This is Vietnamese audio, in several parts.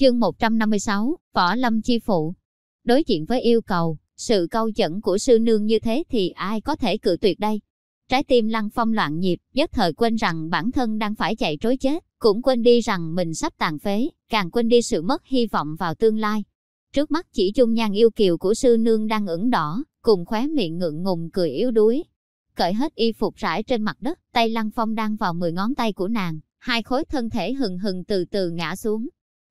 Chương 156, Võ Lâm Chi Phụ Đối diện với yêu cầu, sự câu dẫn của sư nương như thế thì ai có thể cự tuyệt đây? Trái tim Lăng Phong loạn nhịp, nhất thời quên rằng bản thân đang phải chạy trối chết, cũng quên đi rằng mình sắp tàn phế, càng quên đi sự mất hy vọng vào tương lai. Trước mắt chỉ chung nhan yêu kiều của sư nương đang ửng đỏ, cùng khóe miệng ngượng ngùng cười yếu đuối. Cởi hết y phục rải trên mặt đất, tay Lăng Phong đang vào 10 ngón tay của nàng, hai khối thân thể hừng hừng từ từ ngã xuống,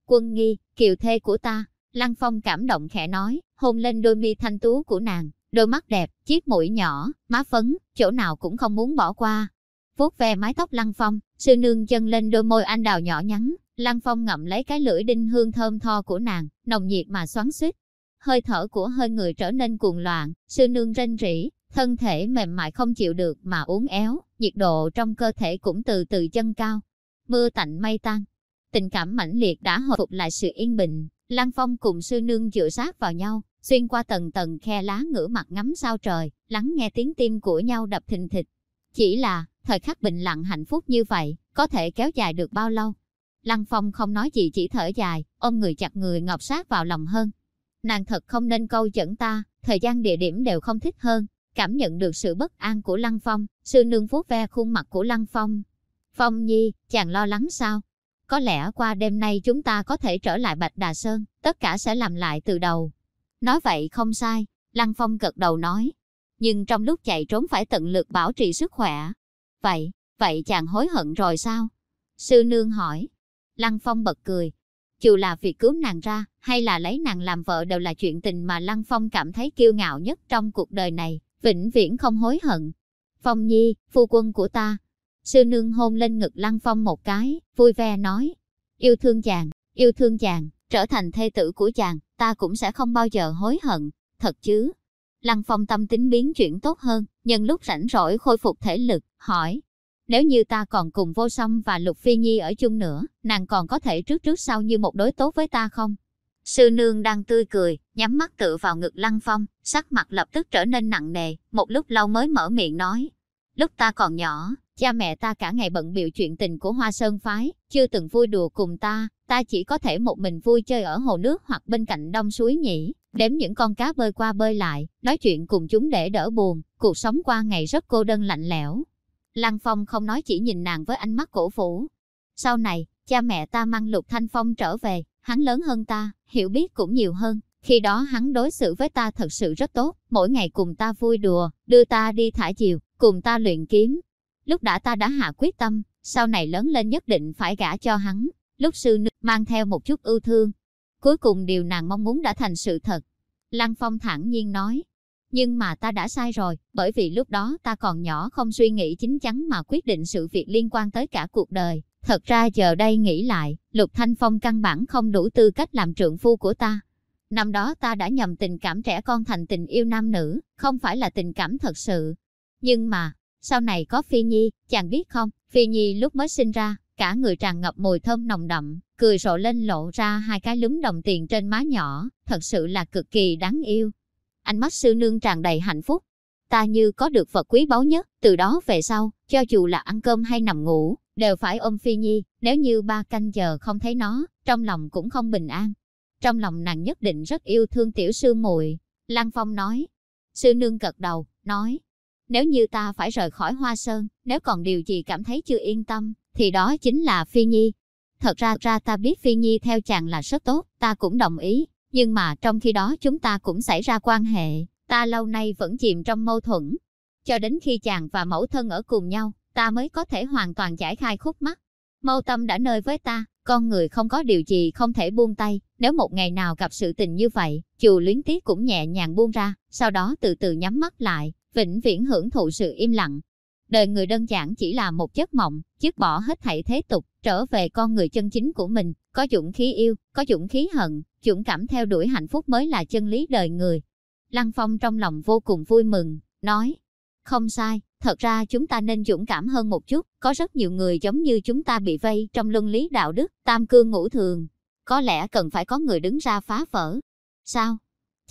Quân nghi, kiều thê của ta, Lăng Phong cảm động khẽ nói, hôn lên đôi mi thanh tú của nàng, đôi mắt đẹp, chiếc mũi nhỏ, má phấn, chỗ nào cũng không muốn bỏ qua. Vuốt ve mái tóc Lăng Phong, sư nương chân lên đôi môi anh đào nhỏ nhắn, Lăng Phong ngậm lấy cái lưỡi đinh hương thơm tho của nàng, nồng nhiệt mà xoắn xuýt. Hơi thở của hơi người trở nên cuồng loạn, sư nương rên rỉ, thân thể mềm mại không chịu được mà uốn éo, nhiệt độ trong cơ thể cũng từ từ chân cao. Mưa tạnh mây tan, Tình cảm mãnh liệt đã hồi phục lại sự yên bình, Lăng Phong cùng sư nương dựa sát vào nhau, xuyên qua tầng tầng khe lá ngửa mặt ngắm sao trời, lắng nghe tiếng tim của nhau đập thình thịch. Chỉ là, thời khắc bình lặng hạnh phúc như vậy, có thể kéo dài được bao lâu? Lăng Phong không nói gì chỉ thở dài, ôm người chặt người ngọc sát vào lòng hơn. Nàng thật không nên câu dẫn ta, thời gian địa điểm đều không thích hơn. Cảm nhận được sự bất an của Lăng Phong, sư nương vuốt ve khuôn mặt của Lăng Phong. Phong Nhi, chàng lo lắng sao? Có lẽ qua đêm nay chúng ta có thể trở lại Bạch Đà Sơn, tất cả sẽ làm lại từ đầu. Nói vậy không sai, Lăng Phong gật đầu nói. Nhưng trong lúc chạy trốn phải tận lực bảo trì sức khỏe. Vậy, vậy chàng hối hận rồi sao? Sư nương hỏi. Lăng Phong bật cười. Dù là việc cứu nàng ra, hay là lấy nàng làm vợ đều là chuyện tình mà Lăng Phong cảm thấy kiêu ngạo nhất trong cuộc đời này, vĩnh viễn không hối hận. Phong Nhi, phu quân của ta, Sư nương hôn lên ngực Lăng Phong một cái, vui vẻ nói. Yêu thương chàng, yêu thương chàng, trở thành thê tử của chàng, ta cũng sẽ không bao giờ hối hận, thật chứ. Lăng Phong tâm tính biến chuyển tốt hơn, nhân lúc rảnh rỗi khôi phục thể lực, hỏi. Nếu như ta còn cùng vô song và Lục Phi Nhi ở chung nữa, nàng còn có thể trước trước sau như một đối tốt với ta không? Sư nương đang tươi cười, nhắm mắt tự vào ngực Lăng Phong, sắc mặt lập tức trở nên nặng nề, một lúc lâu mới mở miệng nói. Lúc ta còn nhỏ, Cha mẹ ta cả ngày bận biểu chuyện tình của Hoa Sơn Phái, chưa từng vui đùa cùng ta, ta chỉ có thể một mình vui chơi ở hồ nước hoặc bên cạnh đông suối nhỉ, đếm những con cá bơi qua bơi lại, nói chuyện cùng chúng để đỡ buồn, cuộc sống qua ngày rất cô đơn lạnh lẽo. Lăng Phong không nói chỉ nhìn nàng với ánh mắt cổ vũ. Sau này, cha mẹ ta mang Lục Thanh Phong trở về, hắn lớn hơn ta, hiểu biết cũng nhiều hơn. Khi đó hắn đối xử với ta thật sự rất tốt, mỗi ngày cùng ta vui đùa, đưa ta đi thả diều, cùng ta luyện kiếm, Lúc đã ta đã hạ quyết tâm, sau này lớn lên nhất định phải gả cho hắn. Lúc sư nữ mang theo một chút ưu thương. Cuối cùng điều nàng mong muốn đã thành sự thật. Lăng Phong thản nhiên nói. Nhưng mà ta đã sai rồi, bởi vì lúc đó ta còn nhỏ không suy nghĩ chính chắn mà quyết định sự việc liên quan tới cả cuộc đời. Thật ra giờ đây nghĩ lại, Lục Thanh Phong căn bản không đủ tư cách làm trượng phu của ta. Năm đó ta đã nhầm tình cảm trẻ con thành tình yêu nam nữ, không phải là tình cảm thật sự. Nhưng mà, sau này có Phi Nhi, chàng biết không, Phi Nhi lúc mới sinh ra, cả người tràn ngập mùi thơm nồng đậm, cười rộ lên lộ ra hai cái lúm đồng tiền trên má nhỏ, thật sự là cực kỳ đáng yêu. Ánh mắt sư nương tràn đầy hạnh phúc. Ta như có được vật quý báu nhất, từ đó về sau, cho dù là ăn cơm hay nằm ngủ, đều phải ôm Phi Nhi, nếu như ba canh giờ không thấy nó, trong lòng cũng không bình an. Trong lòng nàng nhất định rất yêu thương tiểu sư muội Lăng Phong nói. Sư nương gật đầu, nói, nếu như ta phải rời khỏi Hoa Sơn, nếu còn điều gì cảm thấy chưa yên tâm, thì đó chính là Phi Nhi. Thật ra ra ta biết Phi Nhi theo chàng là rất tốt, ta cũng đồng ý. Nhưng mà trong khi đó chúng ta cũng xảy ra quan hệ, ta lâu nay vẫn chìm trong mâu thuẫn. Cho đến khi chàng và mẫu thân ở cùng nhau, ta mới có thể hoàn toàn giải khai khúc mắc. Mâu tâm đã nơi với ta, con người không có điều gì không thể buông tay. Nếu một ngày nào gặp sự tình như vậy, dù luyến tiếc cũng nhẹ nhàng buông ra, sau đó từ từ nhắm mắt lại, vĩnh viễn hưởng thụ sự im lặng. Đời người đơn giản chỉ là một giấc mộng, dứt bỏ hết thảy thế tục, trở về con người chân chính của mình, có dũng khí yêu, có dũng khí hận, dũng cảm theo đuổi hạnh phúc mới là chân lý đời người. Lăng Phong trong lòng vô cùng vui mừng, nói, không sai, thật ra chúng ta nên dũng cảm hơn một chút, có rất nhiều người giống như chúng ta bị vây trong luân lý đạo đức, tam cương ngũ thường. Có lẽ cần phải có người đứng ra phá vỡ. Sao?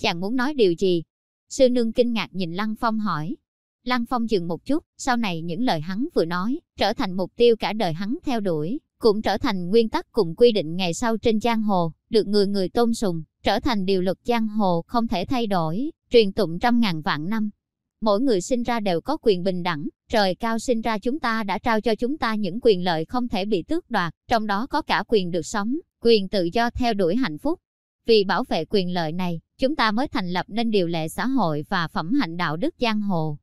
Chàng muốn nói điều gì? Sư nương kinh ngạc nhìn Lăng Phong hỏi. Lăng Phong dừng một chút, sau này những lời hắn vừa nói, trở thành mục tiêu cả đời hắn theo đuổi, cũng trở thành nguyên tắc cùng quy định ngày sau trên giang hồ, được người người tôn sùng, trở thành điều luật giang hồ không thể thay đổi, truyền tụng trăm ngàn vạn năm. Mỗi người sinh ra đều có quyền bình đẳng, trời cao sinh ra chúng ta đã trao cho chúng ta những quyền lợi không thể bị tước đoạt, trong đó có cả quyền được sống, quyền tự do theo đuổi hạnh phúc. Vì bảo vệ quyền lợi này, chúng ta mới thành lập nên điều lệ xã hội và phẩm hạnh đạo đức giang hồ.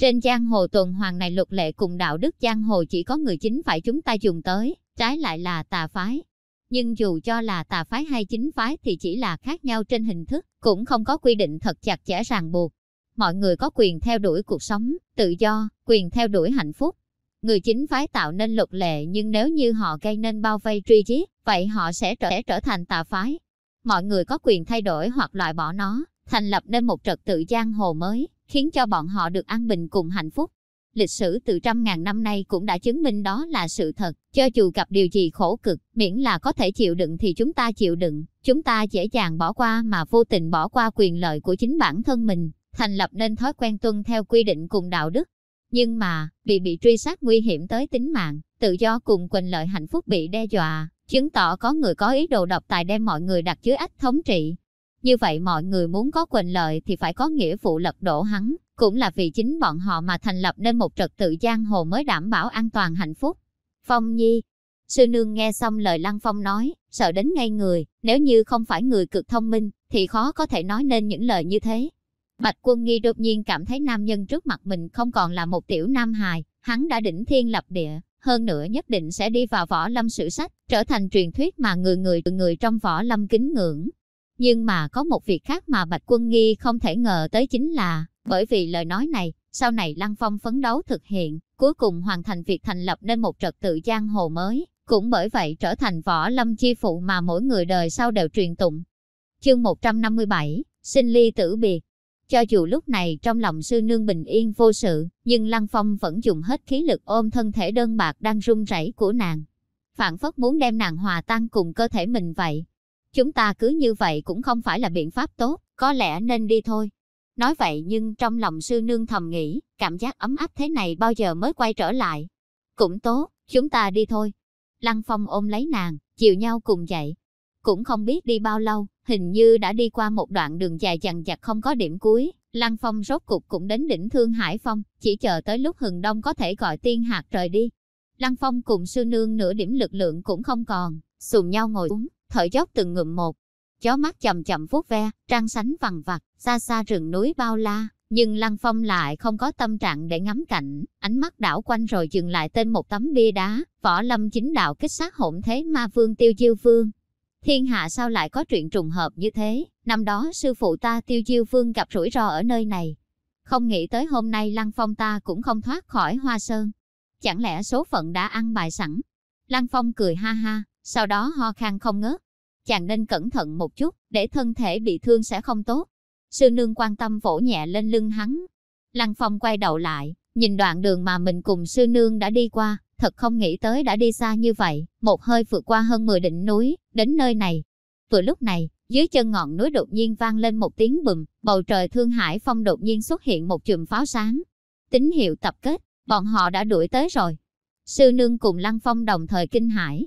Trên giang hồ tuần hoàn này luật lệ cùng đạo đức giang hồ chỉ có người chính phải chúng ta dùng tới, trái lại là tà phái. Nhưng dù cho là tà phái hay chính phái thì chỉ là khác nhau trên hình thức, cũng không có quy định thật chặt chẽ ràng buộc. Mọi người có quyền theo đuổi cuộc sống, tự do, quyền theo đuổi hạnh phúc. Người chính phái tạo nên luật lệ nhưng nếu như họ gây nên bao vây truy giết, vậy họ sẽ trở, trở thành tà phái. Mọi người có quyền thay đổi hoặc loại bỏ nó, thành lập nên một trật tự giang hồ mới, khiến cho bọn họ được an bình cùng hạnh phúc. Lịch sử từ trăm ngàn năm nay cũng đã chứng minh đó là sự thật, cho dù gặp điều gì khổ cực, miễn là có thể chịu đựng thì chúng ta chịu đựng, chúng ta dễ dàng bỏ qua mà vô tình bỏ qua quyền lợi của chính bản thân mình, thành lập nên thói quen tuân theo quy định cùng đạo đức. Nhưng mà, bị bị truy sát nguy hiểm tới tính mạng, tự do cùng quyền lợi hạnh phúc bị đe dọa, chứng tỏ có người có ý đồ độc tài đem mọi người đặt dưới ách thống trị, như vậy mọi người muốn có quyền lợi thì phải có nghĩa vụ lật đổ hắn, cũng là vì chính bọn họ mà thành lập nên một trật tự giang hồ mới đảm bảo an toàn hạnh phúc. Phong Nhi Sư nương nghe xong lời Lăng Phong nói, sợ đến ngay người, nếu như không phải người cực thông minh, thì khó có thể nói nên những lời như thế. Bạch Quân Nghi đột nhiên cảm thấy nam nhân trước mặt mình không còn là một tiểu nam hài, hắn đã đỉnh thiên lập địa, hơn nữa nhất định sẽ đi vào võ lâm sử sách, trở thành truyền thuyết mà người người người trong võ lâm kính ngưỡng. Nhưng mà có một việc khác mà Bạch Quân Nghi không thể ngờ tới chính là, bởi vì lời nói này, sau này Lăng Phong phấn đấu thực hiện, cuối cùng hoàn thành việc thành lập nên một trật tự giang hồ mới, cũng bởi vậy trở thành võ lâm chi phụ mà mỗi người đời sau đều truyền tụng. Chương 157, sinh ly tử biệt. Cho dù lúc này trong lòng sư nương bình yên vô sự, nhưng Lăng Phong vẫn dùng hết khí lực ôm thân thể đơn bạc đang run rẩy của nàng. Phản phất muốn đem nàng hòa tan cùng cơ thể mình vậy, Chúng ta cứ như vậy cũng không phải là biện pháp tốt, có lẽ nên đi thôi. Nói vậy nhưng trong lòng sư nương thầm nghĩ, cảm giác ấm áp thế này bao giờ mới quay trở lại. Cũng tốt, chúng ta đi thôi. Lăng Phong ôm lấy nàng, chiều nhau cùng dậy. Cũng không biết đi bao lâu, hình như đã đi qua một đoạn đường dài dằn dặt không có điểm cuối. Lăng Phong rốt cục cũng đến đỉnh Thương Hải Phong, chỉ chờ tới lúc hừng đông có thể gọi tiên hạt rời đi. Lăng Phong cùng sư nương nửa điểm lực lượng cũng không còn, sùn nhau ngồi uống, thở dốc từng ngụm một. Chó mắt chậm chậm vuốt ve, trăng sánh vằn vặt, xa xa rừng núi bao la, nhưng Lăng Phong lại không có tâm trạng để ngắm cảnh, ánh mắt đảo quanh rồi dừng lại tên một tấm bia đá, võ lâm chính đạo kích sát hỗn thế ma vương tiêu diêu vương. Thiên hạ sao lại có chuyện trùng hợp như thế, năm đó sư phụ ta tiêu diêu vương gặp rủi ro ở nơi này. Không nghĩ tới hôm nay Lăng Phong ta cũng không thoát khỏi hoa sơn. Chẳng lẽ số phận đã ăn bài sẵn? Lăng Phong cười ha ha, sau đó ho khan không ngớt. Chàng nên cẩn thận một chút, để thân thể bị thương sẽ không tốt. Sư nương quan tâm vỗ nhẹ lên lưng hắn. Lăng Phong quay đầu lại, nhìn đoạn đường mà mình cùng sư nương đã đi qua, thật không nghĩ tới đã đi xa như vậy, một hơi vượt qua hơn 10 đỉnh núi, đến nơi này. Vừa lúc này, dưới chân ngọn núi đột nhiên vang lên một tiếng bùm, bầu trời Thương Hải Phong đột nhiên xuất hiện một chùm pháo sáng. Tín hiệu tập kết, bọn họ đã đuổi tới rồi. Sư nương cùng Lăng Phong đồng thời kinh hãi,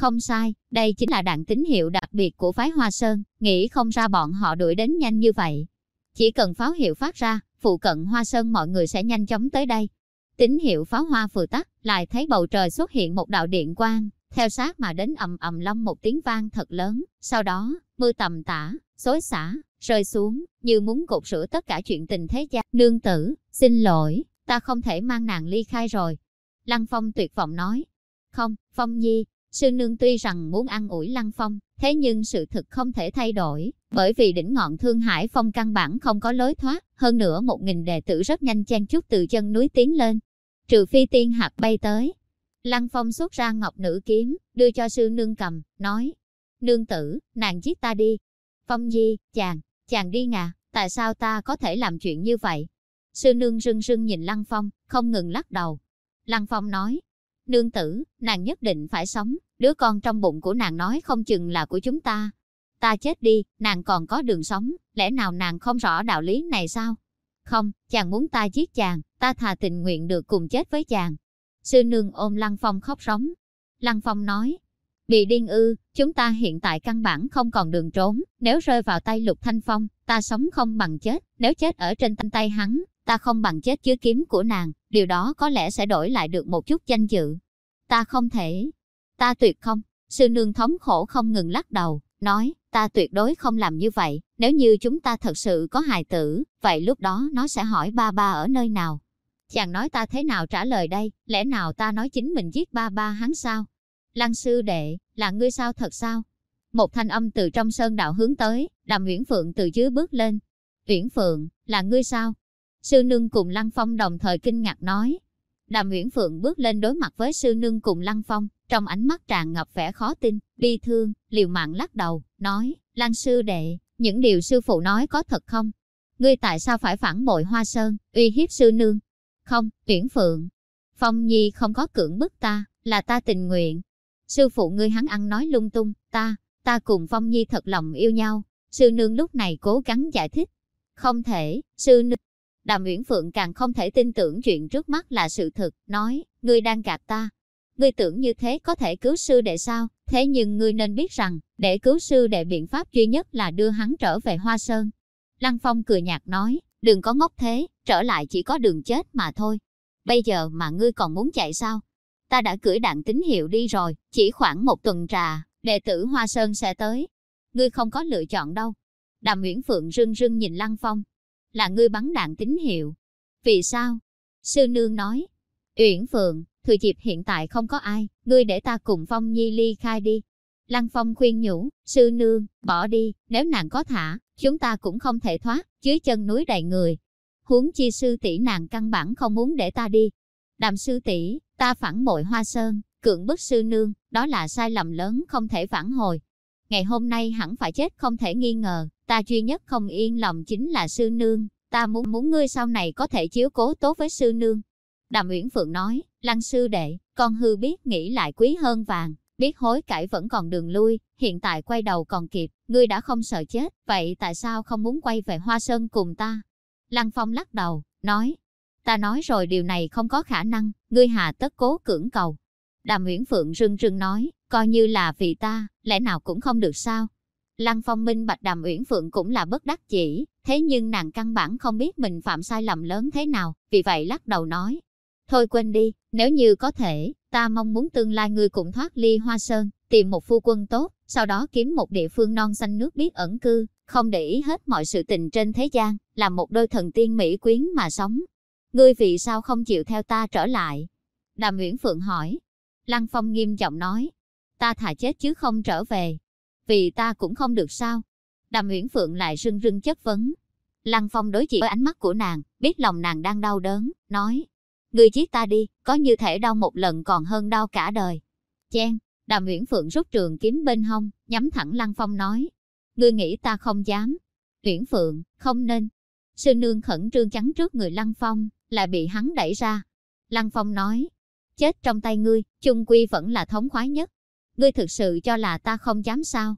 không sai, đây chính là đạn tín hiệu đặc biệt của phái Hoa Sơn, nghĩ không ra bọn họ đuổi đến nhanh như vậy. Chỉ cần pháo hiệu phát ra, phụ cận Hoa Sơn mọi người sẽ nhanh chóng tới đây. Tín hiệu pháo hoa vừa tắt, lại thấy bầu trời xuất hiện một đạo điện quang, theo sát mà đến ầm ầm long một tiếng vang thật lớn, sau đó, mưa tầm tã, xối xả, rơi xuống, như muốn cột sửa tất cả chuyện tình thế gian. Nương tử, xin lỗi, ta không thể mang nàng ly khai rồi. Lăng Phong tuyệt vọng nói. Không, Phong Nhi, Sư nương tuy rằng muốn ăn ủi Lăng Phong, thế nhưng sự thực không thể thay đổi, bởi vì đỉnh ngọn Thương Hải Phong căn bản không có lối thoát, hơn nữa một nghìn đệ tử rất nhanh chen chút từ chân núi tiến lên trừ phi tiên hạt bay tới. Lăng Phong xuất ra ngọc nữ kiếm, đưa cho sư nương cầm, nói, nương tử, nàng giết ta đi. Phong di chàng, chàng đi ngà, tại sao ta có thể làm chuyện như vậy? Sư nương rưng rưng nhìn Lăng Phong, không ngừng lắc đầu. Lăng Phong nói, nương tử, nàng nhất định phải sống, đứa con trong bụng của nàng nói không chừng là của chúng ta. Ta chết đi, nàng còn có đường sống, lẽ nào nàng không rõ đạo lý này sao? Không, chàng muốn ta giết chàng, ta thà tình nguyện được cùng chết với chàng. Sư nương ôm Lăng Phong khóc sống. Lăng Phong nói, bị điên ư, chúng ta hiện tại căn bản không còn đường trốn, nếu rơi vào tay lục thanh phong, ta sống không bằng chết, nếu chết ở trên tay hắn, ta không bằng chết dưới kiếm của nàng, điều đó có lẽ sẽ đổi lại được một chút danh dự. Ta không thể, ta tuyệt không, sư nương thống khổ không ngừng lắc đầu, nói, ta tuyệt đối không làm như vậy, nếu như chúng ta thật sự có hài tử, vậy lúc đó nó sẽ hỏi ba ba ở nơi nào. Chàng nói ta thế nào trả lời đây, lẽ nào ta nói chính mình giết ba ba hắn sao? Lăng sư đệ, là ngươi sao thật sao? Một thanh âm từ trong sơn đạo hướng tới, đàm Uyển Phượng từ dưới bước lên. Uyển Phượng, là ngươi sao? Sư nương cùng Lăng Phong đồng thời kinh ngạc nói. Đàm Uyển Phượng bước lên đối mặt với sư nương cùng Lăng Phong, trong ánh mắt tràn ngập vẻ khó tin, bi thương, liều mạng lắc đầu, nói, "Lan sư đệ, những điều sư phụ nói có thật không? Ngươi tại sao phải phản bội Hoa Sơn, uy hiếp sư nương? Không, tuyển Phượng. Phong Nhi không có cưỡng bức ta, là ta tình nguyện. Sư phụ ngươi hắn ăn nói lung tung, ta, ta cùng Phong Nhi thật lòng yêu nhau. Sư nương lúc này cố gắng giải thích. Không thể, sư nương. Đàm Uyển Phượng càng không thể tin tưởng chuyện trước mắt là sự thật, nói, ngươi đang gạt ta. Ngươi tưởng như thế có thể cứu sư đệ sao? Thế nhưng ngươi nên biết rằng, để cứu sư đệ biện pháp duy nhất là đưa hắn trở về Hoa Sơn. Lăng Phong cười nhạt nói, đừng có ngốc thế, trở lại chỉ có đường chết mà thôi. Bây giờ mà ngươi còn muốn chạy sao? Ta đã gửi đạn tín hiệu đi rồi, chỉ khoảng một tuần trà, đệ tử Hoa Sơn sẽ tới. Ngươi không có lựa chọn đâu. Đàm Nguyễn Phượng rưng rưng nhìn Lăng Phong. Là ngươi bắn đạn tín hiệu. Vì sao? Sư Nương nói. Uyển Phượng, Thừa dịp hiện tại không có ai, ngươi để ta cùng Phong Nhi ly khai đi. Lăng Phong khuyên nhủ, sư nương, bỏ đi, nếu nàng có thả, chúng ta cũng không thể thoát, dưới chân núi đầy người. Huống chi sư tỷ nàng căn bản không muốn để ta đi. Đàm sư tỷ, ta phản bội hoa sơn, cưỡng bức sư nương, đó là sai lầm lớn không thể phản hồi. Ngày hôm nay hẳn phải chết không thể nghi ngờ, ta duy nhất không yên lòng chính là sư nương, ta muốn muốn ngươi sau này có thể chiếu cố tốt với sư nương. Đàm Uyển Phượng nói, Lăng sư đệ, con hư biết nghĩ lại quý hơn vàng, biết hối cải vẫn còn đường lui, hiện tại quay đầu còn kịp, ngươi đã không sợ chết, vậy tại sao không muốn quay về Hoa Sơn cùng ta? Lăng Phong lắc đầu, nói, ta nói rồi điều này không có khả năng, ngươi hà tất cố cưỡng cầu. Đàm Uyển Phượng rưng rưng nói, coi như là vì ta, lẽ nào cũng không được sao? Lăng Phong minh bạch Đàm Uyển Phượng cũng là bất đắc chỉ, thế nhưng nàng căn bản không biết mình phạm sai lầm lớn thế nào, vì vậy lắc đầu nói, Thôi quên đi, nếu như có thể, ta mong muốn tương lai ngươi cũng thoát ly hoa sơn, tìm một phu quân tốt, sau đó kiếm một địa phương non xanh nước biết ẩn cư, không để ý hết mọi sự tình trên thế gian, làm một đôi thần tiên mỹ quyến mà sống. Ngươi vì sao không chịu theo ta trở lại? Đàm Nguyễn Phượng hỏi. Lăng Phong nghiêm giọng nói, ta thà chết chứ không trở về. Vì ta cũng không được sao? Đàm Nguyễn Phượng lại rưng rưng chất vấn. Lăng Phong đối diện với ánh mắt của nàng, biết lòng nàng đang đau đớn, nói, Ngươi giết ta đi, có như thể đau một lần còn hơn đau cả đời. Chen, đàm Nguyễn Phượng rút trường kiếm bên hông, nhắm thẳng Lăng Phong nói. Ngươi nghĩ ta không dám. Nguyễn Phượng, không nên. Sư nương khẩn trương chắn trước người Lăng Phong, lại bị hắn đẩy ra. Lăng Phong nói, chết trong tay ngươi, chung quy vẫn là thống khoái nhất. Ngươi thực sự cho là ta không dám sao?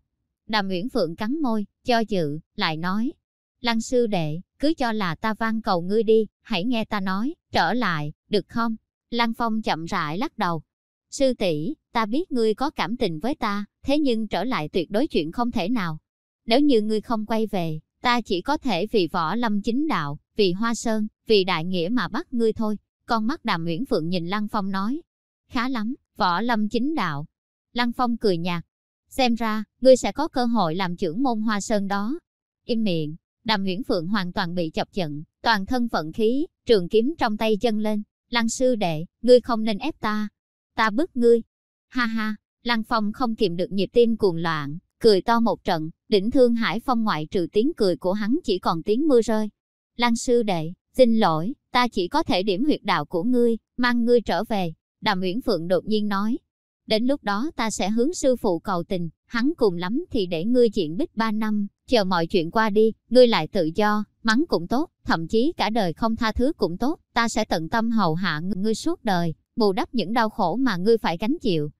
Đàm Nguyễn Phượng cắn môi, cho dự, lại nói. Lăng sư đệ, cứ cho là ta van cầu ngươi đi, hãy nghe ta nói, trở lại, được không? Lăng Phong chậm rãi lắc đầu. Sư tỷ, ta biết ngươi có cảm tình với ta, thế nhưng trở lại tuyệt đối chuyện không thể nào. Nếu như ngươi không quay về, ta chỉ có thể vì võ lâm chính đạo, vì hoa sơn, vì đại nghĩa mà bắt ngươi thôi. Con mắt đàm Nguyễn Phượng nhìn Lăng Phong nói. Khá lắm, võ lâm chính đạo. Lăng Phong cười nhạt. Xem ra, ngươi sẽ có cơ hội làm trưởng môn hoa sơn đó. Im miệng, Đàm Nguyễn Phượng hoàn toàn bị chọc giận, toàn thân vận khí, trường kiếm trong tay chân lên. Lăng sư đệ, ngươi không nên ép ta. Ta bức ngươi. Ha ha, Lăng Phong không kiềm được nhịp tim cuồng loạn, cười to một trận, đỉnh thương hải phong ngoại trừ tiếng cười của hắn chỉ còn tiếng mưa rơi. Lăng sư đệ, xin lỗi, ta chỉ có thể điểm huyệt đạo của ngươi, mang ngươi trở về. Đàm Uyển Phượng đột nhiên nói. Đến lúc đó ta sẽ hướng sư phụ cầu tình, hắn cùng lắm thì để ngươi chuyện bích ba năm, chờ mọi chuyện qua đi, ngươi lại tự do, mắng cũng tốt, thậm chí cả đời không tha thứ cũng tốt, ta sẽ tận tâm hầu hạ ngươi suốt đời, bù đắp những đau khổ mà ngươi phải gánh chịu.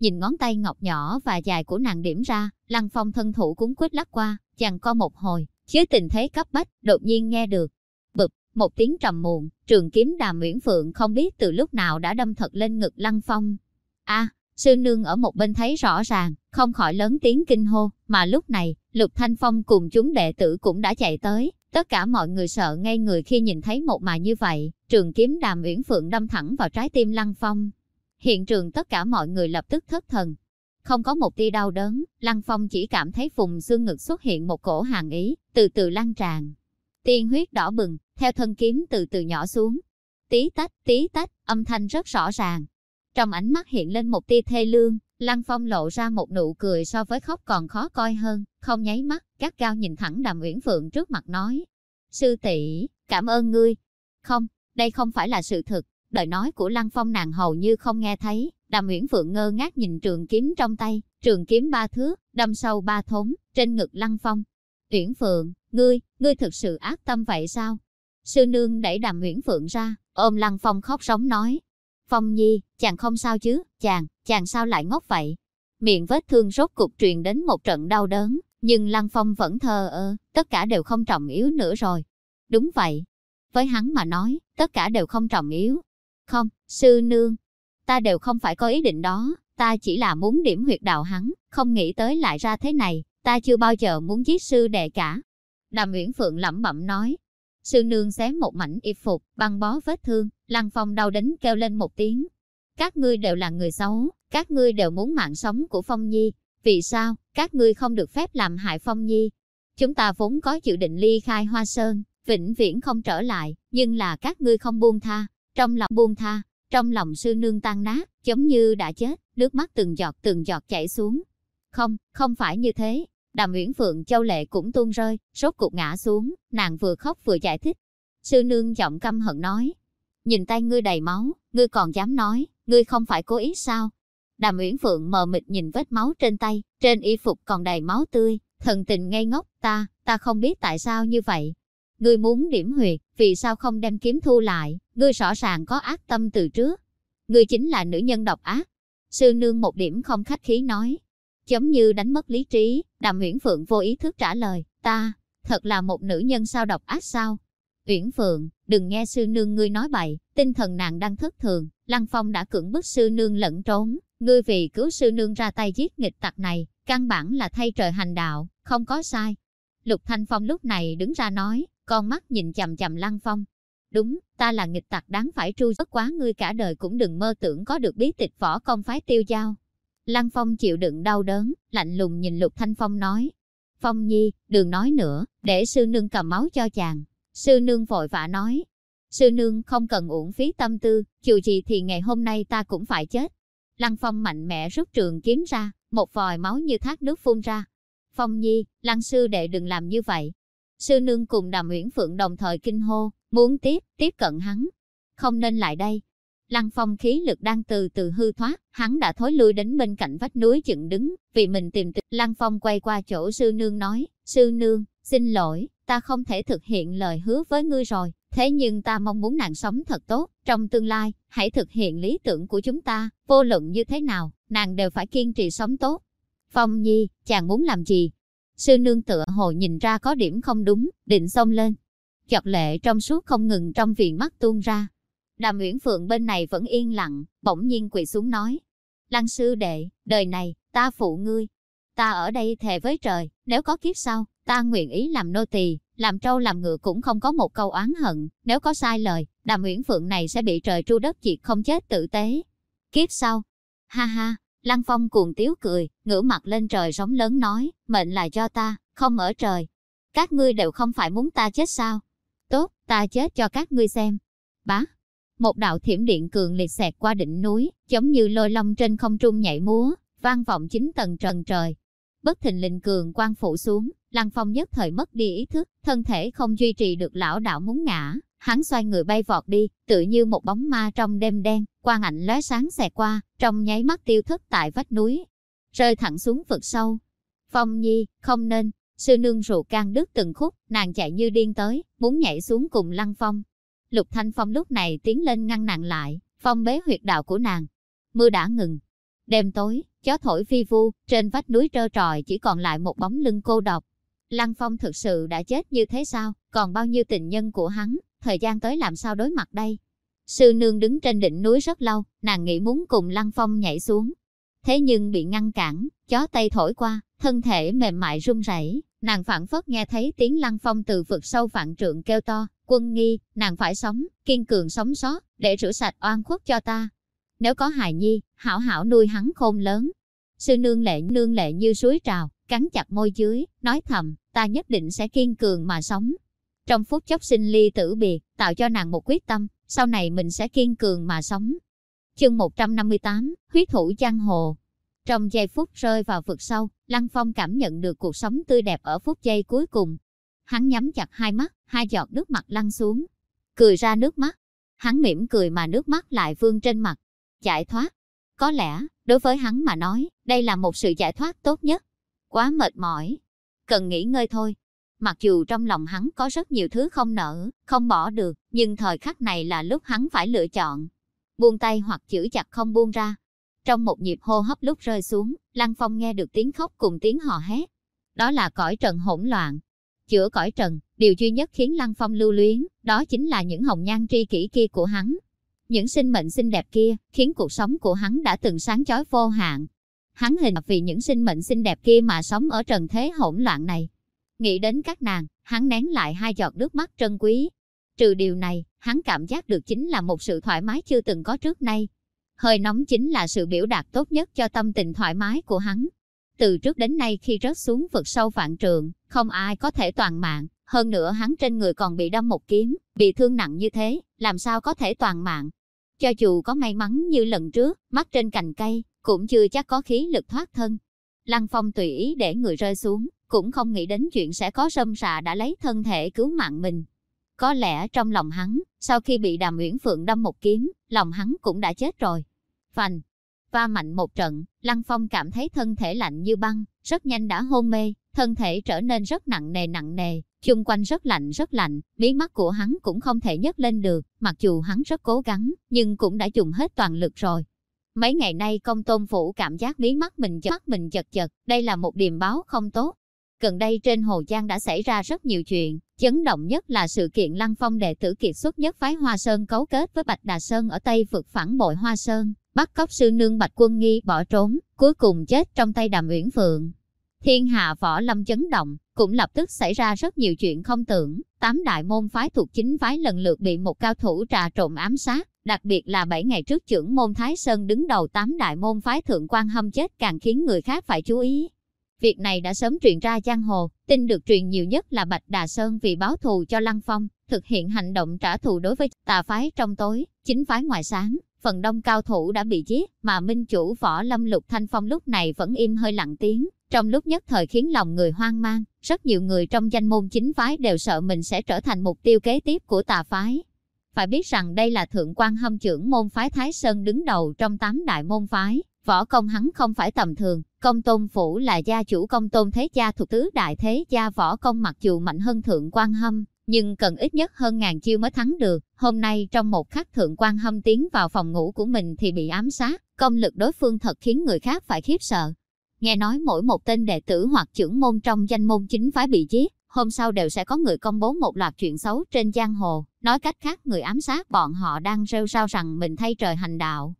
Nhìn ngón tay ngọc nhỏ và dài của nàng điểm ra, Lăng Phong thân thủ cuốn quýt lắc qua, chàng co một hồi, dưới tình thế cấp bách, đột nhiên nghe được. Bụp, một tiếng trầm muộn, trường kiếm đàm Nguyễn Phượng không biết từ lúc nào đã đâm thật lên ngực Lăng Phong. a sư nương ở một bên thấy rõ ràng, không khỏi lớn tiếng kinh hô, mà lúc này, Lục Thanh Phong cùng chúng đệ tử cũng đã chạy tới, tất cả mọi người sợ ngay người khi nhìn thấy một mà như vậy, trường kiếm đàm Uyển Phượng đâm thẳng vào trái tim Lăng Phong. Hiện trường tất cả mọi người lập tức thất thần. Không có một tia đau đớn, Lăng Phong chỉ cảm thấy vùng xương ngực xuất hiện một cổ hàng ý, từ từ lan tràn. Tiên huyết đỏ bừng, theo thân kiếm từ từ nhỏ xuống. Tí tách, tí tách, âm thanh rất rõ ràng. Trong ánh mắt hiện lên một tia thê lương, Lăng Phong lộ ra một nụ cười so với khóc còn khó coi hơn, không nháy mắt, các cao nhìn thẳng Đàm Uyển Phượng trước mặt nói. Sư tỷ, cảm ơn ngươi. Không, đây không phải là sự thực, lời nói của Lăng Phong nàng hầu như không nghe thấy, Đàm Uyển Phượng ngơ ngác nhìn trường kiếm trong tay, trường kiếm ba thước, đâm sâu ba thốn, trên ngực Lăng Phong. Uyển Phượng, ngươi, ngươi thực sự ác tâm vậy sao? Sư nương đẩy Đàm Uyển Phượng ra, ôm Lăng Phong khóc sống nói. Phong Nhi, chàng không sao chứ, chàng, chàng sao lại ngốc vậy? Miệng vết thương rốt cục truyền đến một trận đau đớn, nhưng Lăng Phong vẫn thờ ơ, tất cả đều không trọng yếu nữa rồi. Đúng vậy. Với hắn mà nói, tất cả đều không trọng yếu. Không, sư nương, ta đều không phải có ý định đó, ta chỉ là muốn điểm huyệt đạo hắn, không nghĩ tới lại ra thế này, ta chưa bao giờ muốn giết sư đệ cả. Đàm Uyển Phượng lẩm bẩm nói. Sư nương xé một mảnh y phục, băng bó vết thương, Lăng Phong đau đến kêu lên một tiếng. Các ngươi đều là người xấu, các ngươi đều muốn mạng sống của Phong Nhi. Vì sao, các ngươi không được phép làm hại Phong Nhi? Chúng ta vốn có dự định ly khai Hoa Sơn, vĩnh viễn không trở lại, nhưng là các ngươi không buông tha. Trong lòng buông tha, trong lòng sư nương tan nát, giống như đã chết, nước mắt từng giọt từng giọt chảy xuống. Không, không phải như thế. Đàm Uyển Phượng Châu Lệ cũng tuôn rơi, rốt cục ngã xuống, nàng vừa khóc vừa giải thích. Sư nương giọng căm hận nói, nhìn tay ngươi đầy máu, ngươi còn dám nói, ngươi không phải cố ý sao? Đàm Uyển Phượng mờ mịt nhìn vết máu trên tay, trên y phục còn đầy máu tươi, thần tình ngây ngốc, ta, ta không biết tại sao như vậy. Ngươi muốn điểm huyệt, vì sao không đem kiếm thu lại, ngươi rõ ràng có ác tâm từ trước. Ngươi chính là nữ nhân độc ác. Sư nương một điểm không khách khí nói. Giống như đánh mất lý trí, đàm Uyển Phượng vô ý thức trả lời, ta, thật là một nữ nhân sao độc ác sao? Uyển Phượng, đừng nghe sư nương ngươi nói bậy, tinh thần nàng đang thất thường, Lăng Phong đã cưỡng bức sư nương lẫn trốn, ngươi vì cứu sư nương ra tay giết nghịch tặc này, căn bản là thay trời hành đạo, không có sai. Lục Thanh Phong lúc này đứng ra nói, con mắt nhìn chầm chầm Lăng Phong. Đúng, ta là nghịch tặc đáng phải tru bất quá ngươi cả đời cũng đừng mơ tưởng có được bí tịch võ công phái tiêu giao. Lăng Phong chịu đựng đau đớn, lạnh lùng nhìn Lục Thanh Phong nói. Phong Nhi, đừng nói nữa, để sư nương cầm máu cho chàng. Sư nương vội vã nói, sư nương không cần uổng phí tâm tư, dù gì thì ngày hôm nay ta cũng phải chết. Lăng Phong mạnh mẽ rút trường kiếm ra, một vòi máu như thác nước phun ra. Phong Nhi, Lăng sư đệ đừng làm như vậy. Sư nương cùng Đàm Uyển Phượng đồng thời kinh hô, muốn tiếp, tiếp cận hắn. Không nên lại đây. Lăng Phong khí lực đang từ từ hư thoát, hắn đã thối lui đến bên cạnh vách núi dựng đứng, vì mình tìm tịch. Lăng Phong quay qua chỗ sư nương nói, sư nương, xin lỗi, ta không thể thực hiện lời hứa với ngươi rồi, thế nhưng ta mong muốn nàng sống thật tốt, trong tương lai, hãy thực hiện lý tưởng của chúng ta, vô luận như thế nào, nàng đều phải kiên trì sống tốt. Phong Nhi, chàng muốn làm gì? Sư nương tựa hồ nhìn ra có điểm không đúng, định xông lên. Giọt lệ trong suốt không ngừng trong viền mắt tuôn ra. Đàm Uyển Phượng bên này vẫn yên lặng, bỗng nhiên quỳ xuống nói. Lăng sư đệ, đời này, ta phụ ngươi. Ta ở đây thề với trời, nếu có kiếp sau, ta nguyện ý làm nô tỳ, làm trâu làm ngựa cũng không có một câu oán hận, nếu có sai lời, đàm uyển phượng này sẽ bị trời tru đất diệt không chết tử tế. Kiếp sau, ha ha, Lăng Phong cuồng tiếu cười, ngửa mặt lên trời sóng lớn nói, mệnh là cho ta, không ở trời. Các ngươi đều không phải muốn ta chết sao? Tốt, ta chết cho các ngươi xem. Bá, một đạo thiểm điện cường liệt xẹt qua đỉnh núi, giống như lôi long trên không trung nhảy múa, vang vọng chín tầng trần trời. Bất thình lình cường quang phủ xuống, Lăng Phong nhất thời mất đi ý thức, thân thể không duy trì được lão đạo muốn ngã, Hắn xoay người bay vọt đi, tự như một bóng ma trong đêm đen, quang ảnh lóe sáng xẹt qua, trong nháy mắt tiêu thất tại vách núi, rơi thẳng xuống vực sâu. Phong Nhi, không nên, sư nương rượu can đứt từng khúc, nàng chạy như điên tới, muốn nhảy xuống cùng Lăng Phong. Lục Thanh Phong lúc này tiến lên ngăn nàng lại, phong bế huyệt đạo của nàng. Mưa đã ngừng. Đêm tối, gió thổi phi vu, trên vách núi trơ trọi chỉ còn lại một bóng lưng cô độc. Lăng Phong thực sự đã chết như thế sao, còn bao nhiêu tình nhân của hắn, thời gian tới làm sao đối mặt đây? Sư nương đứng trên đỉnh núi rất lâu, nàng nghĩ muốn cùng Lăng Phong nhảy xuống. Thế nhưng bị ngăn cản, chó tay thổi qua, thân thể mềm mại run rẩy, nàng phản phất nghe thấy tiếng Lăng Phong từ vực sâu vạn trượng kêu to, quân nghi, nàng phải sống, kiên cường sống sót, để rửa sạch oan khuất cho ta. Nếu có hài nhi, hảo hảo nuôi hắn khôn lớn. Sư nương lệ nương lệ như suối trào, cắn chặt môi dưới, nói thầm, ta nhất định sẽ kiên cường mà sống. Trong phút chốc sinh ly tử biệt, tạo cho nàng một quyết tâm, sau này mình sẽ kiên cường mà sống. Chương 158, huyết thủ giang hồ. Trong giây phút rơi vào vực sâu, Lăng Phong cảm nhận được cuộc sống tươi đẹp ở phút giây cuối cùng. Hắn nhắm chặt hai mắt, hai giọt nước mặt lăn xuống. Cười ra nước mắt. Hắn mỉm cười mà nước mắt lại vương trên mặt. Giải thoát. Có lẽ, đối với hắn mà nói, đây là một sự giải thoát tốt nhất. Quá mệt mỏi. Cần nghỉ ngơi thôi. Mặc dù trong lòng hắn có rất nhiều thứ không nở, không bỏ được, nhưng thời khắc này là lúc hắn phải lựa chọn. Buông tay hoặc chữ chặt không buông ra. Trong một nhịp hô hấp lúc rơi xuống, Lăng Phong nghe được tiếng khóc cùng tiếng hò hét. Đó là cõi trần hỗn loạn. Chữa cõi trần, điều duy nhất khiến Lăng Phong lưu luyến, đó chính là những hồng nhan tri kỷ kia của hắn. Những sinh mệnh xinh đẹp kia, khiến cuộc sống của hắn đã từng sáng chói vô hạn. Hắn hình vì những sinh mệnh xinh đẹp kia mà sống ở trần thế hỗn loạn này. Nghĩ đến các nàng, hắn nén lại hai giọt nước mắt trân quý. Trừ điều này, hắn cảm giác được chính là một sự thoải mái chưa từng có trước nay. Hơi nóng chính là sự biểu đạt tốt nhất cho tâm tình thoải mái của hắn. Từ trước đến nay khi rớt xuống vực sâu vạn trường, không ai có thể toàn mạng, hơn nữa hắn trên người còn bị đâm một kiếm, bị thương nặng như thế, làm sao có thể toàn mạng. Cho dù có may mắn như lần trước, mắt trên cành cây, cũng chưa chắc có khí lực thoát thân. Lăng Phong tùy ý để người rơi xuống, cũng không nghĩ đến chuyện sẽ có sâm xạ đã lấy thân thể cứu mạng mình. Có lẽ trong lòng hắn, sau khi bị đàm uyển phượng đâm một kiếm, lòng hắn cũng đã chết rồi. Phành, va mạnh một trận, Lăng Phong cảm thấy thân thể lạnh như băng, rất nhanh đã hôn mê, thân thể trở nên rất nặng nề nặng nề, chung quanh rất lạnh rất lạnh, mí mắt của hắn cũng không thể nhấc lên được, mặc dù hắn rất cố gắng, nhưng cũng đã dùng hết toàn lực rồi. Mấy ngày nay công tôn phủ cảm giác mí mắt mình chật mắt mình chật chật, đây là một điềm báo không tốt. Gần đây trên Hồ Giang đã xảy ra rất nhiều chuyện, chấn động nhất là sự kiện Lăng Phong đệ tử kiệt xuất nhất phái Hoa Sơn cấu kết với Bạch Đà Sơn ở Tây vực phản bội Hoa Sơn, bắt cóc sư nương Bạch Quân Nghi bỏ trốn, cuối cùng chết trong tay Đàm Uyển Phượng. Thiên hạ võ lâm chấn động, cũng lập tức xảy ra rất nhiều chuyện không tưởng, tám đại môn phái thuộc chính phái lần lượt bị một cao thủ trà trộn ám sát, đặc biệt là 7 ngày trước trưởng môn Thái Sơn đứng đầu tám đại môn phái thượng quan hâm chết càng khiến người khác phải chú ý. Việc này đã sớm truyền ra giang hồ, tin được truyền nhiều nhất là Bạch Đà Sơn vì báo thù cho Lăng Phong, thực hiện hành động trả thù đối với tà phái trong tối, chính phái ngoài sáng, phần đông cao thủ đã bị giết, mà minh chủ võ lâm lục thanh phong lúc này vẫn im hơi lặng tiếng, trong lúc nhất thời khiến lòng người hoang mang, rất nhiều người trong danh môn chính phái đều sợ mình sẽ trở thành mục tiêu kế tiếp của tà phái. Phải biết rằng đây là thượng quan hâm trưởng môn phái Thái Sơn đứng đầu trong tám đại môn phái, võ công hắn không phải tầm thường, công tôn phủ là gia chủ công tôn thế gia thuộc tứ đại thế gia võ công mặc dù mạnh hơn thượng quan hâm, nhưng cần ít nhất hơn ngàn chiêu mới thắng được. Hôm nay trong một khắc thượng quan hâm tiến vào phòng ngủ của mình thì bị ám sát, công lực đối phương thật khiến người khác phải khiếp sợ. Nghe nói mỗi một tên đệ tử hoặc trưởng môn trong danh môn chính phái bị giết, hôm sau đều sẽ có người công bố một loạt chuyện xấu trên giang hồ, nói cách khác người ám sát bọn họ đang rêu rao rằng mình thay trời hành đạo.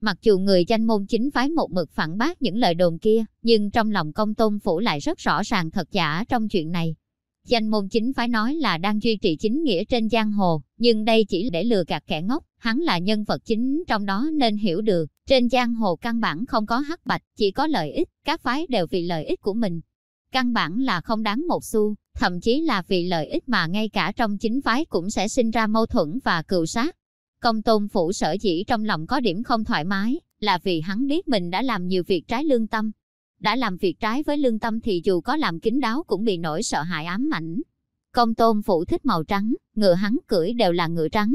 Mặc dù người danh môn chính phái một mực phản bác những lời đồn kia, nhưng trong lòng công tôn phủ lại rất rõ ràng thật giả trong chuyện này. Danh môn chính phái nói là đang duy trì chính nghĩa trên giang hồ, nhưng đây chỉ để lừa gạt kẻ ngốc, hắn là nhân vật chính trong đó nên hiểu được, trên giang hồ căn bản không có hắc bạch, chỉ có lợi ích, các phái đều vì lợi ích của mình. Căn bản là không đáng một xu, thậm chí là vì lợi ích mà ngay cả trong chính phái cũng sẽ sinh ra mâu thuẫn và cựu sát. Công tôn phủ sở dĩ trong lòng có điểm không thoải mái, là vì hắn biết mình đã làm nhiều việc trái lương tâm. Đã làm việc trái với lương tâm thì dù có làm kín đáo cũng bị nỗi sợ hãi ám ảnh. Công tôn phủ thích màu trắng, ngựa hắn cưỡi đều là ngựa trắng.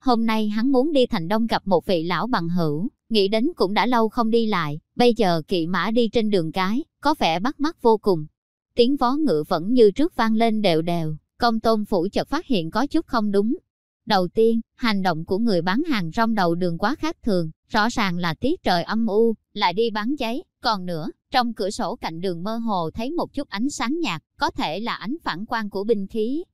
Hôm nay hắn muốn đi thành đông gặp một vị lão bằng hữu, nghĩ đến cũng đã lâu không đi lại, bây giờ kỵ mã đi trên đường cái, có vẻ bắt mắt vô cùng. Tiếng vó ngựa vẫn như trước vang lên đều đều, công tôn phủ chợt phát hiện có chút không đúng. Đầu tiên, hành động của người bán hàng rong đầu đường quá khác thường, rõ ràng là tiết trời âm u, lại đi bán giấy, còn nữa, trong cửa sổ cạnh đường mơ hồ thấy một chút ánh sáng nhạt, có thể là ánh phản quang của binh khí.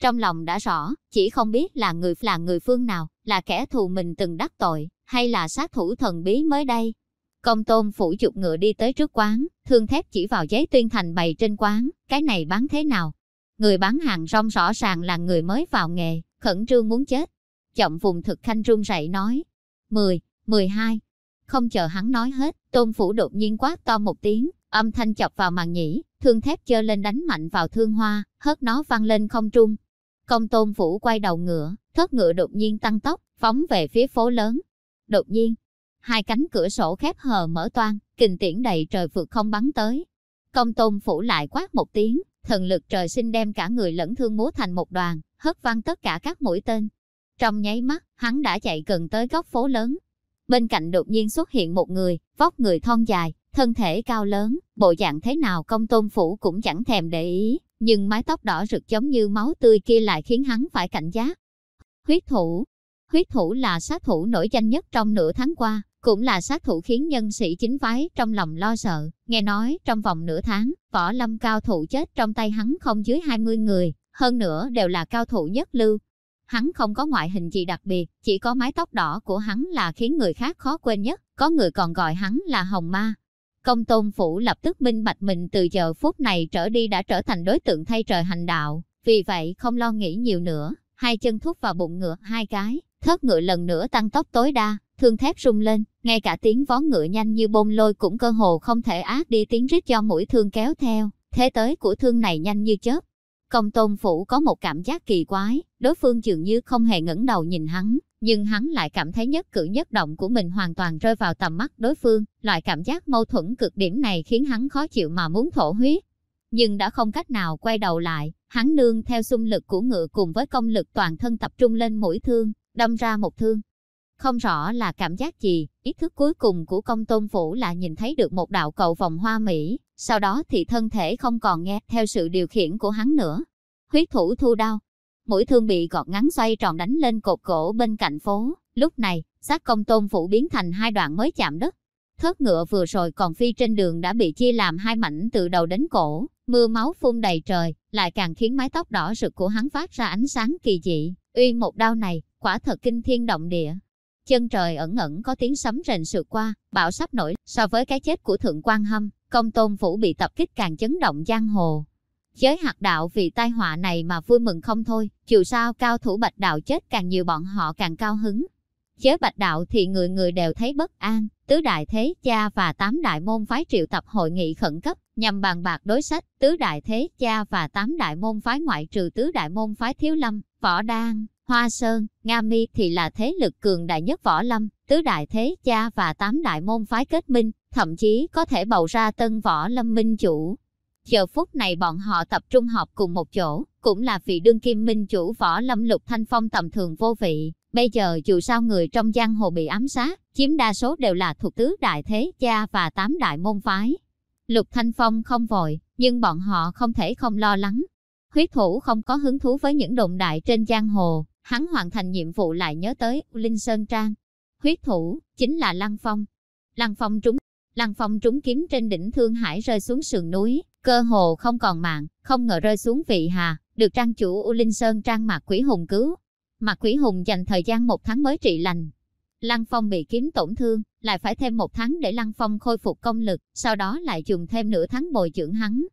Trong lòng đã rõ, chỉ không biết là người là người phương nào, là kẻ thù mình từng đắc tội, hay là sát thủ thần bí mới đây. Công tôn phủ chụp ngựa đi tới trước quán, thương thép chỉ vào giấy tuyên thành bày trên quán, cái này bán thế nào? Người bán hàng rong rõ ràng là người mới vào nghề, khẩn trương muốn chết. Chậm vùng thực khanh run rẩy nói, 10, 12. Không chờ hắn nói hết, tôn phủ đột nhiên quát to một tiếng, âm thanh chọc vào màn nhĩ, thương thép chơ lên đánh mạnh vào thương hoa, hớt nó văng lên không trung. Công tôn phủ quay đầu ngựa, thớt ngựa đột nhiên tăng tốc, phóng về phía phố lớn. Đột nhiên, hai cánh cửa sổ khép hờ mở toan, kình tiễn đầy trời vượt không bắn tới. Công tôn phủ lại quát một tiếng, thần lực trời sinh đem cả người lẫn thương múa thành một đoàn, hất văng tất cả các mũi tên. Trong nháy mắt, hắn đã chạy gần tới góc phố lớn. Bên cạnh đột nhiên xuất hiện một người, vóc người thon dài, thân thể cao lớn, bộ dạng thế nào công tôn phủ cũng chẳng thèm để ý, nhưng mái tóc đỏ rực giống như máu tươi kia lại khiến hắn phải cảnh giác. Huyết thủ Huyết thủ là sát thủ nổi danh nhất trong nửa tháng qua, cũng là sát thủ khiến nhân sĩ chính phái trong lòng lo sợ. Nghe nói, trong vòng nửa tháng, võ lâm cao thủ chết trong tay hắn không dưới 20 người, hơn nữa đều là cao thủ nhất lưu. Hắn không có ngoại hình gì đặc biệt, chỉ có mái tóc đỏ của hắn là khiến người khác khó quên nhất, có người còn gọi hắn là Hồng Ma. Công tôn phủ lập tức minh bạch mình từ giờ phút này trở đi đã trở thành đối tượng thay trời hành đạo, vì vậy không lo nghĩ nhiều nữa, hai chân thúc vào bụng ngựa hai cái, thớt ngựa lần nữa tăng tốc tối đa, thương thép rung lên, ngay cả tiếng vó ngựa nhanh như bông lôi cũng cơ hồ không thể ác đi tiếng rít cho mũi thương kéo theo, thế tới của thương này nhanh như chớp. Công tôn phủ có một cảm giác kỳ quái, đối phương dường như không hề ngẩng đầu nhìn hắn, nhưng hắn lại cảm thấy nhất cử nhất động của mình hoàn toàn rơi vào tầm mắt đối phương, loại cảm giác mâu thuẫn cực điểm này khiến hắn khó chịu mà muốn thổ huyết. Nhưng đã không cách nào quay đầu lại, hắn nương theo xung lực của ngựa cùng với công lực toàn thân tập trung lên mũi thương, đâm ra một thương. Không rõ là cảm giác gì, ý thức cuối cùng của công tôn phủ là nhìn thấy được một đạo cầu vòng hoa mỹ, sau đó thì thân thể không còn nghe theo sự điều khiển của hắn nữa. Huyết thủ thu đau, mũi thương bị gọt ngắn xoay tròn đánh lên cột cổ bên cạnh phố, lúc này, xác công tôn phủ biến thành hai đoạn mới chạm đất. Thớt ngựa vừa rồi còn phi trên đường đã bị chia làm hai mảnh từ đầu đến cổ, mưa máu phun đầy trời, lại càng khiến mái tóc đỏ rực của hắn phát ra ánh sáng kỳ dị. Uy một đau này, quả thật kinh thiên động địa. Chân trời ẩn ẩn có tiếng sấm rền sượt qua, bão sắp nổi, so với cái chết của Thượng quan Hâm, công tôn phủ bị tập kích càng chấn động giang hồ. Giới hạt đạo vì tai họa này mà vui mừng không thôi, dù sao cao thủ bạch đạo chết càng nhiều bọn họ càng cao hứng. Giới bạch đạo thì người người đều thấy bất an, tứ đại thế cha và tám đại môn phái triệu tập hội nghị khẩn cấp, nhằm bàn bạc đối sách, tứ đại thế cha và tám đại môn phái ngoại trừ tứ đại môn phái thiếu lâm, võ đan, Hoa Sơn, Nga Mi thì là thế lực cường đại nhất võ lâm, tứ đại thế cha và tám đại môn phái kết minh, thậm chí có thể bầu ra tân võ lâm minh chủ. Giờ phút này bọn họ tập trung họp cùng một chỗ, cũng là vì đương kim minh chủ võ lâm lục thanh phong tầm thường vô vị. Bây giờ dù sao người trong giang hồ bị ám sát, chiếm đa số đều là thuộc tứ đại thế cha và tám đại môn phái. Lục Thanh Phong không vội, nhưng bọn họ không thể không lo lắng. Huyết thủ không có hứng thú với những đồn đại trên giang hồ, Hắn hoàn thành nhiệm vụ lại nhớ tới Linh Sơn Trang. Huyết thủ, chính là Lăng Phong. Lăng Phong trúng Lăng Phong trúng kiếm trên đỉnh Thương Hải rơi xuống sườn núi, cơ hồ không còn mạng, không ngờ rơi xuống vị hà, được trang chủ U Linh Sơn Trang Mạc Quỷ Hùng cứu. Mạc Quỷ Hùng dành thời gian một tháng mới trị lành. Lăng Phong bị kiếm tổn thương, lại phải thêm một tháng để Lăng Phong khôi phục công lực, sau đó lại dùng thêm nửa tháng bồi dưỡng hắn.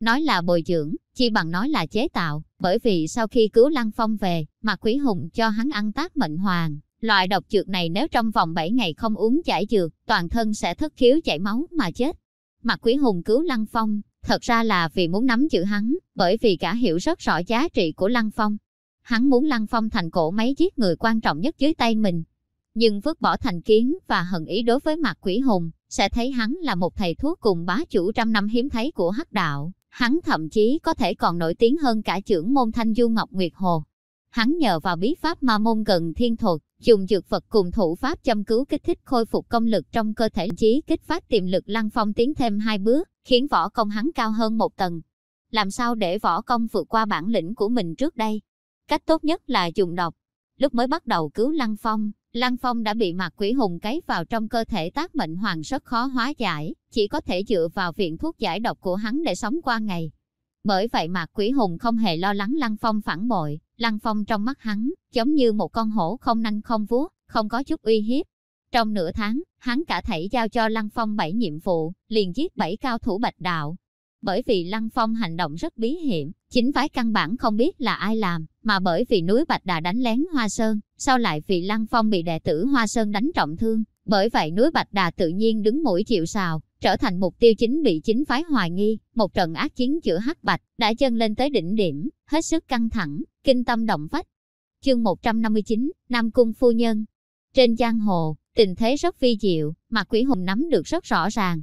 Nói là bồi dưỡng, chi bằng nói là chế tạo, bởi vì sau khi cứu Lăng Phong về, mà Quý Hùng cho hắn ăn tác mệnh hoàng. Loại độc dược này nếu trong vòng 7 ngày không uống giải dược, toàn thân sẽ thất khiếu chảy máu mà chết. Mà Quý Hùng cứu Lăng Phong, thật ra là vì muốn nắm giữ hắn, bởi vì cả hiểu rất rõ giá trị của Lăng Phong. Hắn muốn Lăng Phong thành cổ mấy giết người quan trọng nhất dưới tay mình. Nhưng vứt bỏ thành kiến và hận ý đối với mặt Quý Hùng, sẽ thấy hắn là một thầy thuốc cùng bá chủ trăm năm hiếm thấy của hắc đạo. Hắn thậm chí có thể còn nổi tiếng hơn cả trưởng môn thanh du Ngọc Nguyệt Hồ. Hắn nhờ vào bí pháp ma môn gần thiên thuật, dùng dược vật cùng thủ pháp châm cứu kích thích khôi phục công lực trong cơ thể chí kích phát tiềm lực lăng phong tiến thêm hai bước, khiến võ công hắn cao hơn một tầng. Làm sao để võ công vượt qua bản lĩnh của mình trước đây? Cách tốt nhất là dùng độc. Lúc mới bắt đầu cứu lăng phong, lăng phong đã bị Mạc quỷ hùng cấy vào trong cơ thể tác mệnh hoàng rất khó hóa giải, chỉ có thể dựa vào viện thuốc giải độc của hắn để sống qua ngày. Bởi vậy Mạc Quỷ Hùng không hề lo lắng Lăng Phong phản bội, Lăng Phong trong mắt hắn, giống như một con hổ không nanh không vuốt, không có chút uy hiếp. Trong nửa tháng, hắn cả thảy giao cho Lăng Phong bảy nhiệm vụ, liền giết bảy cao thủ bạch đạo. Bởi vì Lăng Phong hành động rất bí hiểm, chính phái căn bản không biết là ai làm, mà bởi vì núi Bạch Đà đánh lén Hoa Sơn, sau lại vì Lăng Phong bị đệ tử Hoa Sơn đánh trọng thương, bởi vậy núi Bạch Đà tự nhiên đứng mũi chịu sào, trở thành mục tiêu chính bị chính phái hoài nghi, một trận ác chiến giữa hắc bạch đã chân lên tới đỉnh điểm, hết sức căng thẳng, kinh tâm động phách. Chương 159, Nam Cung Phu Nhân Trên giang hồ, tình thế rất vi diệu, mà Quỷ Hùng nắm được rất rõ ràng.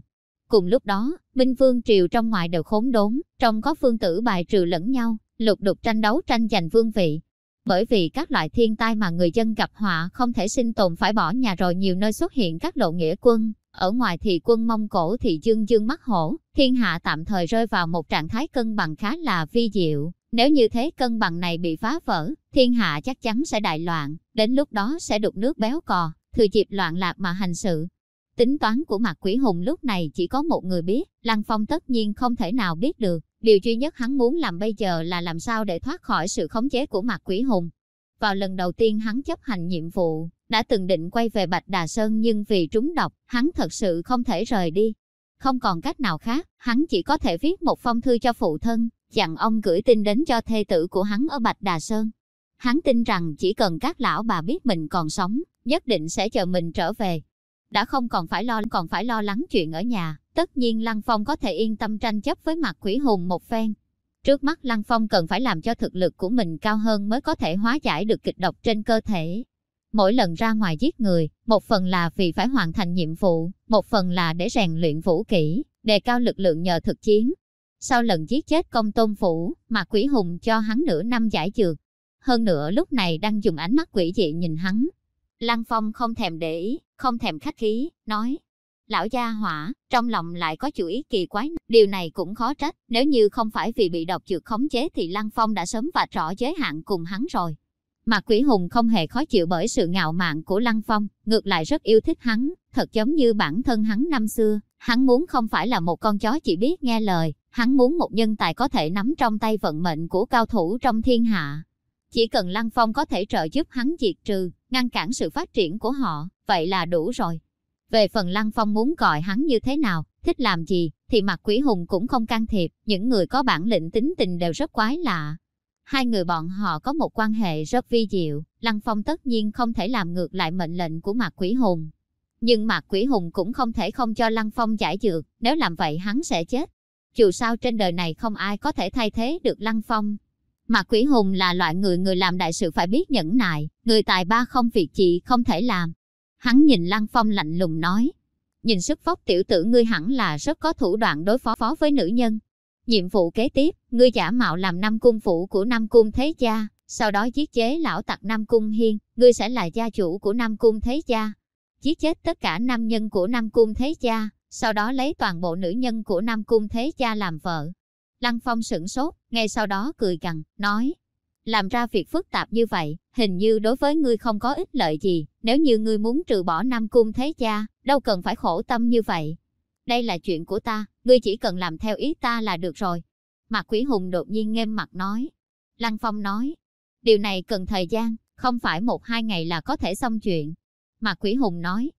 Cùng lúc đó, Minh Vương Triều trong ngoài đều khốn đốn, trong có phương tử bài trừ lẫn nhau, lục đục tranh đấu tranh giành vương vị. Bởi vì các loại thiên tai mà người dân gặp họa không thể sinh tồn phải bỏ nhà rồi nhiều nơi xuất hiện các lộ nghĩa quân, ở ngoài thì quân Mông Cổ thì dương dương mắt hổ, thiên hạ tạm thời rơi vào một trạng thái cân bằng khá là vi diệu. Nếu như thế cân bằng này bị phá vỡ, thiên hạ chắc chắn sẽ đại loạn, đến lúc đó sẽ đục nước béo cò, thừa dịp loạn lạc mà hành sự. Tính toán của mặt quỷ hùng lúc này chỉ có một người biết, Lăng Phong tất nhiên không thể nào biết được. Điều duy nhất hắn muốn làm bây giờ là làm sao để thoát khỏi sự khống chế của mặt quỷ hùng. Vào lần đầu tiên hắn chấp hành nhiệm vụ, đã từng định quay về Bạch Đà Sơn nhưng vì trúng độc, hắn thật sự không thể rời đi. Không còn cách nào khác, hắn chỉ có thể viết một phong thư cho phụ thân, dặn ông gửi tin đến cho thê tử của hắn ở Bạch Đà Sơn. Hắn tin rằng chỉ cần các lão bà biết mình còn sống, nhất định sẽ chờ mình trở về. Đã không còn phải lo còn phải lo lắng chuyện ở nhà, tất nhiên Lăng Phong có thể yên tâm tranh chấp với mặt quỷ hùng một phen. Trước mắt Lăng Phong cần phải làm cho thực lực của mình cao hơn mới có thể hóa giải được kịch độc trên cơ thể. Mỗi lần ra ngoài giết người, một phần là vì phải hoàn thành nhiệm vụ, một phần là để rèn luyện vũ kỹ, đề cao lực lượng nhờ thực chiến. Sau lần giết chết công tôn phủ, mà quỷ hùng cho hắn nửa năm giải dược. Hơn nữa lúc này đang dùng ánh mắt quỷ dị nhìn hắn. Lăng Phong không thèm để ý, không thèm khách khí, nói. Lão gia hỏa, trong lòng lại có chủ ý kỳ quái. Điều này cũng khó trách, nếu như không phải vì bị độc dược khống chế thì Lăng Phong đã sớm vạch rõ giới hạn cùng hắn rồi. mà Quỷ Hùng không hề khó chịu bởi sự ngạo mạn của Lăng Phong, ngược lại rất yêu thích hắn, thật giống như bản thân hắn năm xưa. Hắn muốn không phải là một con chó chỉ biết nghe lời, hắn muốn một nhân tài có thể nắm trong tay vận mệnh của cao thủ trong thiên hạ. Chỉ cần Lăng Phong có thể trợ giúp hắn diệt trừ, ngăn cản sự phát triển của họ, vậy là đủ rồi. Về phần Lăng Phong muốn gọi hắn như thế nào, thích làm gì, thì mặt Quỷ Hùng cũng không can thiệp, những người có bản lĩnh tính tình đều rất quái lạ, Hai người bọn họ có một quan hệ rất vi diệu, Lăng Phong tất nhiên không thể làm ngược lại mệnh lệnh của mặt Quỷ Hùng. Nhưng mặt Quỷ Hùng cũng không thể không cho Lăng Phong giải dược, nếu làm vậy hắn sẽ chết. Dù sao trên đời này không ai có thể thay thế được Lăng Phong. Mạc Quỷ Hùng là loại người người làm đại sự phải biết nhẫn nại, người tài ba không việc gì không thể làm. Hắn nhìn Lăng Phong lạnh lùng nói, nhìn sức phóc tiểu tử ngươi hẳn là rất có thủ đoạn đối phó phó với nữ nhân. Nhiệm vụ kế tiếp, ngươi giả mạo làm năm cung phụ của năm cung thế gia, sau đó giết chế lão tặc Nam Cung Hiên, ngươi sẽ là gia chủ của Nam Cung Thế Gia. Giết chết tất cả nam nhân của Nam Cung Thế Gia, sau đó lấy toàn bộ nữ nhân của Nam Cung Thế Gia làm vợ. Lăng Phong sửng sốt, ngay sau đó cười gằn, nói. Làm ra việc phức tạp như vậy, hình như đối với ngươi không có ích lợi gì, nếu như ngươi muốn trừ bỏ Nam Cung Thế cha, đâu cần phải khổ tâm như vậy. Đây là chuyện của ta, ngươi chỉ cần làm theo ý ta là được rồi. Mạc Quỷ Hùng đột nhiên nghiêm mặt nói. Lăng Phong nói, điều này cần thời gian, không phải một hai ngày là có thể xong chuyện. Mạc Quỷ Hùng nói,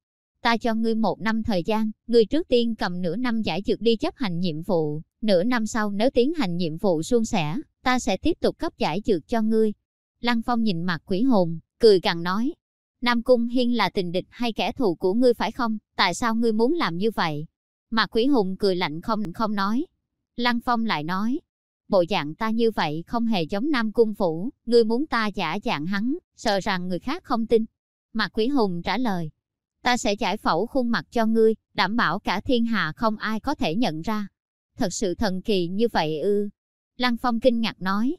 ta cho ngươi một năm thời gian, ngươi trước tiên cầm nửa năm giải dược đi chấp hành nhiệm vụ, nửa năm sau nếu tiến hành nhiệm vụ suôn sẻ, ta sẽ tiếp tục cấp giải dược cho ngươi. Lăng Phong nhìn mặt Quỷ Hùng, cười gằn nói, Nam Cung Hiên là tình địch hay kẻ thù của ngươi phải không? Tại sao ngươi muốn làm như vậy? Mạc Quỷ Hùng cười lạnh không không nói. Lăng Phong lại nói, bộ dạng ta như vậy không hề giống Nam Cung Phủ, ngươi muốn ta giả dạng hắn, sợ rằng người khác không tin. Mạc Quỷ Hùng trả lời, ta sẽ giải phẫu khuôn mặt cho ngươi, đảm bảo cả thiên hạ không ai có thể nhận ra. Thật sự thần kỳ như vậy ư. Lăng Phong kinh ngạc nói,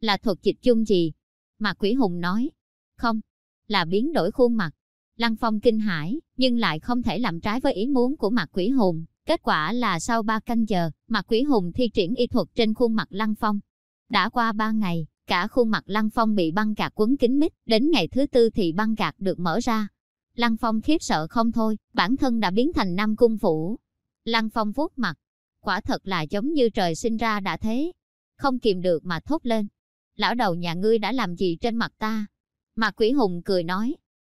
là thuật dịch chung gì? mà Quỷ Hùng nói, không, là biến đổi khuôn mặt. Lăng Phong kinh hãi, nhưng lại không thể làm trái với ý muốn của Mạc Quỷ Hùng. Kết quả là sau ba canh giờ, Mạc Quỷ Hùng thi triển y thuật trên khuôn mặt Lăng Phong. Đã qua ba ngày, cả khuôn mặt Lăng Phong bị băng gạc quấn kín mít, đến ngày thứ tư thì băng gạc được mở ra. Lăng Phong khiếp sợ không thôi, bản thân đã biến thành Nam Cung Phủ. Lăng Phong vuốt mặt, quả thật là giống như trời sinh ra đã thế. Không kìm được mà thốt lên. Lão đầu nhà ngươi đã làm gì trên mặt ta? Mà Quỷ Hùng cười nói.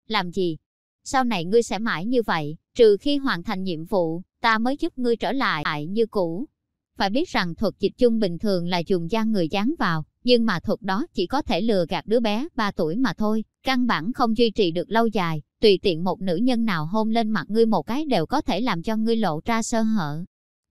Làm gì? Sau này ngươi sẽ mãi như vậy, trừ khi hoàn thành nhiệm vụ, ta mới giúp ngươi trở lại như cũ. Phải biết rằng thuật dịch chung bình thường là dùng da người dán vào, nhưng mà thuật đó chỉ có thể lừa gạt đứa bé 3 tuổi mà thôi, căn bản không duy trì được lâu dài, tùy tiện một nữ nhân nào hôn lên mặt ngươi một cái đều có thể làm cho ngươi lộ ra sơ hở.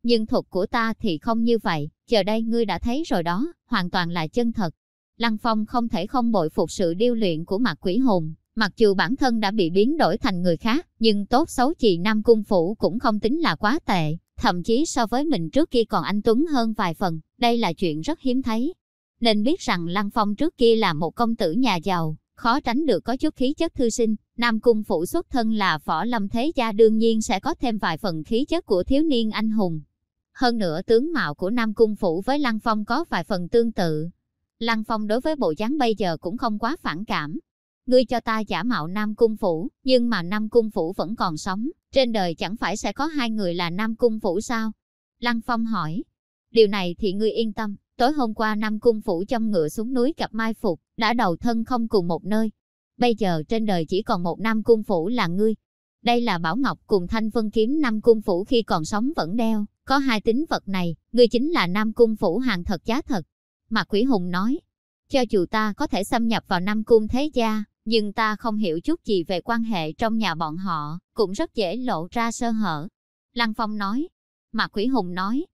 Nhưng thuật của ta thì không như vậy, giờ đây ngươi đã thấy rồi đó, hoàn toàn là chân thật. Lăng Phong không thể không bội phục sự điêu luyện của mặt quỷ hồn, mặc dù bản thân đã bị biến đổi thành người khác, nhưng tốt xấu chị Nam Cung Phủ cũng không tính là quá tệ, thậm chí so với mình trước kia còn anh Tuấn hơn vài phần, đây là chuyện rất hiếm thấy. Nên biết rằng Lăng Phong trước kia là một công tử nhà giàu, khó tránh được có chút khí chất thư sinh, Nam Cung Phủ xuất thân là võ lâm thế gia đương nhiên sẽ có thêm vài phần khí chất của thiếu niên anh hùng. Hơn nữa tướng mạo của Nam Cung Phủ với Lăng Phong có vài phần tương tự. Lăng Phong đối với bộ dáng bây giờ cũng không quá phản cảm. Ngươi cho ta giả mạo Nam Cung Phủ, nhưng mà Nam Cung Phủ vẫn còn sống, trên đời chẳng phải sẽ có hai người là Nam Cung Phủ sao? Lăng Phong hỏi. Điều này thì ngươi yên tâm, tối hôm qua Nam Cung Phủ trong ngựa xuống núi gặp Mai Phục, đã đầu thân không cùng một nơi. Bây giờ trên đời chỉ còn một Nam Cung Phủ là ngươi. Đây là Bảo Ngọc cùng Thanh Vân Kiếm Nam Cung Phủ khi còn sống vẫn đeo, có hai tính vật này, ngươi chính là Nam Cung Phủ hàng thật giá thật. Mạc Quỷ Hùng nói, cho dù ta có thể xâm nhập vào Nam Cung Thế Gia, nhưng ta không hiểu chút gì về quan hệ trong nhà bọn họ, cũng rất dễ lộ ra sơ hở. Lăng Phong nói, Mạc Quỷ Hùng nói,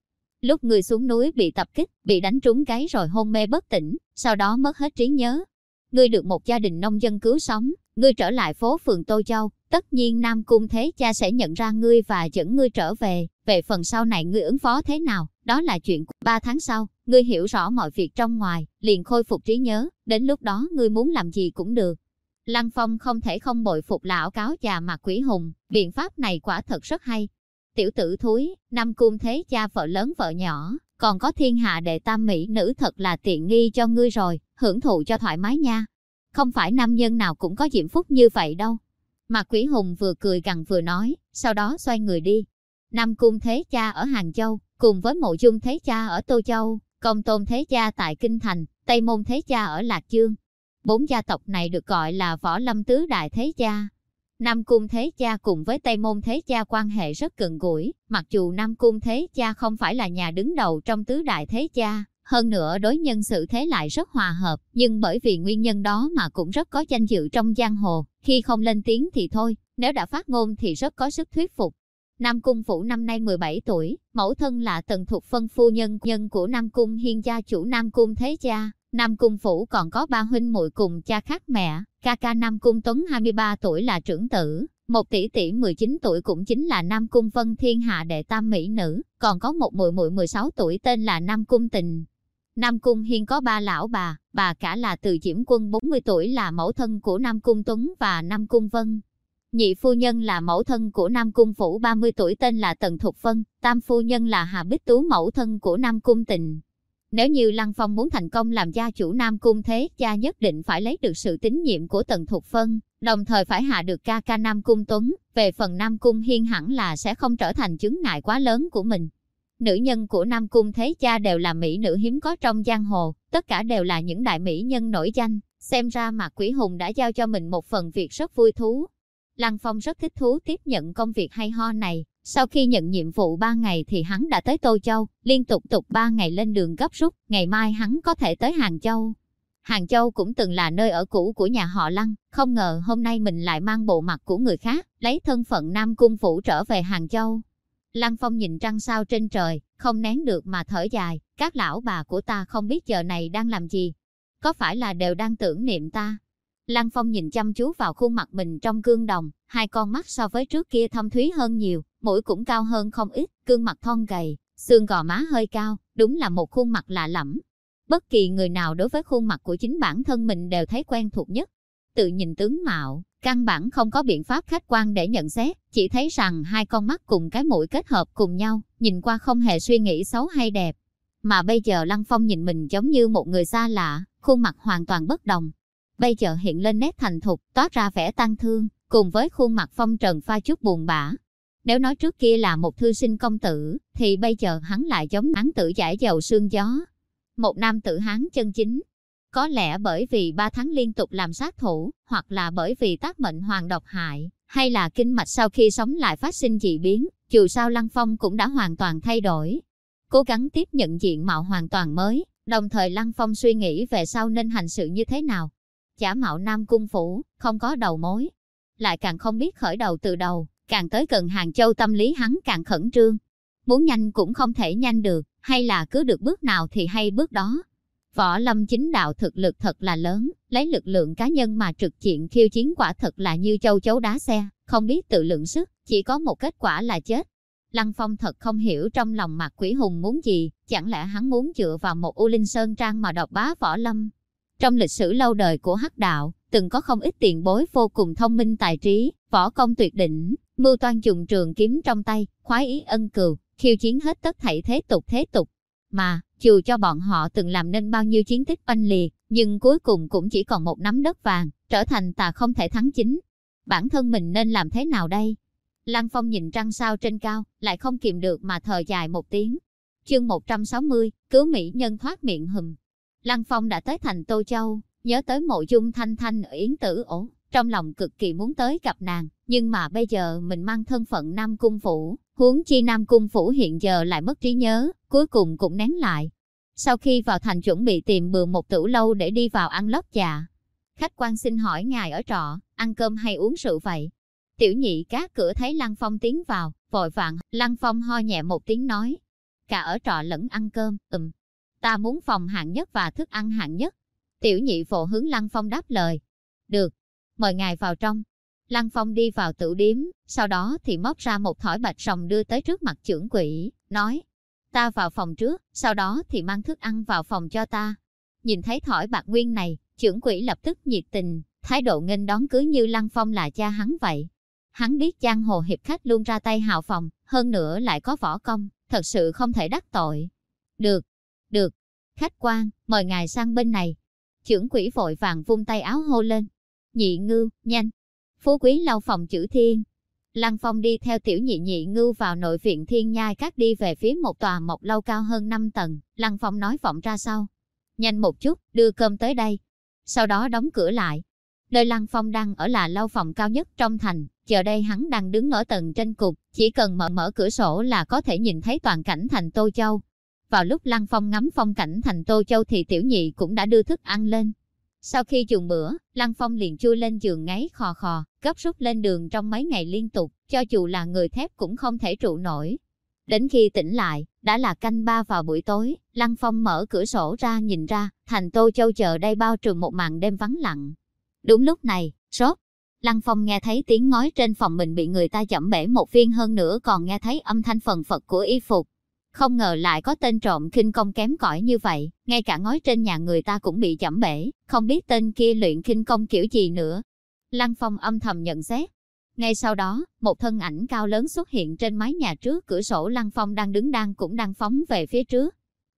lúc người xuống núi bị tập kích, bị đánh trúng gáy rồi hôn mê bất tỉnh, sau đó mất hết trí nhớ. Ngươi được một gia đình nông dân cứu sống, ngươi trở lại phố phường Tô Châu, tất nhiên Nam Cung Thế Cha sẽ nhận ra ngươi và dẫn ngươi trở về, về phần sau này ngươi ứng phó thế nào, đó là chuyện ba tháng sau, ngươi hiểu rõ mọi việc trong ngoài, liền khôi phục trí nhớ, đến lúc đó ngươi muốn làm gì cũng được. Lăng Phong không thể không bội phục lão cáo già mặt quỷ hùng, biện pháp này quả thật rất hay. Tiểu tử thúi, nam cung thế cha vợ lớn vợ nhỏ, còn có thiên hạ đệ tam mỹ nữ thật là tiện nghi cho ngươi rồi, hưởng thụ cho thoải mái nha. Không phải nam nhân nào cũng có diễm phúc như vậy đâu. Mạc quỷ hùng vừa cười gằn vừa nói, sau đó xoay người đi. Nam cung thế cha ở Hàng Châu, cùng với mộ dung thế cha ở Tô Châu, công tôn thế cha tại Kinh Thành, Tây môn thế cha ở Lạc Dương. Bốn gia tộc này được gọi là võ lâm tứ đại thế cha. Nam Cung Thế Cha cùng với Tây Môn Thế Cha quan hệ rất gần gũi, mặc dù Nam Cung Thế Cha không phải là nhà đứng đầu trong tứ đại thế cha, hơn nữa đối nhân sự thế lại rất hòa hợp, nhưng bởi vì nguyên nhân đó mà cũng rất có danh dự trong giang hồ, khi không lên tiếng thì thôi, nếu đã phát ngôn thì rất có sức thuyết phục. Nam Cung Phủ năm nay 17 tuổi, mẫu thân là Tần Thục Phân phu nhân nhân của Nam Cung Hiên gia chủ Nam Cung Thế Cha. Nam Cung Phủ còn có ba huynh muội cùng cha khác mẹ, ca ca Nam Cung Tuấn 23 tuổi là trưởng tử, một tỷ tỷ 19 tuổi cũng chính là Nam Cung Vân Thiên Hạ đệ tam mỹ nữ, còn có một muội muội 16 tuổi tên là Nam Cung Tình. Nam Cung Hiên có ba lão bà, bà cả là Từ Diễm Quân 40 tuổi là mẫu thân của Nam Cung Tuấn và Nam Cung Vân. Nhị phu nhân là mẫu thân của Nam Cung Phủ 30 tuổi tên là Tần Thục Vân, tam phu nhân là Hà Bích Tú mẫu thân của Nam Cung Tình. Nếu như Lăng Phong muốn thành công làm gia chủ Nam Cung Thế, cha nhất định phải lấy được sự tín nhiệm của Tần Thục Vân, đồng thời phải hạ được ca ca Nam Cung Tuấn, về phần Nam Cung Hiên hẳn là sẽ không trở thành chứng ngại quá lớn của mình. Nữ nhân của Nam Cung Thế Cha đều là mỹ nữ hiếm có trong giang hồ, tất cả đều là những đại mỹ nhân nổi danh, xem ra Mạc Quỷ Hùng đã giao cho mình một phần việc rất vui thú, Lăng Phong rất thích thú tiếp nhận công việc hay ho này. Sau khi nhận nhiệm vụ 3 ngày thì hắn đã tới Tô Châu, liên tục tục 3 ngày lên đường gấp rút, ngày mai hắn có thể tới Hàng Châu. Hàng Châu cũng từng là nơi ở cũ của nhà họ Lăng, không ngờ hôm nay mình lại mang bộ mặt của người khác, lấy thân phận Nam Cung Phủ trở về Hàng Châu. Lăng Phong nhìn trăng sao trên trời, không nén được mà thở dài, các lão bà của ta không biết giờ này đang làm gì. Có phải là đều đang tưởng niệm ta? Lăng Phong nhìn chăm chú vào khuôn mặt mình trong gương đồng, hai con mắt so với trước kia thâm thúy hơn nhiều, mũi cũng cao hơn không ít, gương mặt thon gầy, xương gò má hơi cao, đúng là một khuôn mặt lạ lẫm. Bất kỳ người nào đối với khuôn mặt của chính bản thân mình đều thấy quen thuộc nhất. Tự nhìn tướng mạo, căn bản không có biện pháp khách quan để nhận xét, chỉ thấy rằng hai con mắt cùng cái mũi kết hợp cùng nhau, nhìn qua không hề suy nghĩ xấu hay đẹp. Mà bây giờ Lăng Phong nhìn mình giống như một người xa lạ, khuôn mặt hoàn toàn bất đồng. Bây giờ hiện lên nét thành thục, toát ra vẻ tăng thương, cùng với khuôn mặt phong trần pha chút buồn bã. Nếu nói trước kia là một thư sinh công tử, thì bây giờ hắn lại giống án tử giải dầu sương gió. Một nam tử hán chân chính. Có lẽ bởi vì ba tháng liên tục làm sát thủ, hoặc là bởi vì tác mệnh hoàng độc hại, hay là kinh mạch sau khi sống lại phát sinh dị biến, dù sao Lăng Phong cũng đã hoàn toàn thay đổi. Cố gắng tiếp nhận diện mạo hoàn toàn mới, đồng thời Lăng Phong suy nghĩ về sau nên hành sự như thế nào. Giả mạo Nam Cung Phủ, không có đầu mối, lại càng không biết khởi đầu từ đầu, càng tới gần Hàng Châu tâm lý hắn càng khẩn trương. Muốn nhanh cũng không thể nhanh được, hay là cứ được bước nào thì hay bước đó. Võ lâm chính đạo thực lực thật là lớn, lấy lực lượng cá nhân mà trực diện khiêu chiến quả thật là như châu chấu đá xe, không biết tự lượng sức, chỉ có một kết quả là chết. Lăng Phong thật không hiểu trong lòng mặt quỷ hùng muốn gì, chẳng lẽ hắn muốn dựa vào một U Linh Sơn Trang mà độc bá võ lâm. Trong lịch sử lâu đời của hắc đạo, từng có không ít tiền bối vô cùng thông minh tài trí, võ công tuyệt đỉnh, mưu toan dùng trường kiếm trong tay, khoái ý ân cừu, khiêu chiến hết tất thảy thế tục thế tục. Mà, dù cho bọn họ từng làm nên bao nhiêu chiến tích oanh liệt, nhưng cuối cùng cũng chỉ còn một nắm đất vàng, trở thành tà không thể thắng chính. Bản thân mình nên làm thế nào đây? Lăng Phong nhìn trăng sao trên cao, lại không kìm được mà thở dài một tiếng. Chương 160, cứu mỹ nhân thoát miệng hùm. Lăng Phong đã tới thành Tô Châu, nhớ tới mộ dung thanh thanh ở Yến Tử ổ, trong lòng cực kỳ muốn tới gặp nàng, nhưng mà bây giờ mình mang thân phận Nam Cung Phủ, huống chi Nam Cung Phủ hiện giờ lại mất trí nhớ, cuối cùng cũng nén lại. Sau khi vào thành chuẩn bị tìm bừa một tử lâu để đi vào ăn lót dạ. Khách quan xin hỏi ngài ở trọ, ăn cơm hay uống rượu vậy? Tiểu nhị cá cửa thấy Lăng Phong tiến vào, vội vàng, Lăng Phong ho nhẹ một tiếng nói. Cả ở trọ lẫn ăn cơm, ừm. Ta muốn phòng hạng nhất và thức ăn hạng nhất. Tiểu nhị vội hướng Lăng Phong đáp lời. Được, mời ngài vào trong. Lăng Phong đi vào tử điếm, sau đó thì móc ra một thỏi bạch sòng đưa tới trước mặt trưởng quỷ, nói. Ta vào phòng trước, sau đó thì mang thức ăn vào phòng cho ta. Nhìn thấy thỏi bạc nguyên này, trưởng quỷ lập tức nhiệt tình, thái độ nghênh đón cứ như Lăng Phong là cha hắn vậy. Hắn biết giang hồ hiệp khách luôn ra tay hào phòng, hơn nữa lại có võ công, thật sự không thể đắc tội. Được, được, khách quan, mời ngài sang bên này. Trưởng quỷ vội vàng vung tay áo hô lên. Nhị ngư, nhanh. Phú quý lau phòng chữ thiên. Lăng Phong đi theo tiểu nhị nhị ngưu vào nội viện thiên nhai các đi về phía một tòa mộc lâu cao hơn 5 tầng. Lăng Phong nói vọng ra sau. Nhanh một chút, đưa cơm tới đây. Sau đó đóng cửa lại. Nơi Lăng Phong đang ở là lâu phòng cao nhất trong thành, giờ đây hắn đang đứng ở tầng trên cục, chỉ cần mở mở cửa sổ là có thể nhìn thấy toàn cảnh thành Tô Châu. Vào lúc Lăng Phong ngắm phong cảnh thành Tô Châu thì tiểu nhị cũng đã đưa thức ăn lên. Sau khi dùng bữa, Lăng Phong liền chui lên giường ngáy khò khò, gấp rút lên đường trong mấy ngày liên tục, cho dù là người thép cũng không thể trụ nổi. Đến khi tỉnh lại, đã là canh ba vào buổi tối, Lăng Phong mở cửa sổ ra nhìn ra, thành Tô Châu chờ đây bao trùm một màn đêm vắng lặng. Đúng lúc này, rốt, Lăng Phong nghe thấy tiếng ngói trên phòng mình bị người ta chậm bể một viên hơn nữa còn nghe thấy âm thanh phần phật của y phục. Không ngờ lại có tên trộm kinh công kém cỏi như vậy, ngay cả ngói trên nhà người ta cũng bị chẩm bể, không biết tên kia luyện kinh công kiểu gì nữa. Lăng Phong âm thầm nhận xét. Ngay sau đó, một thân ảnh cao lớn xuất hiện trên mái nhà trước cửa sổ Lăng Phong đang đứng đang cũng đang phóng về phía trước.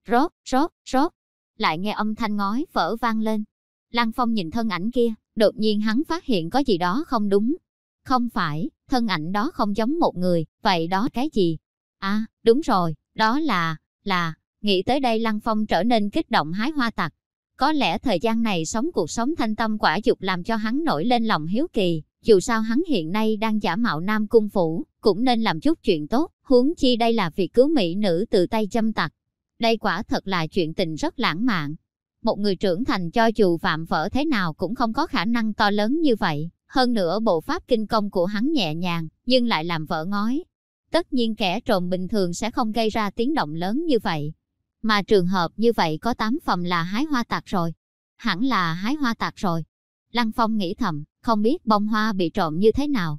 Rốt, rốt, rốt. Lại nghe âm thanh ngói vỡ vang lên. Lăng Phong nhìn thân ảnh kia, đột nhiên hắn phát hiện có gì đó không đúng. Không phải, thân ảnh đó không giống một người, vậy đó cái gì? À, đúng rồi, đó là, là, nghĩ tới đây Lăng Phong trở nên kích động hái hoa tặc. Có lẽ thời gian này sống cuộc sống thanh tâm quả dục làm cho hắn nổi lên lòng hiếu kỳ, dù sao hắn hiện nay đang giả mạo nam cung phủ, cũng nên làm chút chuyện tốt, huống chi đây là việc cứu mỹ nữ từ tay châm tặc. Đây quả thật là chuyện tình rất lãng mạn. Một người trưởng thành cho dù phạm vỡ thế nào cũng không có khả năng to lớn như vậy. Hơn nữa bộ pháp kinh công của hắn nhẹ nhàng, nhưng lại làm vỡ ngói. Tất nhiên kẻ trộm bình thường sẽ không gây ra tiếng động lớn như vậy. Mà trường hợp như vậy có tám phòng là hái hoa tạc rồi. Hẳn là hái hoa tạc rồi. Lăng Phong nghĩ thầm, không biết bông hoa bị trộm như thế nào.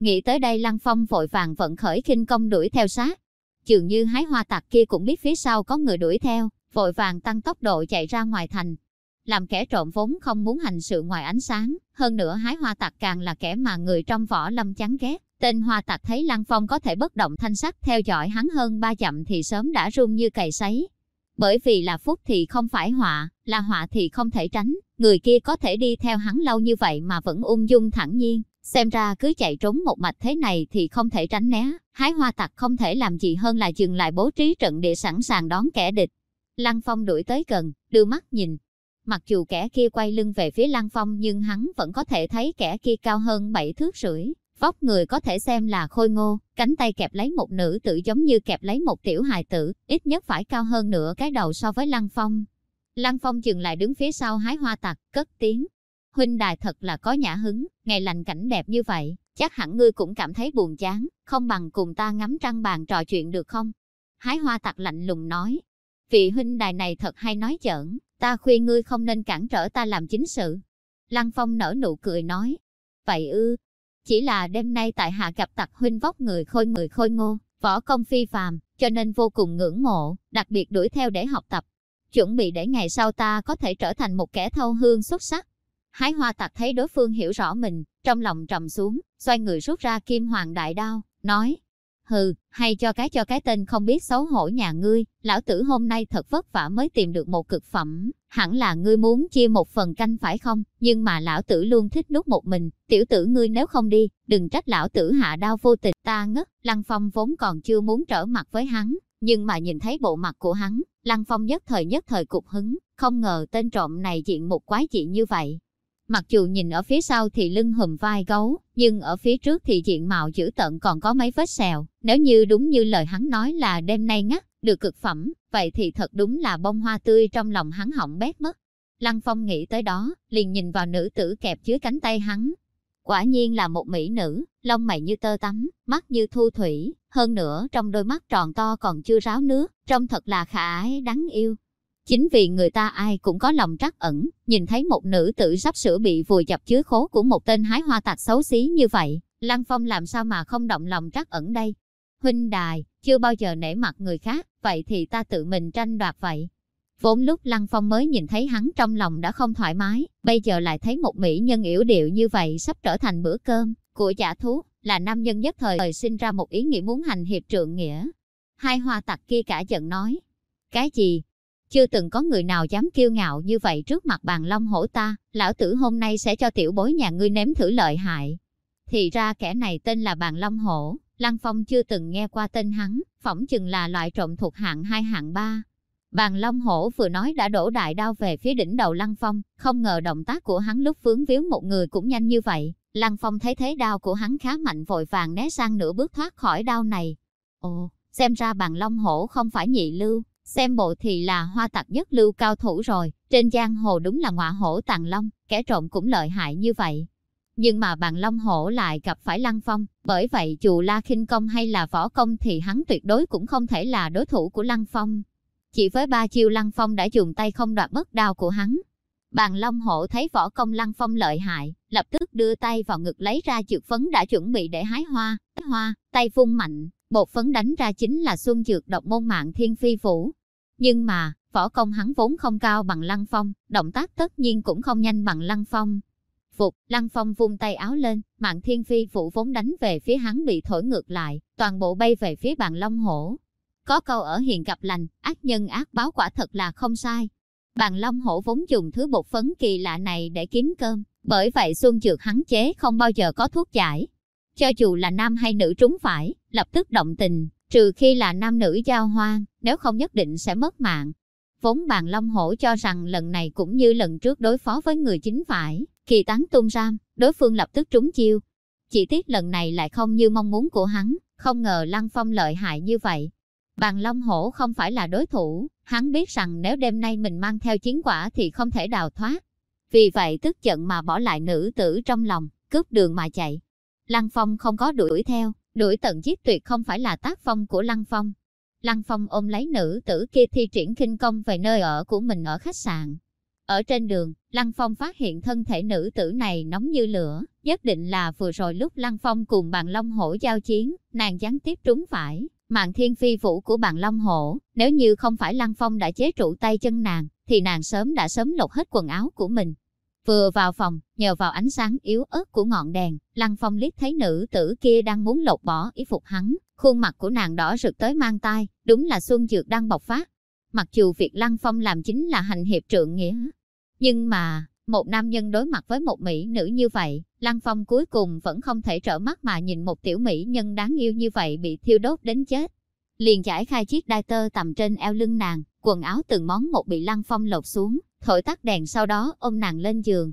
Nghĩ tới đây Lăng Phong vội vàng vận khởi kinh công đuổi theo sát. Dường như hái hoa tạc kia cũng biết phía sau có người đuổi theo, vội vàng tăng tốc độ chạy ra ngoài thành. Làm kẻ trộm vốn không muốn hành sự ngoài ánh sáng, hơn nữa hái hoa tạc càng là kẻ mà người trong võ lâm chán ghét. Tên hoa tặc thấy Lăng Phong có thể bất động thanh sắc theo dõi hắn hơn ba chậm thì sớm đã run như cày sấy. Bởi vì là phúc thì không phải họa, là họa thì không thể tránh, người kia có thể đi theo hắn lâu như vậy mà vẫn ung dung thẳng nhiên, xem ra cứ chạy trốn một mạch thế này thì không thể tránh né, hái hoa tặc không thể làm gì hơn là dừng lại bố trí trận địa sẵn sàng đón kẻ địch. Lăng Phong đuổi tới gần, đưa mắt nhìn. Mặc dù kẻ kia quay lưng về phía Lăng Phong nhưng hắn vẫn có thể thấy kẻ kia cao hơn bảy thước rưỡi, vóc người có thể xem là khôi ngô, cánh tay kẹp lấy một nữ tử giống như kẹp lấy một tiểu hài tử, ít nhất phải cao hơn nửa cái đầu so với Lăng Phong. Lăng Phong dừng lại đứng phía sau hái hoa tặc, cất tiếng. Huynh đài thật là có nhã hứng, ngày lành cảnh đẹp như vậy, chắc hẳn ngươi cũng cảm thấy buồn chán, không bằng cùng ta ngắm trăng bàn trò chuyện được không? Hái hoa tặc lạnh lùng nói. Vị huynh đài này thật hay nói giỡn, ta khuyên ngươi không nên cản trở ta làm chính sự. Lăng Phong nở nụ cười nói. Vậy ư, chỉ là đêm nay tại hạ gặp tặc huynh vóc người khôi người khôi ngô, võ công phi phàm, cho nên vô cùng ngưỡng mộ, đặc biệt đuổi theo để học tập. Chuẩn bị để ngày sau ta có thể trở thành một kẻ thâu hương xuất sắc. Hái hoa tặc thấy đối phương hiểu rõ mình, trong lòng trầm xuống, xoay người rút ra kim hoàng đại đao, nói, Hừ, hay cho cái cho cái tên không biết xấu hổ nhà ngươi, lão tử hôm nay thật vất vả mới tìm được một cực phẩm, hẳn là ngươi muốn chia một phần canh phải không, nhưng mà lão tử luôn thích nuốt một mình, tiểu tử ngươi nếu không đi, đừng trách lão tử hạ đau vô tình, ta ngất, Lăng Phong vốn còn chưa muốn trở mặt với hắn, nhưng mà nhìn thấy bộ mặt của hắn, Lăng Phong nhất thời nhất thời cục hứng, không ngờ tên trộm này diện một quái dị như vậy, Mặc dù nhìn ở phía sau thì lưng hùm vai gấu, nhưng ở phía trước thì diện mạo dữ tận còn có mấy vết sẹo. Nếu như đúng như lời hắn nói là đêm nay ngắt, được cực phẩm, vậy thì thật đúng là bông hoa tươi trong lòng hắn hỏng bét mất. Lăng Phong nghĩ tới đó, liền nhìn vào nữ tử kẹp dưới cánh tay hắn. Quả nhiên là một mỹ nữ, lông mày như tơ tắm, mắt như thu thủy, hơn nữa trong đôi mắt tròn to còn chưa ráo nước, trông thật là khả ái đáng yêu. Chính vì người ta ai cũng có lòng trắc ẩn, nhìn thấy một nữ tử sắp sửa bị vùi dập chứa khố của một tên hái hoa tạch xấu xí như vậy, Lăng Phong làm sao mà không động lòng trắc ẩn đây? Huynh đài, chưa bao giờ nể mặt người khác, vậy thì ta tự mình tranh đoạt vậy. Vốn lúc Lăng Phong mới nhìn thấy hắn trong lòng đã không thoải mái, bây giờ lại thấy một mỹ nhân yểu điệu như vậy sắp trở thành bữa cơm của giả thú, là nam nhân nhất thời sinh ra một ý nghĩ muốn hành hiệp trượng nghĩa. Hai hoa tặc kia cả giận nói, cái gì, chưa từng có người nào dám kiêu ngạo như vậy trước mặt bàn long hổ ta, lão tử hôm nay sẽ cho tiểu bối nhà ngươi nếm thử lợi hại. Thì ra kẻ này tên là bàn long hổ, Lăng Phong chưa từng nghe qua tên hắn, phỏng chừng là loại trộm thuộc hạng hai hạng ba. Bàn Long Hổ vừa nói đã đổ đại đao về phía đỉnh đầu Lăng Phong, không ngờ động tác của hắn lúc vướng víu một người cũng nhanh như vậy. Lăng Phong thấy thế đao của hắn khá mạnh vội vàng né sang nửa bước thoát khỏi đao này. Ồ, xem ra bàn Long Hổ không phải nhị lưu, Xem bộ thì là hoa tặc nhất lưu cao thủ rồi, trên giang hồ đúng là ngọa hổ tàng long, kẻ trộm cũng lợi hại như vậy. Nhưng mà bàn long hổ lại gặp phải lăng phong, bởi vậy dù la khinh công hay là võ công thì hắn tuyệt đối cũng không thể là đối thủ của lăng phong. Chỉ với ba chiêu lăng phong đã dùng tay không đoạt mất đao của hắn. Bàn long hổ thấy võ công lăng phong lợi hại, lập tức đưa tay vào ngực lấy ra dược phấn đã chuẩn bị để hái hoa, hoa, tay vung mạnh, một phấn đánh ra chính là xuân dược độc môn mạng thiên phi vũ. Nhưng mà, võ công hắn vốn không cao bằng Lăng Phong, động tác tất nhiên cũng không nhanh bằng Lăng Phong. Phục, Lăng Phong vung tay áo lên, mạng thiên phi vũ vốn đánh về phía hắn bị thổi ngược lại, toàn bộ bay về phía bàn long hổ. Có câu ở hiền gặp lành, ác nhân ác báo quả thật là không sai. Bàn long hổ vốn dùng thứ bột phấn kỳ lạ này để kiếm cơm, bởi vậy xuân dược hắn chế không bao giờ có thuốc giải. Cho dù là nam hay nữ trúng phải, lập tức động tình, trừ khi là nam nữ giao hoan, nếu không nhất định sẽ mất mạng. Vốn bàn Long Hổ cho rằng lần này cũng như lần trước đối phó với người chính phải, kỳ tán tung ram, đối phương lập tức trúng chiêu. Chỉ tiếc lần này lại không như mong muốn của hắn, không ngờ Lăng Phong lợi hại như vậy. Bàn Long Hổ không phải là đối thủ, hắn biết rằng nếu đêm nay mình mang theo chiến quả thì không thể đào thoát. Vì vậy tức giận mà bỏ lại nữ tử trong lòng, cướp đường mà chạy. Lăng Phong không có đuổi theo, đuổi tận giết tuyệt không phải là tác phong của Lăng Phong. Lăng Phong ôm lấy nữ tử kia thi triển kinh công về nơi ở của mình ở khách sạn. Ở trên đường, Lăng Phong phát hiện thân thể nữ tử này nóng như lửa, nhất định là vừa rồi lúc Lăng Phong cùng bạn Long Hổ giao chiến, nàng gián tiếp trúng phải. Mạng thiên phi vũ của bạn Long Hổ, nếu như không phải Lăng Phong đã chế trụ tay chân nàng, thì nàng sớm đã sớm lột hết quần áo của mình. Vừa vào phòng, nhờ vào ánh sáng yếu ớt của ngọn đèn, Lăng Phong liếc thấy nữ tử kia đang muốn lột bỏ y phục hắn, khuôn mặt của nàng đỏ rực tới mang tai, đúng là xuân dược đang bộc phát. Mặc dù việc Lăng Phong làm chính là hành hiệp trượng nghĩa, nhưng mà, một nam nhân đối mặt với một mỹ nữ như vậy, Lăng Phong cuối cùng vẫn không thể trở mắt mà nhìn một tiểu mỹ nhân đáng yêu như vậy bị thiêu đốt đến chết. Liền giải khai chiếc đai tơ tầm trên eo lưng nàng, quần áo từng món một bị Lăng Phong lột xuống, thổi tắt đèn sau đó ôm nàng lên giường.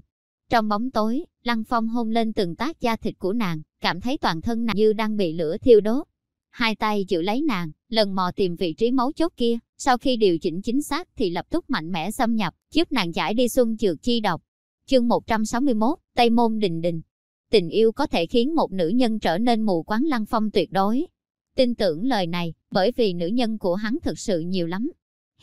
Trong bóng tối, Lăng Phong hôn lên từng tác da thịt của nàng, cảm thấy toàn thân nàng như đang bị lửa thiêu đốt. Hai tay giữ lấy nàng, lần mò tìm vị trí mấu chốt kia, sau khi điều chỉnh chính xác thì lập tức mạnh mẽ xâm nhập, giúp nàng giải đi xuân trượt chi độc. Chương 161, Tây Môn Đình Đình Tình yêu có thể khiến một nữ nhân trở nên mù quáng lăng phong tuyệt đối. Tin tưởng lời này, bởi vì nữ nhân của hắn thực sự nhiều lắm.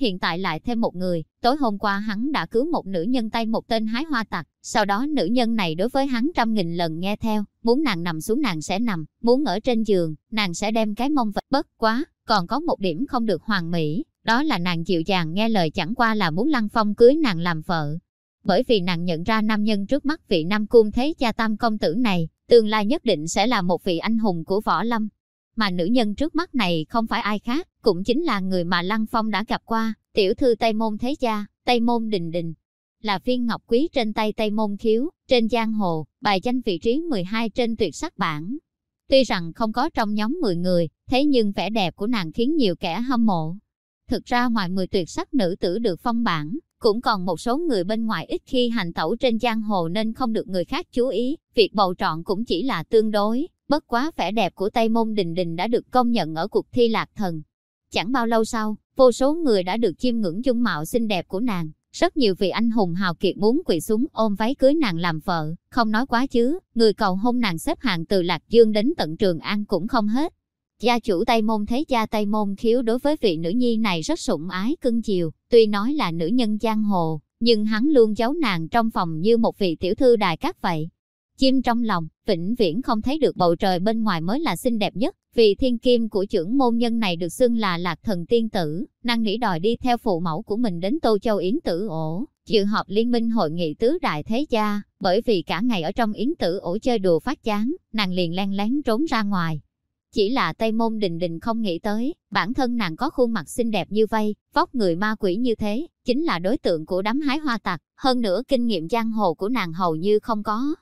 Hiện tại lại thêm một người, tối hôm qua hắn đã cứu một nữ nhân tay một tên hái hoa tặc, sau đó nữ nhân này đối với hắn trăm nghìn lần nghe theo, muốn nàng nằm xuống nàng sẽ nằm, muốn ở trên giường, nàng sẽ đem cái mông vật bất quá, còn có một điểm không được hoàn mỹ, đó là nàng dịu dàng nghe lời chẳng qua là muốn Lăng Phong cưới nàng làm vợ. Bởi vì nàng nhận ra nam nhân trước mắt vị Nam Cung Thế Cha Tam Công Tử này, tương lai nhất định sẽ là một vị anh hùng của võ lâm. Mà nữ nhân trước mắt này không phải ai khác, cũng chính là người mà Lăng Phong đã gặp qua, tiểu thư Tây Môn Thế Cha, Tây Môn Đình Đình. Là viên ngọc quý trên tay Tây Môn Khiếu, trên giang hồ, bài danh vị trí 12 trên tuyệt sắc bảng. Tuy rằng không có trong nhóm 10 người, thế nhưng vẻ đẹp của nàng khiến nhiều kẻ hâm mộ. Thực ra ngoài 10 tuyệt sắc nữ tử được phong bản, cũng còn một số người bên ngoài ít khi hành tẩu trên giang hồ nên không được người khác chú ý, việc bầu chọn cũng chỉ là tương đối, bất quá vẻ đẹp của Tây Môn Đình Đình đã được công nhận ở cuộc thi lạc thần. Chẳng bao lâu sau, vô số người đã được chiêm ngưỡng dung mạo xinh đẹp của nàng, rất nhiều vị anh hùng hào kiệt muốn quỳ xuống ôm váy cưới nàng làm vợ, không nói quá chứ, người cầu hôn nàng xếp hạng từ Lạc Dương đến tận Trường An cũng không hết. Gia chủ Tây Môn thấy cha Tây Môn khiếu đối với vị nữ nhi này rất sủng ái cưng chiều, tuy nói là nữ nhân giang hồ, nhưng hắn luôn giấu nàng trong phòng như một vị tiểu thư đài cát vậy. Chim trong lòng, vĩnh viễn không thấy được bầu trời bên ngoài mới là xinh đẹp nhất, vì thiên kim của trưởng môn nhân này được xưng là lạc thần tiên tử, năng nỉ đòi đi theo phụ mẫu của mình đến Tô Châu Yến Tử ổ, dự họp liên minh hội nghị tứ đại thế gia, bởi vì cả ngày ở trong Yến Tử ổ chơi đùa phát chán, nàng liền len lén trốn ra ngoài, chỉ là Tây Môn Đình Đình không nghĩ tới, bản thân nàng có khuôn mặt xinh đẹp như vây, vóc người ma quỷ như thế, chính là đối tượng của đám hái hoa tặc, hơn nữa kinh nghiệm giang hồ của nàng hầu như không có.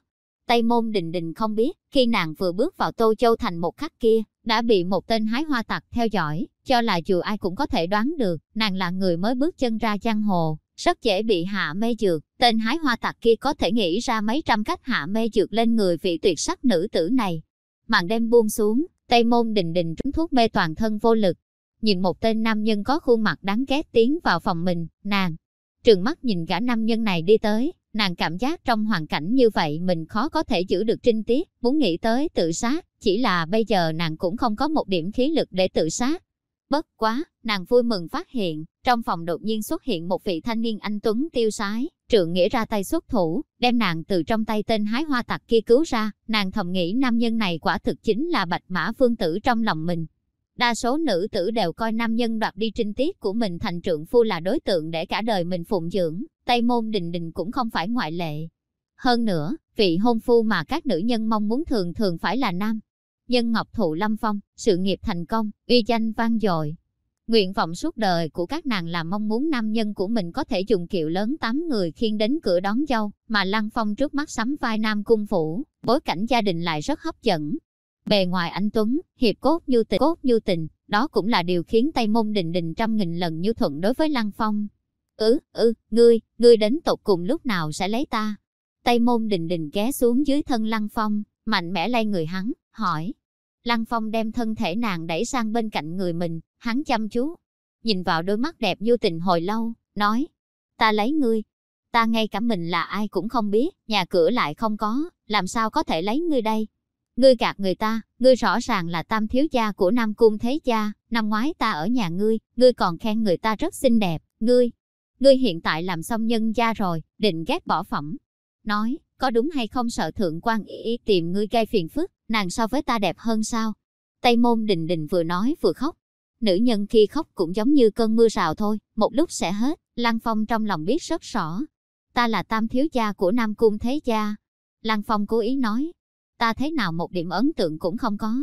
Tây Môn Đình Đình không biết, khi nàng vừa bước vào Tô Châu Thành một khắc kia, đã bị một tên hái hoa tặc theo dõi, cho là dù ai cũng có thể đoán được, nàng là người mới bước chân ra giang hồ, rất dễ bị hạ mê dược. Tên hái hoa tặc kia có thể nghĩ ra mấy trăm cách hạ mê dược lên người vị tuyệt sắc nữ tử này. Màn đêm buông xuống, Tây môn đình đình trúng thuốc mê toàn thân vô lực. Nhìn một tên nam nhân có khuôn mặt đáng ghét tiến vào phòng mình, nàng. Trường mắt nhìn cả nam nhân này đi tới, nàng cảm giác trong hoàn cảnh như vậy mình khó có thể giữ được trinh tiết, muốn nghĩ tới tự sát, chỉ là bây giờ nàng cũng không có một điểm khí lực để tự sát. Bất quá, nàng vui mừng phát hiện, trong phòng đột nhiên xuất hiện một vị thanh niên anh Tuấn tiêu sái, trượng nghĩa ra tay xuất thủ, đem nàng từ trong tay tên hái hoa tặc kia cứu ra, nàng thầm nghĩ nam nhân này quả thực chính là bạch mã phương tử trong lòng mình. Đa số nữ tử đều coi nam nhân đoạt đi trinh tiết của mình thành trượng phu là đối tượng để cả đời mình phụng dưỡng, Tây Môn Đình Đình cũng không phải ngoại lệ. Hơn nữa, vị hôn phu mà các nữ nhân mong muốn thường thường phải là nam. Nhân ngọc thụ lâm phong, sự nghiệp thành công, uy danh vang dội, Nguyện vọng suốt đời của các nàng là mong muốn nam nhân của mình có thể dùng kiệu lớn tám người khiêng đến cửa đón dâu, mà Lăng Phong trước mắt sắm vai nam cung phủ, bối cảnh gia đình lại rất hấp dẫn. Bề ngoài anh Tuấn, hiệp cốt như tình, cốt như tình, đó cũng là điều khiến Tây Môn Đình Đình trăm nghìn lần như thuận đối với Lăng Phong. Ừ, ừ, ngươi, ngươi đến tột cùng lúc nào sẽ lấy ta? Tây Môn Đình Đình ghé xuống dưới thân Lăng Phong, mạnh mẽ lay người hắn, hỏi. Lăng Phong đem thân thể nàng đẩy sang bên cạnh người mình, hắn chăm chú, nhìn vào đôi mắt đẹp như tình hồi lâu, nói, ta lấy ngươi, ta ngay cả mình là ai cũng không biết, nhà cửa lại không có, làm sao có thể lấy ngươi đây? Ngươi gạt người ta, ngươi rõ ràng là tam thiếu gia của Nam Cung Thế Gia, năm ngoái ta ở nhà ngươi, ngươi còn khen người ta rất xinh đẹp, ngươi. ngươi hiện tại làm xong nhân gia rồi, định ghét bỏ phẩm. Nói, có đúng hay không sợ thượng quan ý, ý tìm ngươi gây phiền phức, nàng so với ta đẹp hơn sao? Tây môn đình đình vừa nói vừa khóc. Nữ nhân khi khóc cũng giống như cơn mưa rào thôi, một lúc sẽ hết, Lăng Phong trong lòng biết rất rõ. Ta là tam thiếu gia của Nam Cung Thế Gia. Lăng Phong cố ý nói, ta thế nào một điểm ấn tượng cũng không có.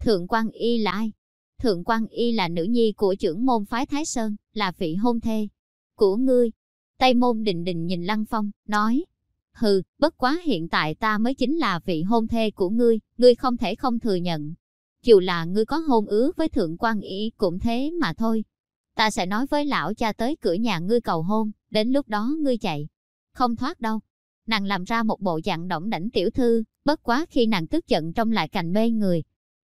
Thượng quan y là ai? Thượng quan y là nữ nhi của trưởng môn phái Thái Sơn, là vị hôn thê của ngươi. Tây môn đình đình nhìn Lăng Phong, nói, hừ, bất quá hiện tại ta mới chính là vị hôn thê của ngươi, ngươi không thể không thừa nhận. Dù là ngươi có hôn ước với thượng quan y cũng thế mà thôi. Ta sẽ nói với lão cha tới cửa nhà ngươi cầu hôn, đến lúc đó ngươi chạy. Không thoát đâu. Nàng làm ra một bộ dạng động đảnh tiểu thư, bất quá khi nàng tức giận trong lại cành mê người,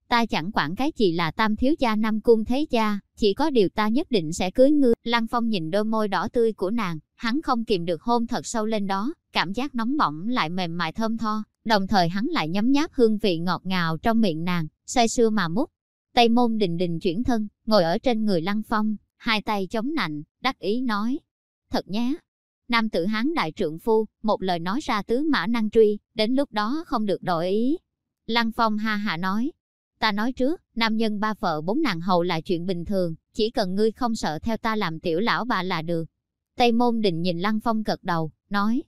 ta chẳng quản cái gì là tam thiếu gia năm cung thế gia, chỉ có điều ta nhất định sẽ cưới ngươi. Lăng Phong nhìn đôi môi đỏ tươi của nàng, hắn không kìm được hôn thật sâu lên đó, cảm giác nóng bỏng lại mềm mại thơm tho, đồng thời hắn lại nhấm nháp hương vị ngọt ngào trong miệng nàng, say sưa mà mút. Tây môn đình đình chuyển thân, ngồi ở trên người Lăng Phong, hai tay chống nạnh, đắc ý nói. Thật nhé, nam tử hán đại trượng phu, một lời nói ra tứ mã năng truy, đến lúc đó không được đổi ý. Lăng Phong ha hạ nói, Ta nói trước, nam nhân ba vợ bốn nàng hầu là chuyện bình thường, chỉ cần ngươi không sợ theo ta làm tiểu lão bà là được. Tây môn định nhìn Lăng Phong gật đầu, nói,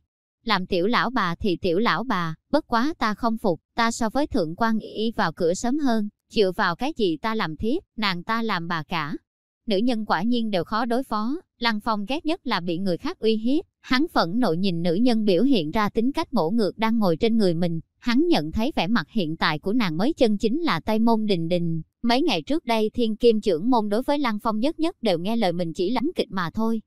làm tiểu lão bà thì tiểu lão bà, bất quá ta không phục, ta so với thượng quan y vào cửa sớm hơn, chịu vào cái gì ta làm thiếp, nàng ta làm bà cả. Nữ nhân quả nhiên đều khó đối phó, Lăng Phong ghét nhất là bị người khác uy hiếp, hắn phẫn nộ nhìn nữ nhân biểu hiện ra tính cách ngỗ ngược đang ngồi trên người mình, Hắn nhận thấy vẻ mặt hiện tại của nàng mới chân chính là Tây Môn Đình Đình. Mấy ngày trước đây thiên kim trưởng môn đối với Lăng Phong nhất nhất đều nghe lời mình chỉ lắm kịch mà thôi.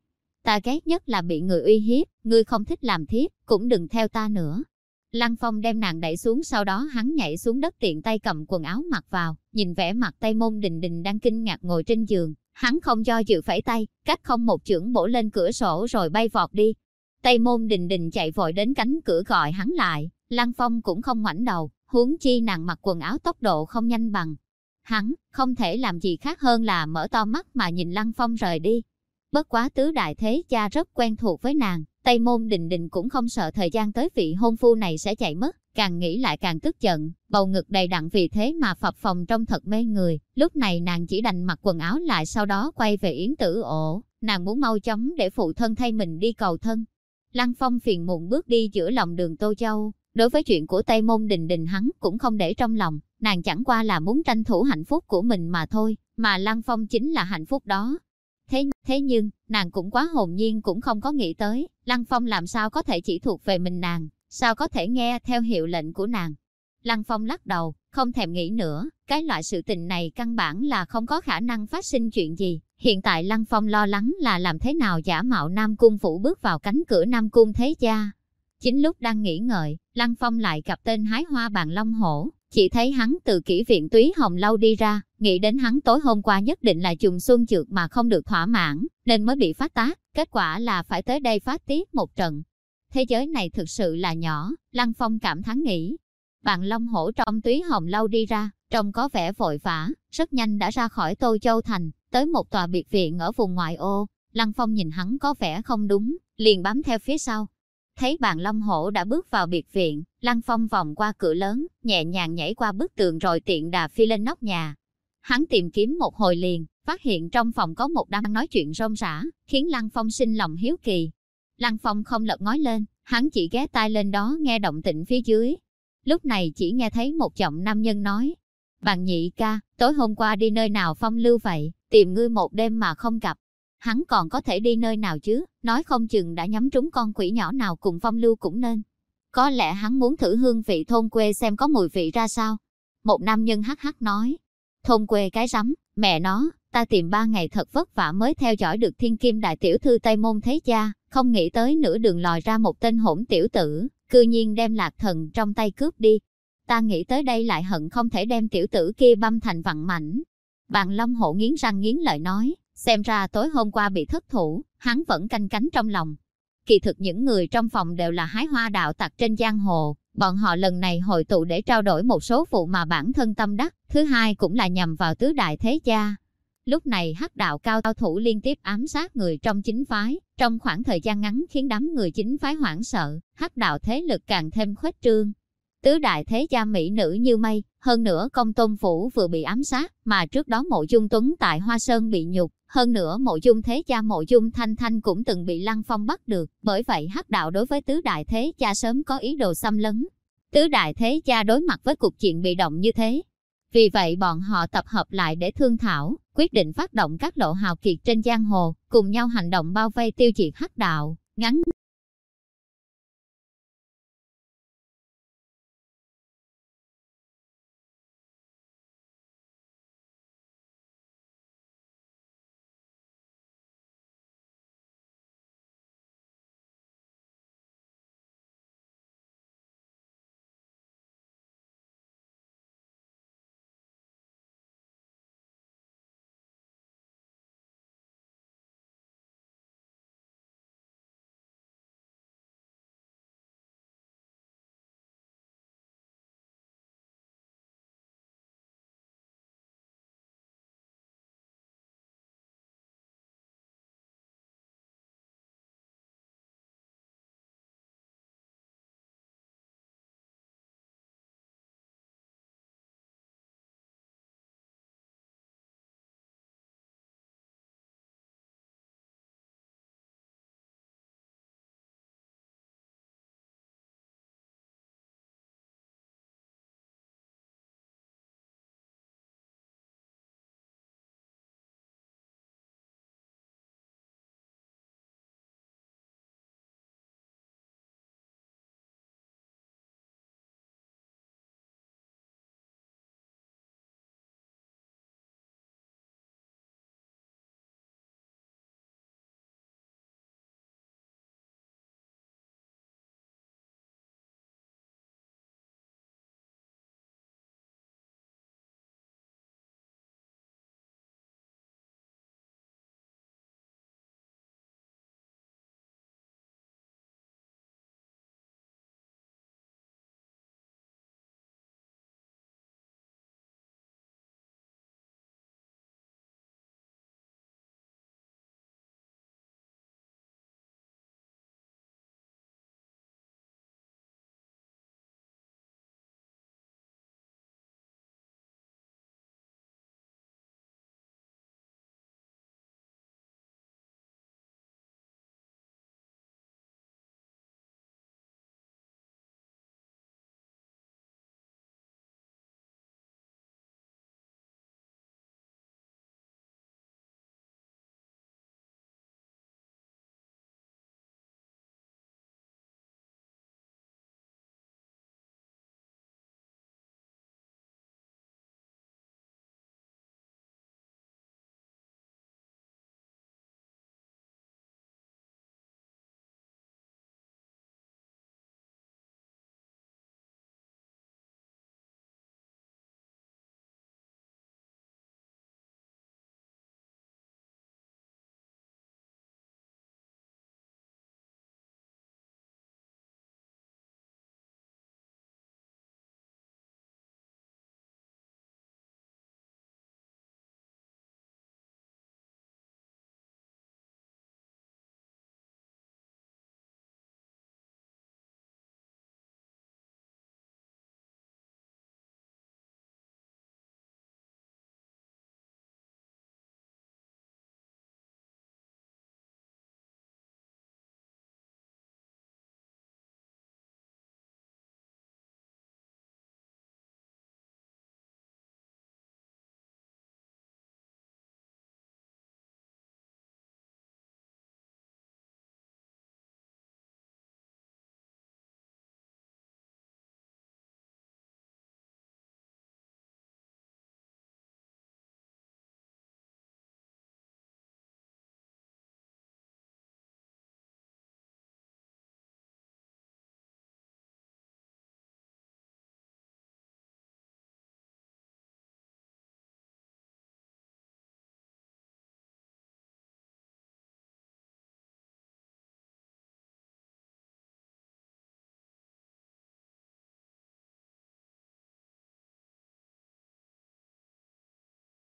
Ta ghét nhất là bị người uy hiếp, ngươi không thích làm thiếp, cũng đừng theo ta nữa. Lăng Phong đem nàng đẩy xuống sau đó hắn nhảy xuống đất tiện tay cầm quần áo mặc vào, nhìn vẻ mặt Tây Môn Đình Đình đang kinh ngạc ngồi trên giường, hắn không do dự phải tay, cách không một chưởng bổ lên cửa sổ rồi bay vọt đi. Tây Môn Đình Đình chạy vội đến cánh cửa gọi hắn lại, Lăng Phong cũng không ngoảnh đầu, huống chi nàng mặc quần áo tốc độ không nhanh bằng. Hắn, không thể làm gì khác hơn là mở to mắt mà nhìn Lăng Phong rời đi. Bất quá tứ đại thế cha rất quen thuộc với nàng, Tây Môn Đình Đình cũng không sợ thời gian tới vị hôn phu này sẽ chạy mất, càng nghĩ lại càng tức giận, bầu ngực đầy đặn vì thế mà phập phòng trong thật mê người. Lúc này nàng chỉ đành mặc quần áo lại sau đó quay về yến tử ổ, nàng muốn mau chóng để phụ thân thay mình đi cầu thân. Lăng Phong phiền muộn bước đi giữa lòng đường Tô Châu, Đối với chuyện của Tây Môn Đình Đình hắn cũng không để trong lòng, nàng chẳng qua là muốn tranh thủ hạnh phúc của mình mà thôi, mà Lăng Phong chính là hạnh phúc đó. Thế, thế nhưng, nàng cũng quá hồn nhiên cũng không có nghĩ tới, Lăng Phong làm sao có thể chỉ thuộc về mình nàng, sao có thể nghe theo hiệu lệnh của nàng. Lăng Phong lắc đầu, không thèm nghĩ nữa, cái loại sự tình này căn bản là không có khả năng phát sinh chuyện gì. Hiện tại Lăng Phong lo lắng là làm thế nào giả mạo Nam Cung Phủ bước vào cánh cửa Nam Cung Thế Gia, Chính lúc đang nghĩ ngợi, Lăng Phong lại gặp tên hái hoa bàn long hổ, chỉ thấy hắn từ kỹ viện túy hồng lâu đi ra, nghĩ đến hắn tối hôm qua nhất định là trùng xuân trượt mà không được thỏa mãn, nên mới bị phát tác, kết quả là phải tới đây phát tiết một trận. Thế giới này thực sự là nhỏ, Lăng Phong cảm thán nghĩ. Bạn Long Hổ trong túy hồng lâu đi ra, trông có vẻ vội vã, rất nhanh đã ra khỏi Tô Châu Thành, tới một tòa biệt viện ở vùng ngoại ô. Lăng Phong nhìn hắn có vẻ không đúng, liền bám theo phía sau, Thấy bạn long hổ đã bước vào biệt viện, Lăng Phong vòng qua cửa lớn, nhẹ nhàng nhảy qua bức tường rồi tiện đà phi lên nóc nhà. Hắn tìm kiếm một hồi liền, phát hiện trong phòng có một đang nói chuyện rôm rã, khiến Lăng Phong sinh lòng hiếu kỳ. Lăng Phong không lật ngói lên, hắn chỉ ghé tai lên đó nghe động tĩnh phía dưới. Lúc này chỉ nghe thấy một giọng nam nhân nói, Bạn nhị ca, tối hôm qua đi nơi nào phong lưu vậy, tìm ngươi một đêm mà không gặp hắn còn có thể đi nơi nào chứ, nói không chừng đã nhắm trúng con quỷ nhỏ nào cùng phong lưu cũng nên. Có lẽ hắn muốn thử hương vị thôn quê xem có mùi vị ra sao. Một nam nhân hắc hắc nói, thôn quê cái rắm, mẹ nó, ta tìm ba ngày thật vất vả mới theo dõi được thiên kim đại tiểu thư Tây Môn Thế Gia, không nghĩ tới nửa đường lòi ra một tên hỗn tiểu tử, cư nhiên đem lạc thần trong tay cướp đi. Ta nghĩ tới đây lại hận không thể đem tiểu tử kia băm thành vặn mảnh. Bạn Long hổ nghiến răng nghiến lợi nói, Xem ra tối hôm qua bị thất thủ, hắn vẫn canh cánh trong lòng. Kỳ thực những người trong phòng đều là hái hoa đạo tặc trên giang hồ, bọn họ lần này hội tụ để trao đổi một số vụ mà bản thân tâm đắc, thứ hai cũng là nhằm vào tứ đại thế gia. Lúc này hắc đạo cao cao thủ liên tiếp ám sát người trong chính phái, trong khoảng thời gian ngắn khiến đám người chính phái hoảng sợ, hắc đạo thế lực càng thêm khuếch trương. Tứ đại thế gia mỹ nữ như mây, hơn nữa công tôn phủ vừa bị ám sát, mà trước đó mộ dung tuấn tại Hoa Sơn bị nhục, hơn nữa mộ dung thế gia mộ dung thanh thanh cũng từng bị lăng phong bắt được, bởi vậy hắc đạo đối với tứ đại thế gia sớm có ý đồ xâm lấn. Tứ đại thế gia đối mặt với cuộc chuyện bị động như thế. Vì vậy bọn họ tập hợp lại để thương thảo, quyết định phát động các lộ hào kiệt trên giang hồ, cùng nhau hành động bao vây tiêu diệt hắc đạo, ngắn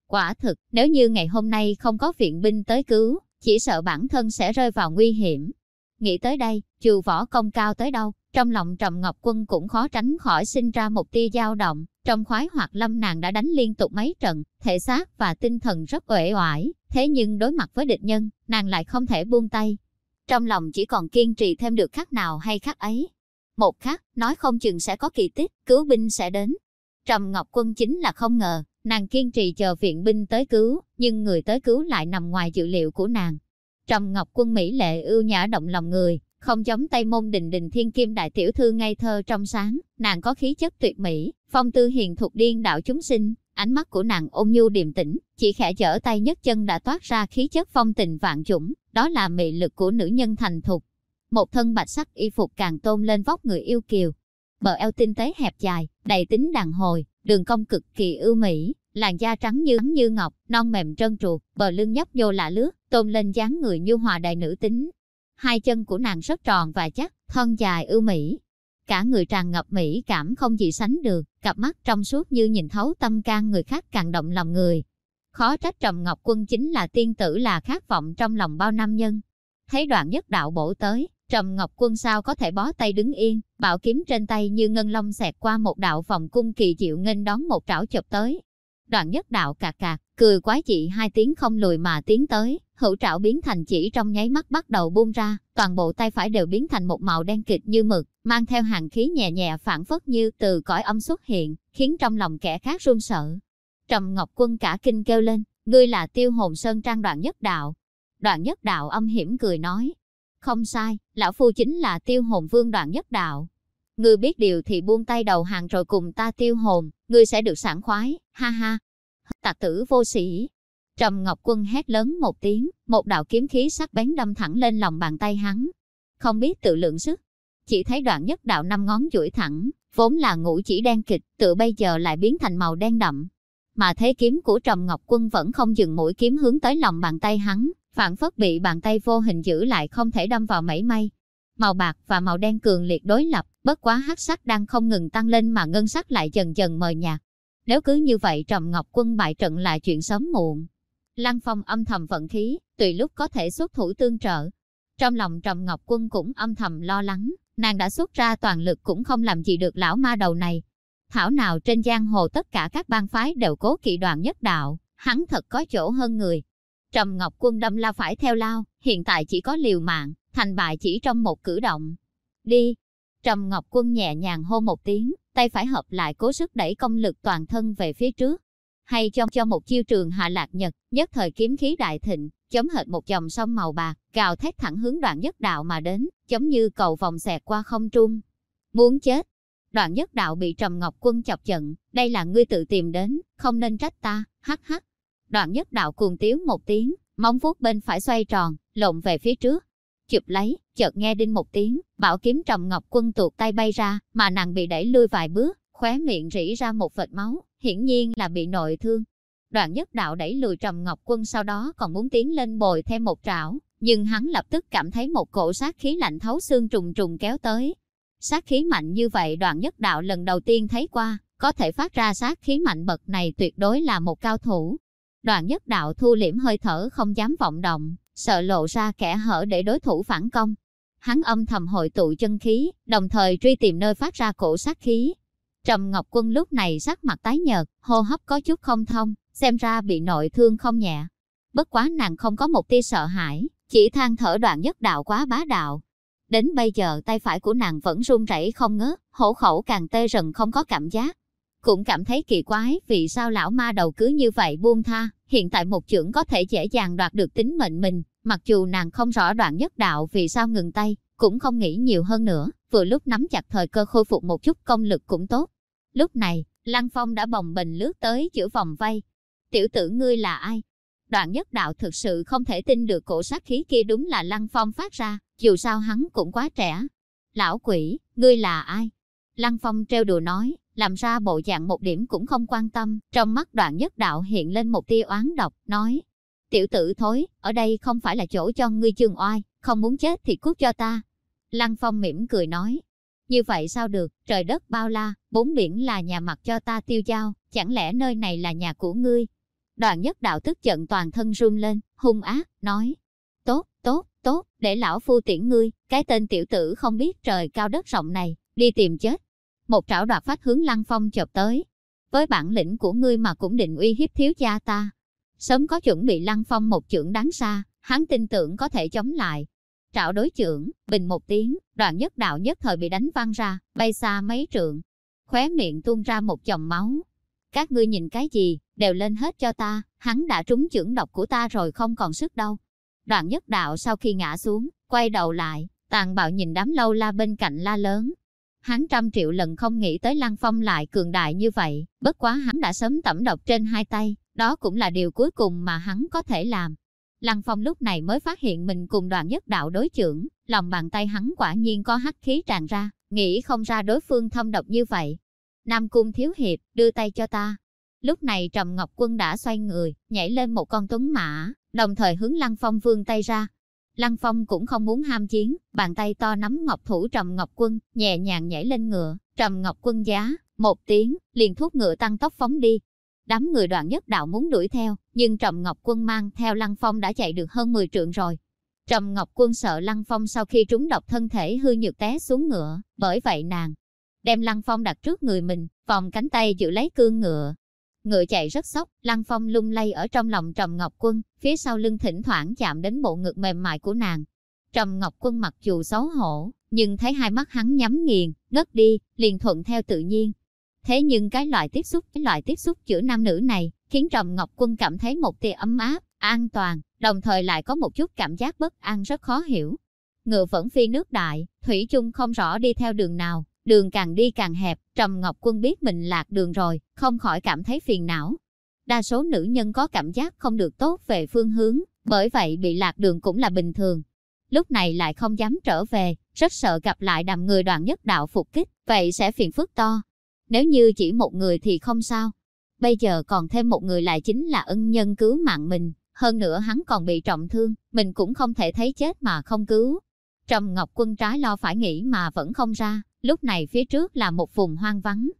Quả thực, nếu như ngày hôm nay không có viện binh tới cứu, chỉ sợ bản thân sẽ rơi vào nguy hiểm. Nghĩ tới đây, dù võ công cao tới đâu, trong lòng Trầm Ngọc Quân cũng khó tránh khỏi sinh ra một tia dao động. Trong khoái hoạt lâm nàng đã đánh liên tục mấy trận, thể xác và tinh thần rất uể oải, thế nhưng đối mặt với địch nhân, nàng lại không thể buông tay. Trong lòng chỉ còn kiên trì thêm được khắc nào hay khắc ấy. Một khắc, nói không chừng sẽ có kỳ tích, cứu binh sẽ đến. Trầm Ngọc Quân chính là không ngờ, nàng kiên trì chờ viện binh tới cứu, nhưng người tới cứu lại nằm ngoài dự liệu của nàng. Trầm Ngọc Quân Mỹ lệ ưu nhã động lòng người, không giống Tây Môn Đình Đình Thiên Kim đại tiểu thư ngây thơ trong sáng, nàng có khí chất tuyệt mỹ, phong tư hiền thuộc điên đạo chúng sinh, ánh mắt của nàng ôn nhu điềm tĩnh, chỉ khẽ chở tay nhất chân đã toát ra khí chất phong tình vạn chủng, đó là mị lực của nữ nhân thành thục. Một thân bạch sắc y phục càng tôn lên vóc người yêu kiều. Bờ eo tinh tế hẹp dài, đầy tính đàn hồi, đường cong cực kỳ ưu mỹ, làn da trắng như như ngọc, non mềm trơn truột, bờ lưng nhấp vô lạ lướt, tôn lên dáng người nhu hòa đại nữ tính. Hai chân của nàng rất tròn và chắc, thân dài ưu mỹ. Cả người tràn ngập mỹ cảm không gì sánh được, cặp mắt trong suốt như nhìn thấu tâm can người khác càng động lòng người. Khó trách Trầm Ngọc Quân chính là tiên tử là khát vọng trong lòng bao nam nhân. Thấy đoạn nhất đạo bổ tới, Trầm Ngọc Quân sao có thể bó tay đứng yên, bảo kiếm trên tay như ngân long xẹt qua một đạo vòng cung kỳ diệu nghênh đón một trảo chụp tới. Đoạn nhất đạo cạc cạc, cười quái dị hai tiếng không lùi mà tiến tới, hữu trảo biến thành chỉ trong nháy mắt bắt đầu buông ra, toàn bộ tay phải đều biến thành một màu đen kịch như mực, mang theo hàng khí nhẹ nhẹ phản phất như từ cõi âm xuất hiện, khiến trong lòng kẻ khác run sợ. Trầm Ngọc Quân cả kinh kêu lên, ngươi là tiêu hồn sơn trang đoạn nhất đạo. Đoạn nhất đạo âm hiểm cười nói, không sai, lão phu chính là tiêu hồn vương đoạn nhất đạo. Ngươi biết điều thì buông tay đầu hàng rồi cùng ta tiêu hồn, ngươi sẽ được sảng khoái, ha ha. Tạc tử vô sĩ. Trầm Ngọc Quân hét lớn một tiếng, một đạo kiếm khí sắc bén đâm thẳng lên lòng bàn tay hắn. Không biết tự lượng sức. Chỉ thấy đoạn nhất đạo năm ngón duỗi thẳng, vốn là ngũ chỉ đen kịch, tự bây giờ lại biến thành màu đen đậm. Mà thế kiếm của Trầm Ngọc Quân vẫn không dừng mũi kiếm hướng tới lòng bàn tay hắn, phản phất bị bàn tay vô hình giữ lại không thể đâm vào mảy may. Màu bạc và màu đen cường liệt đối lập, bất quá hắc sắc đang không ngừng tăng lên mà ngân sắc lại dần dần mờ nhạt. Nếu cứ như vậy Trầm Ngọc Quân bại trận là chuyện sớm muộn. Lăng Phong âm thầm vận khí, tùy lúc có thể xuất thủ tương trợ. Trong lòng Trầm Ngọc Quân cũng âm thầm lo lắng, nàng đã xuất ra toàn lực cũng không làm gì được lão ma đầu này. Thảo nào trên giang hồ tất cả các bang phái đều cố kỵ đoàn nhất đạo, hắn thật có chỗ hơn người. Trầm Ngọc Quân đâm la phải theo lao, hiện tại chỉ có liều mạng, thành bại chỉ trong một cử động. Đi! Trầm Ngọc Quân nhẹ nhàng hô một tiếng, tay phải hợp lại cố sức đẩy công lực toàn thân về phía trước. Hay cho cho một chiêu trường hạ lạc nhật, nhất thời kiếm khí đại thịnh, chấm hệt một dòng sông màu bạc, gào thét thẳng hướng đoạn nhất đạo mà đến, giống như cầu vòng xẹt qua không trung. Muốn chết! Đoạn nhất đạo bị Trầm Ngọc Quân chọc giận, đây là ngươi tự tìm đến, không nên trách ta, hắc hắc. Đoạn nhất đạo cuồng tiếu một tiếng, móng vuốt bên phải xoay tròn, lộn về phía trước. Chụp lấy, chợt nghe đinh một tiếng, bảo kiếm Trầm Ngọc Quân tuột tay bay ra, mà nàng bị đẩy lui vài bước, khóe miệng rỉ ra một vệt máu, hiển nhiên là bị nội thương. Đoạn nhất đạo đẩy lùi Trầm Ngọc Quân sau đó còn muốn tiến lên bồi thêm một trảo, nhưng hắn lập tức cảm thấy một cổ sát khí lạnh thấu xương trùng trùng kéo tới. Sát khí mạnh như vậy đoạn nhất đạo lần đầu tiên thấy qua, có thể phát ra sát khí mạnh bậc này tuyệt đối là một cao thủ. Đoạn nhất đạo thu liễm hơi thở không dám vọng động, sợ lộ ra kẻ hở để đối thủ phản công. Hắn âm thầm hội tụ chân khí, đồng thời truy tìm nơi phát ra cổ sát khí. Trầm Ngọc Quân lúc này sắc mặt tái nhợt, hô hấp có chút không thông, xem ra bị nội thương không nhẹ. Bất quá nàng không có một tia sợ hãi, chỉ than thở đoạn nhất đạo quá bá đạo. Đến bây giờ tay phải của nàng vẫn run rẩy không ngớt, hổ khẩu càng tê rần không có cảm giác. Cũng cảm thấy kỳ quái vì sao lão ma đầu cứ như vậy buông tha, hiện tại một trưởng có thể dễ dàng đoạt được tính mệnh mình, mặc dù nàng không rõ đoạn nhất đạo vì sao ngừng tay, cũng không nghĩ nhiều hơn nữa, vừa lúc nắm chặt thời cơ khôi phục một chút công lực cũng tốt. Lúc này, Lăng Phong đã bồng bình lướt tới giữa vòng vây. Tiểu tử ngươi là ai? Đoạn nhất đạo thực sự không thể tin được cổ sát khí kia đúng là Lăng Phong phát ra, dù sao hắn cũng quá trẻ. Lão quỷ, ngươi là ai? Lăng Phong treo đùa nói, làm ra bộ dạng một điểm cũng không quan tâm, trong mắt đoạn nhất đạo hiện lên một tia oán độc, nói. Tiểu tử thối, ở đây không phải là chỗ cho ngươi chương oai, không muốn chết thì cút cho ta. Lăng Phong mỉm cười nói, như vậy sao được, trời đất bao la, bốn biển là nhà mặt cho ta tiêu giao, chẳng lẽ nơi này là nhà của ngươi? Đoàn nhất đạo tức giận toàn thân run lên, hung ác, nói. Tốt, tốt, tốt, để lão phu tiễn ngươi, cái tên tiểu tử không biết trời cao đất rộng này, đi tìm chết. Một trảo đoạt phách hướng Lăng Phong chộp tới. Với bản lĩnh của ngươi mà cũng định uy hiếp thiếu gia ta. Sớm có chuẩn bị Lăng Phong một chưởng đáng xa, hắn tin tưởng có thể chống lại. Trảo đối chưởng, bình một tiếng, đoàn nhất đạo nhất thời bị đánh văng ra, bay xa mấy trượng. Khóe miệng tuôn ra một chồng máu. Các ngươi nhìn cái gì, đều lên hết cho ta, hắn đã trúng chưởng độc của ta rồi không còn sức đâu. Đoạn nhất đạo sau khi ngã xuống, quay đầu lại, tàn bạo nhìn đám lâu la bên cạnh la lớn. Hắn trăm triệu lần không nghĩ tới Lăng Phong lại cường đại như vậy, bất quá hắn đã sớm tẩm độc trên hai tay, đó cũng là điều cuối cùng mà hắn có thể làm. Lăng Phong lúc này mới phát hiện mình cùng đoàn nhất đạo đối trưởng, lòng bàn tay hắn quả nhiên có hắc khí tràn ra, nghĩ không ra đối phương thâm độc như vậy. Nam Cung Thiếu Hiệp, đưa tay cho ta. Lúc này Trầm Ngọc Quân đã xoay người, nhảy lên một con tuấn mã, đồng thời hướng Lăng Phong vươn tay ra. Lăng Phong cũng không muốn ham chiến, bàn tay to nắm ngọc thủ Trầm Ngọc Quân, nhẹ nhàng nhảy lên ngựa, Trầm Ngọc Quân giá, một tiếng, liền thúc ngựa tăng tốc phóng đi. Đám người đoạn nhất đạo muốn đuổi theo, nhưng Trầm Ngọc Quân mang theo Lăng Phong đã chạy được hơn 10 trượng rồi. Trầm Ngọc Quân sợ Lăng Phong sau khi trúng độc thân thể hư nhược té xuống ngựa, bởi vậy nàng đem Lăng Phong đặt trước người mình, vòng cánh tay giữ lấy cương ngựa, Ngựa chạy rất sốc, Lăng Phong lung lay ở trong lòng Trầm Ngọc Quân, phía sau lưng thỉnh thoảng chạm đến bộ ngực mềm mại của nàng. Trầm Ngọc Quân mặc dù xấu hổ, nhưng thấy hai mắt hắn nhắm nghiền, ngất đi, liền thuận theo tự nhiên. Thế nhưng cái loại tiếp xúc, cái loại tiếp xúc giữa nam nữ này, khiến Trầm Ngọc Quân cảm thấy một tia ấm áp, an toàn, đồng thời lại có một chút cảm giác bất an rất khó hiểu. Ngựa vẫn phi nước đại, Thủy chung không rõ đi theo đường nào, Đường càng đi càng hẹp, Trầm Ngọc Quân biết mình lạc đường rồi, không khỏi cảm thấy phiền não. Đa số nữ nhân có cảm giác không được tốt về phương hướng, bởi vậy bị lạc đường cũng là bình thường. Lúc này lại không dám trở về, rất sợ gặp lại đàm người đoàn nhất đạo phục kích, vậy sẽ phiền phức to. Nếu như chỉ một người thì không sao. Bây giờ còn thêm một người lại chính là ân nhân cứu mạng mình, hơn nữa hắn còn bị trọng thương, mình cũng không thể thấy chết mà không cứu. Trầm Ngọc Quân trái lo phải nghĩ mà vẫn không ra, Lúc này phía trước là một vùng hoang vắng.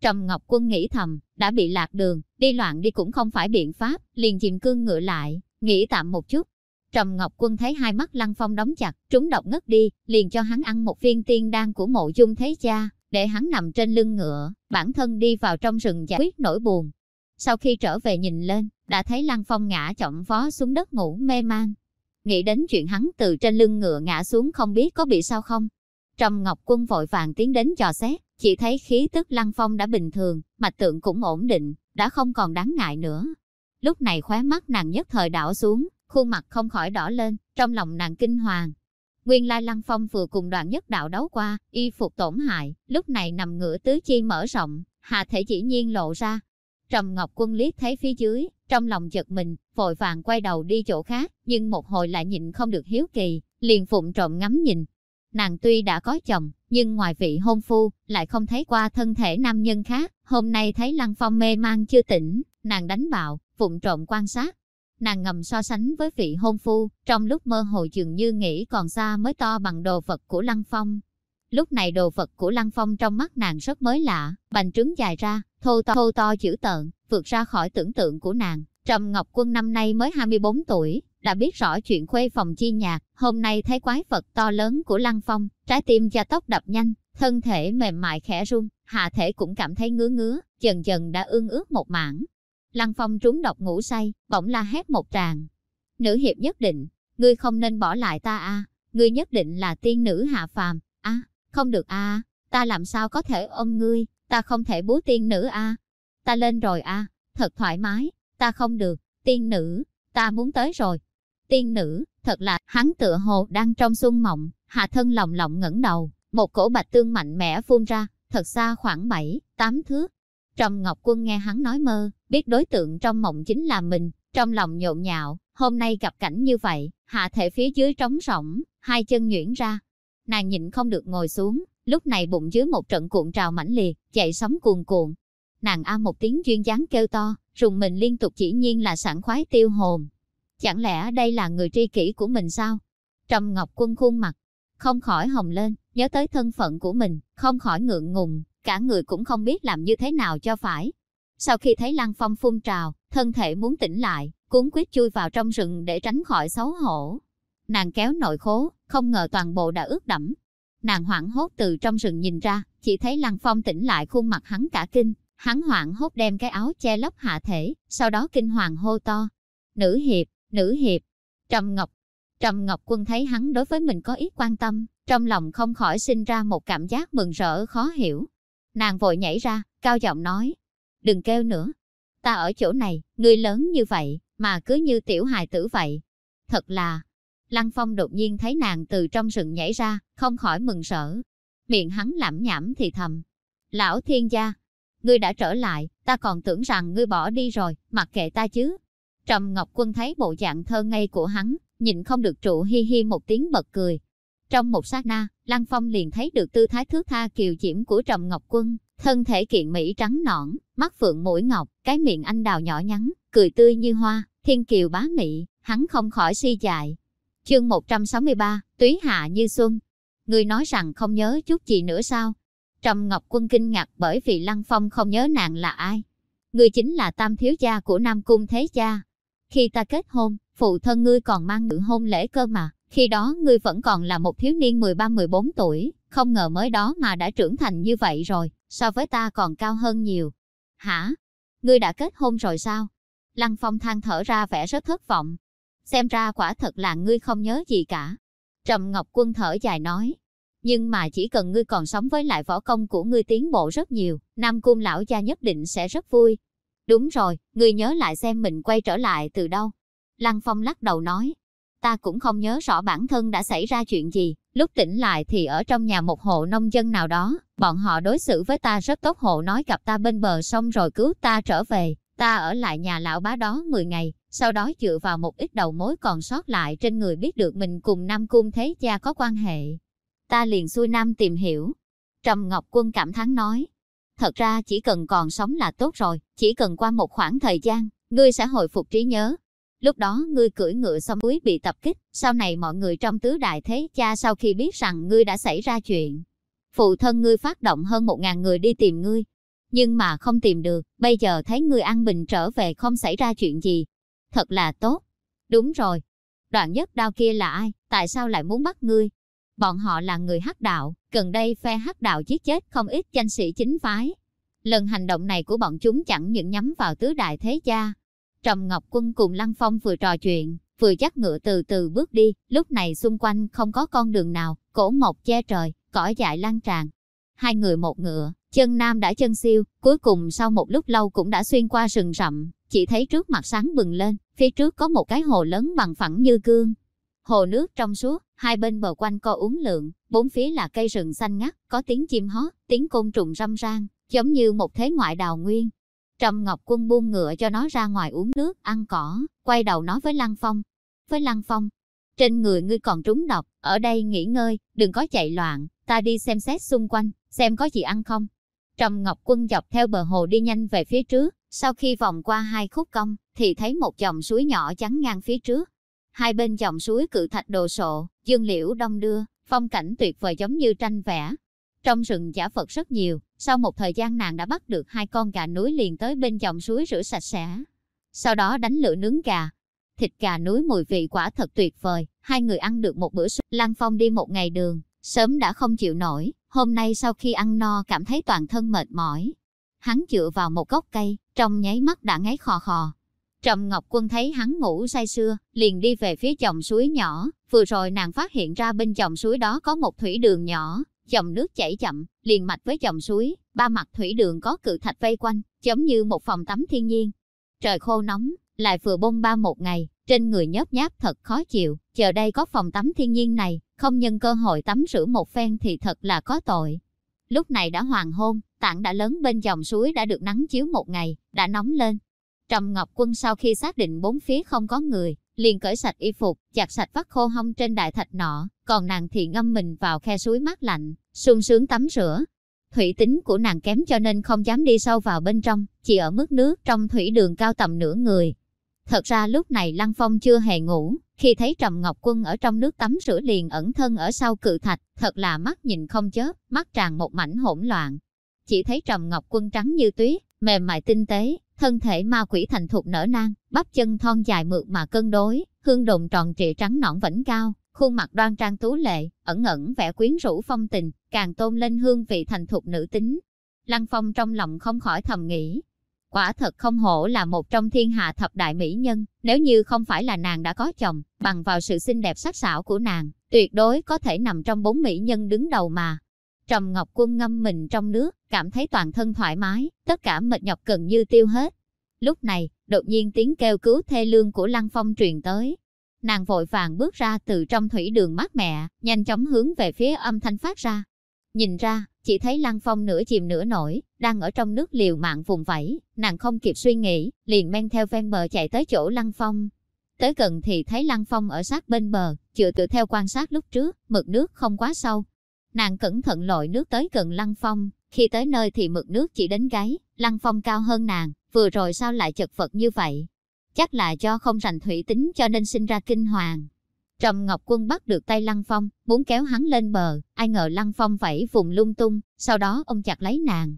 Trầm Ngọc Quân nghĩ thầm, đã bị lạc đường, đi loạn đi cũng không phải biện pháp, liền chìm cương ngựa lại, nghĩ tạm một chút. Trầm Ngọc Quân thấy hai mắt Lăng Phong đóng chặt, trúng độc ngất đi, liền cho hắn ăn một viên tiên đan của mộ dung thế cha, để hắn nằm trên lưng ngựa, bản thân đi vào trong rừng giải quyết nỗi buồn. Sau khi trở về nhìn lên, đã thấy Lăng Phong ngã trọng phó xuống đất ngủ mê man. Nghĩ đến chuyện hắn từ trên lưng ngựa ngã xuống không biết có bị sao không, Trầm Ngọc Quân vội vàng tiến đến dò xét, chỉ thấy khí tức Lăng Phong đã bình thường, mạch tượng cũng ổn định, đã không còn đáng ngại nữa. Lúc này khóe mắt nàng nhất thời đảo xuống, khuôn mặt không khỏi đỏ lên, trong lòng nàng kinh hoàng. Nguyên lai Lăng Phong vừa cùng đoạn nhất đạo đấu qua, y phục tổn hại, lúc này nằm ngửa tứ chi mở rộng, hạ thể chỉ nhiên lộ ra. Trầm Ngọc Quân liếc thấy phía dưới, trong lòng giật mình, vội vàng quay đầu đi chỗ khác, nhưng một hồi lại nhịn không được hiếu kỳ, liền phụng trộm ngắm nhìn, Nàng tuy đã có chồng, nhưng ngoài vị hôn phu, lại không thấy qua thân thể nam nhân khác. Hôm nay thấy Lăng Phong mê mang chưa tỉnh, nàng đánh bạo, vụng trộm quan sát. Nàng ngầm so sánh với vị hôn phu, trong lúc mơ hồ dường như nghĩ còn xa mới to bằng đồ vật của Lăng Phong. Lúc này đồ vật của Lăng Phong trong mắt nàng rất mới lạ, bành trứng dài ra, thô to, thô to dữ tợn, vượt ra khỏi tưởng tượng của nàng. Trầm Ngọc Quân năm nay mới 24 tuổi, đã biết rõ chuyện khuê phòng chi nhạc, hôm nay thấy quái vật to lớn của Lăng Phong, trái tim gia tốc đập nhanh, thân thể mềm mại khẽ run, hạ thể cũng cảm thấy ngứa ngứa, dần dần đã ương ướt một mảng. Lăng Phong trúng độc ngủ say, bỗng la hét một tràng. Nữ hiệp nhất định, ngươi không nên bỏ lại ta a, ngươi nhất định là tiên nữ hạ phàm, a, không được a, ta làm sao có thể ôm ngươi, ta không thể bú tiên nữ a. Ta lên rồi a, thật thoải mái, ta không được, tiên nữ, ta muốn tới rồi, tiên nữ, thật là, hắn tựa hồ đang trong xuân mộng, hạ thân lòng lộng ngẩng đầu, một cổ bạch tương mạnh mẽ phun ra, thật xa khoảng 7, 8 thước. Trầm Ngọc Quân nghe hắn nói mơ, biết đối tượng trong mộng chính là mình, trong lòng nhộn nhạo, hôm nay gặp cảnh như vậy, hạ thể phía dưới trống rỗng, hai chân nhuyễn ra. Nàng nhịn không được ngồi xuống, lúc này bụng dưới một trận cuộn trào mãnh liệt, chạy sóng cuồn cuộn. Nàng a một tiếng duyên dáng kêu to, rùng mình liên tục chỉ nhiên là sảng khoái tiêu hồn, Chẳng lẽ đây là người tri kỷ của mình sao? Trầm Ngọc Quân khuôn mặt, không khỏi hồng lên, nhớ tới thân phận của mình, không khỏi ngượng ngùng, cả người cũng không biết làm như thế nào cho phải. Sau khi thấy Lăng Phong phun trào, thân thể muốn tỉnh lại, cuốn quyết chui vào trong rừng để tránh khỏi xấu hổ. Nàng kéo nội khố, không ngờ toàn bộ đã ướt đẫm. Nàng hoảng hốt từ trong rừng nhìn ra, chỉ thấy Lăng Phong tỉnh lại khuôn mặt hắn cả kinh, hắn hoảng hốt đem cái áo che lấp hạ thể, sau đó kinh hoàng hô to. Nữ hiệp, nữ hiệp, Trầm Ngọc. Trầm Ngọc Quân thấy hắn đối với mình có ít quan tâm, trong lòng không khỏi sinh ra một cảm giác mừng rỡ khó hiểu. Nàng vội nhảy ra, cao giọng nói, đừng kêu nữa. Ta ở chỗ này, người lớn như vậy, mà cứ như tiểu hài tử vậy. Thật là, Lăng Phong đột nhiên thấy nàng từ trong rừng nhảy ra, không khỏi mừng rỡ. Miệng hắn lẩm nhẩm thì thầm. Lão thiên gia, ngươi đã trở lại, ta còn tưởng rằng ngươi bỏ đi rồi, mặc kệ ta chứ. Trầm Ngọc Quân thấy bộ dạng thơ ngây của hắn, nhìn không được trụ hi hi một tiếng bật cười. Trong một sát na, Lăng Phong liền thấy được tư thái thước tha kiều diễm của Trầm Ngọc Quân, thân thể kiện mỹ trắng nõn, mắt phượng mũi ngọc, cái miệng anh đào nhỏ nhắn, cười tươi như hoa, thiên kiều bá mị, hắn không khỏi suy dại. Chương 163, Túy Hạ Như Xuân. Người nói rằng không nhớ chút gì nữa sao? Trầm Ngọc Quân kinh ngạc bởi vì Lăng Phong không nhớ nàng là ai. Người chính là tam thiếu gia của Nam Cung Thế Cha. Khi ta kết hôn, phụ thân ngươi còn mang ngự hôn lễ cơ mà, khi đó ngươi vẫn còn là một thiếu niên 13-14 tuổi, không ngờ mới đó mà đã trưởng thành như vậy rồi, so với ta còn cao hơn nhiều. Hả? Ngươi đã kết hôn rồi sao? Lăng Phong than thở ra vẻ rất thất vọng. Xem ra quả thật là ngươi không nhớ gì cả. Trầm Ngọc Quân thở dài nói. Nhưng mà chỉ cần ngươi còn sống với lại võ công của ngươi tiến bộ rất nhiều, Nam Cung lão gia nhất định sẽ rất vui. Đúng rồi, ngươi nhớ lại xem mình quay trở lại từ đâu. Lăng Phong lắc đầu nói. Ta cũng không nhớ rõ bản thân đã xảy ra chuyện gì, lúc tỉnh lại thì ở trong nhà một hộ nông dân nào đó, bọn họ đối xử với ta rất tốt hộ nói gặp ta bên bờ sông rồi cứu ta trở về, ta ở lại nhà lão bá đó 10 ngày, sau đó dựa vào một ít đầu mối còn sót lại trên người biết được mình cùng Nam Cung Thế Gia có quan hệ. Ta liền xuôi Nam tìm hiểu. Trầm Ngọc Quân cảm thán nói, thật ra chỉ cần còn sống là tốt rồi, chỉ cần qua một khoảng thời gian, ngươi sẽ hồi phục trí nhớ. Lúc đó ngươi cưỡi ngựa xong núi bị tập kích, sau này mọi người trong tứ đại thế cha sau khi biết rằng ngươi đã xảy ra chuyện. Phụ thân ngươi phát động hơn một ngàn người đi tìm ngươi, nhưng mà không tìm được, bây giờ thấy ngươi an bình trở về không xảy ra chuyện gì. Thật là tốt. Đúng rồi. Đoạn nhất đao kia là ai, tại sao lại muốn bắt ngươi? Bọn họ là người hắc đạo, gần đây phe hắc đạo giết chết không ít danh sĩ chính phái. Lần hành động này của bọn chúng chẳng những nhắm vào tứ đại thế gia. Trầm Ngọc Quân cùng Lăng Phong vừa trò chuyện, vừa dắt ngựa từ từ bước đi, lúc này xung quanh không có con đường nào, cổ mộc che trời, cỏ dại lan tràn. Hai người một ngựa, chân nam đã chân siêu, cuối cùng sau một lúc lâu cũng đã xuyên qua rừng rậm, chỉ thấy trước mặt sáng bừng lên, phía trước có một cái hồ lớn bằng phẳng như gương. Hồ nước trong suốt, hai bên bờ quanh co uốn lượn, bốn phía là cây rừng xanh ngắt, có tiếng chim hót, tiếng côn trùng râm ran, giống như một thế ngoại đào nguyên. Trầm Ngọc Quân buông ngựa cho nó ra ngoài uống nước, ăn cỏ, quay đầu nói với Lăng Phong. Với Lăng Phong, trên người ngươi còn trúng độc, ở đây nghỉ ngơi, đừng có chạy loạn, ta đi xem xét xung quanh, xem có gì ăn không. Trầm Ngọc Quân dọc theo bờ hồ đi nhanh về phía trước, sau khi vòng qua hai khúc cong, thì thấy một dòng suối nhỏ chắn ngang phía trước. Hai bên dòng suối cự thạch đồ sộ, dương liễu đông đưa, phong cảnh tuyệt vời giống như tranh vẽ. Trong rừng giả Phật rất nhiều, sau một thời gian nàng đã bắt được hai con gà núi liền tới bên dòng suối rửa sạch sẽ. Sau đó đánh lửa nướng gà. Thịt gà núi mùi vị quả thật tuyệt vời, hai người ăn được một bữa suốt. Lăng Phong đi một ngày đường, sớm đã không chịu nổi, hôm nay sau khi ăn no cảm thấy toàn thân mệt mỏi. Hắn dựa vào một gốc cây, trong nháy mắt đã ngáy khò khò. Trầm Ngọc Quân thấy hắn ngủ say sưa, liền đi về phía dòng suối nhỏ, vừa rồi nàng phát hiện ra bên dòng suối đó có một thủy đường nhỏ, dòng nước chảy chậm, liền mạch với dòng suối, ba mặt thủy đường có cự thạch vây quanh, giống như một phòng tắm thiên nhiên. Trời khô nóng, lại vừa bông ba một ngày, trên người nhớp nháp thật khó chịu, chờ đây có phòng tắm thiên nhiên này, không nhân cơ hội tắm rửa một phen thì thật là có tội. Lúc này đã hoàng hôn, tảng đã lớn bên dòng suối đã được nắng chiếu một ngày, đã nóng lên. Trầm Ngọc Quân sau khi xác định bốn phía không có người, liền cởi sạch y phục, chặt sạch vắt khô hông trên đại thạch nọ, còn nàng thì ngâm mình vào khe suối mát lạnh, sung sướng tắm rửa. Thủy tính của nàng kém cho nên không dám đi sâu vào bên trong, chỉ ở mức nước trong thủy đường cao tầm nửa người. Thật ra lúc này Lăng Phong chưa hề ngủ, khi thấy Trầm Ngọc Quân ở trong nước tắm rửa liền ẩn thân ở sau cự thạch, thật là mắt nhìn không chớp, mắt tràn một mảnh hỗn loạn. Chỉ thấy Trầm Ngọc Quân trắng như tuyết, mềm mại tinh tế, thân thể ma quỷ thành thục nở nang, bắp chân thon dài mượt mà cân đối, hương đồn tròn trịa trắng nõn vẫn cao, khuôn mặt đoan trang tú lệ, ẩn ẩn vẻ quyến rũ phong tình, càng tôn lên hương vị thành thục nữ tính. Lăng Phong trong lòng không khỏi thầm nghĩ, quả thật không hổ là một trong thiên hạ thập đại mỹ nhân, nếu như không phải là nàng đã có chồng, bằng vào sự xinh đẹp sắc sảo của nàng, tuyệt đối có thể nằm trong bốn mỹ nhân đứng đầu mà. Trầm Ngọc Quân ngâm mình trong nước, cảm thấy toàn thân thoải mái, tất cả mệt nhọc gần như tiêu hết. Lúc này, đột nhiên tiếng kêu cứu thê lương của Lăng Phong truyền tới. Nàng vội vàng bước ra từ trong thủy đường mát mẹ, nhanh chóng hướng về phía âm thanh phát ra. Nhìn ra, chỉ thấy Lăng Phong nửa chìm nửa nổi, đang ở trong nước liều mạng vùng vẫy, nàng không kịp suy nghĩ, liền men theo ven bờ chạy tới chỗ Lăng Phong. Tới gần thì thấy Lăng Phong ở sát bên bờ, chữa tự theo quan sát lúc trước, mực nước không quá sâu. Nàng cẩn thận lội nước tới gần Lăng Phong, khi tới nơi thì mực nước chỉ đến gáy, Lăng Phong cao hơn nàng, vừa rồi sao lại chật vật như vậy? Chắc là do không rành thủy tính cho nên sinh ra kinh hoàng. Trầm Ngọc Quân bắt được tay Lăng Phong, muốn kéo hắn lên bờ, ai ngờ Lăng Phong vẫy vùng lung tung, sau đó ông chặt lấy nàng.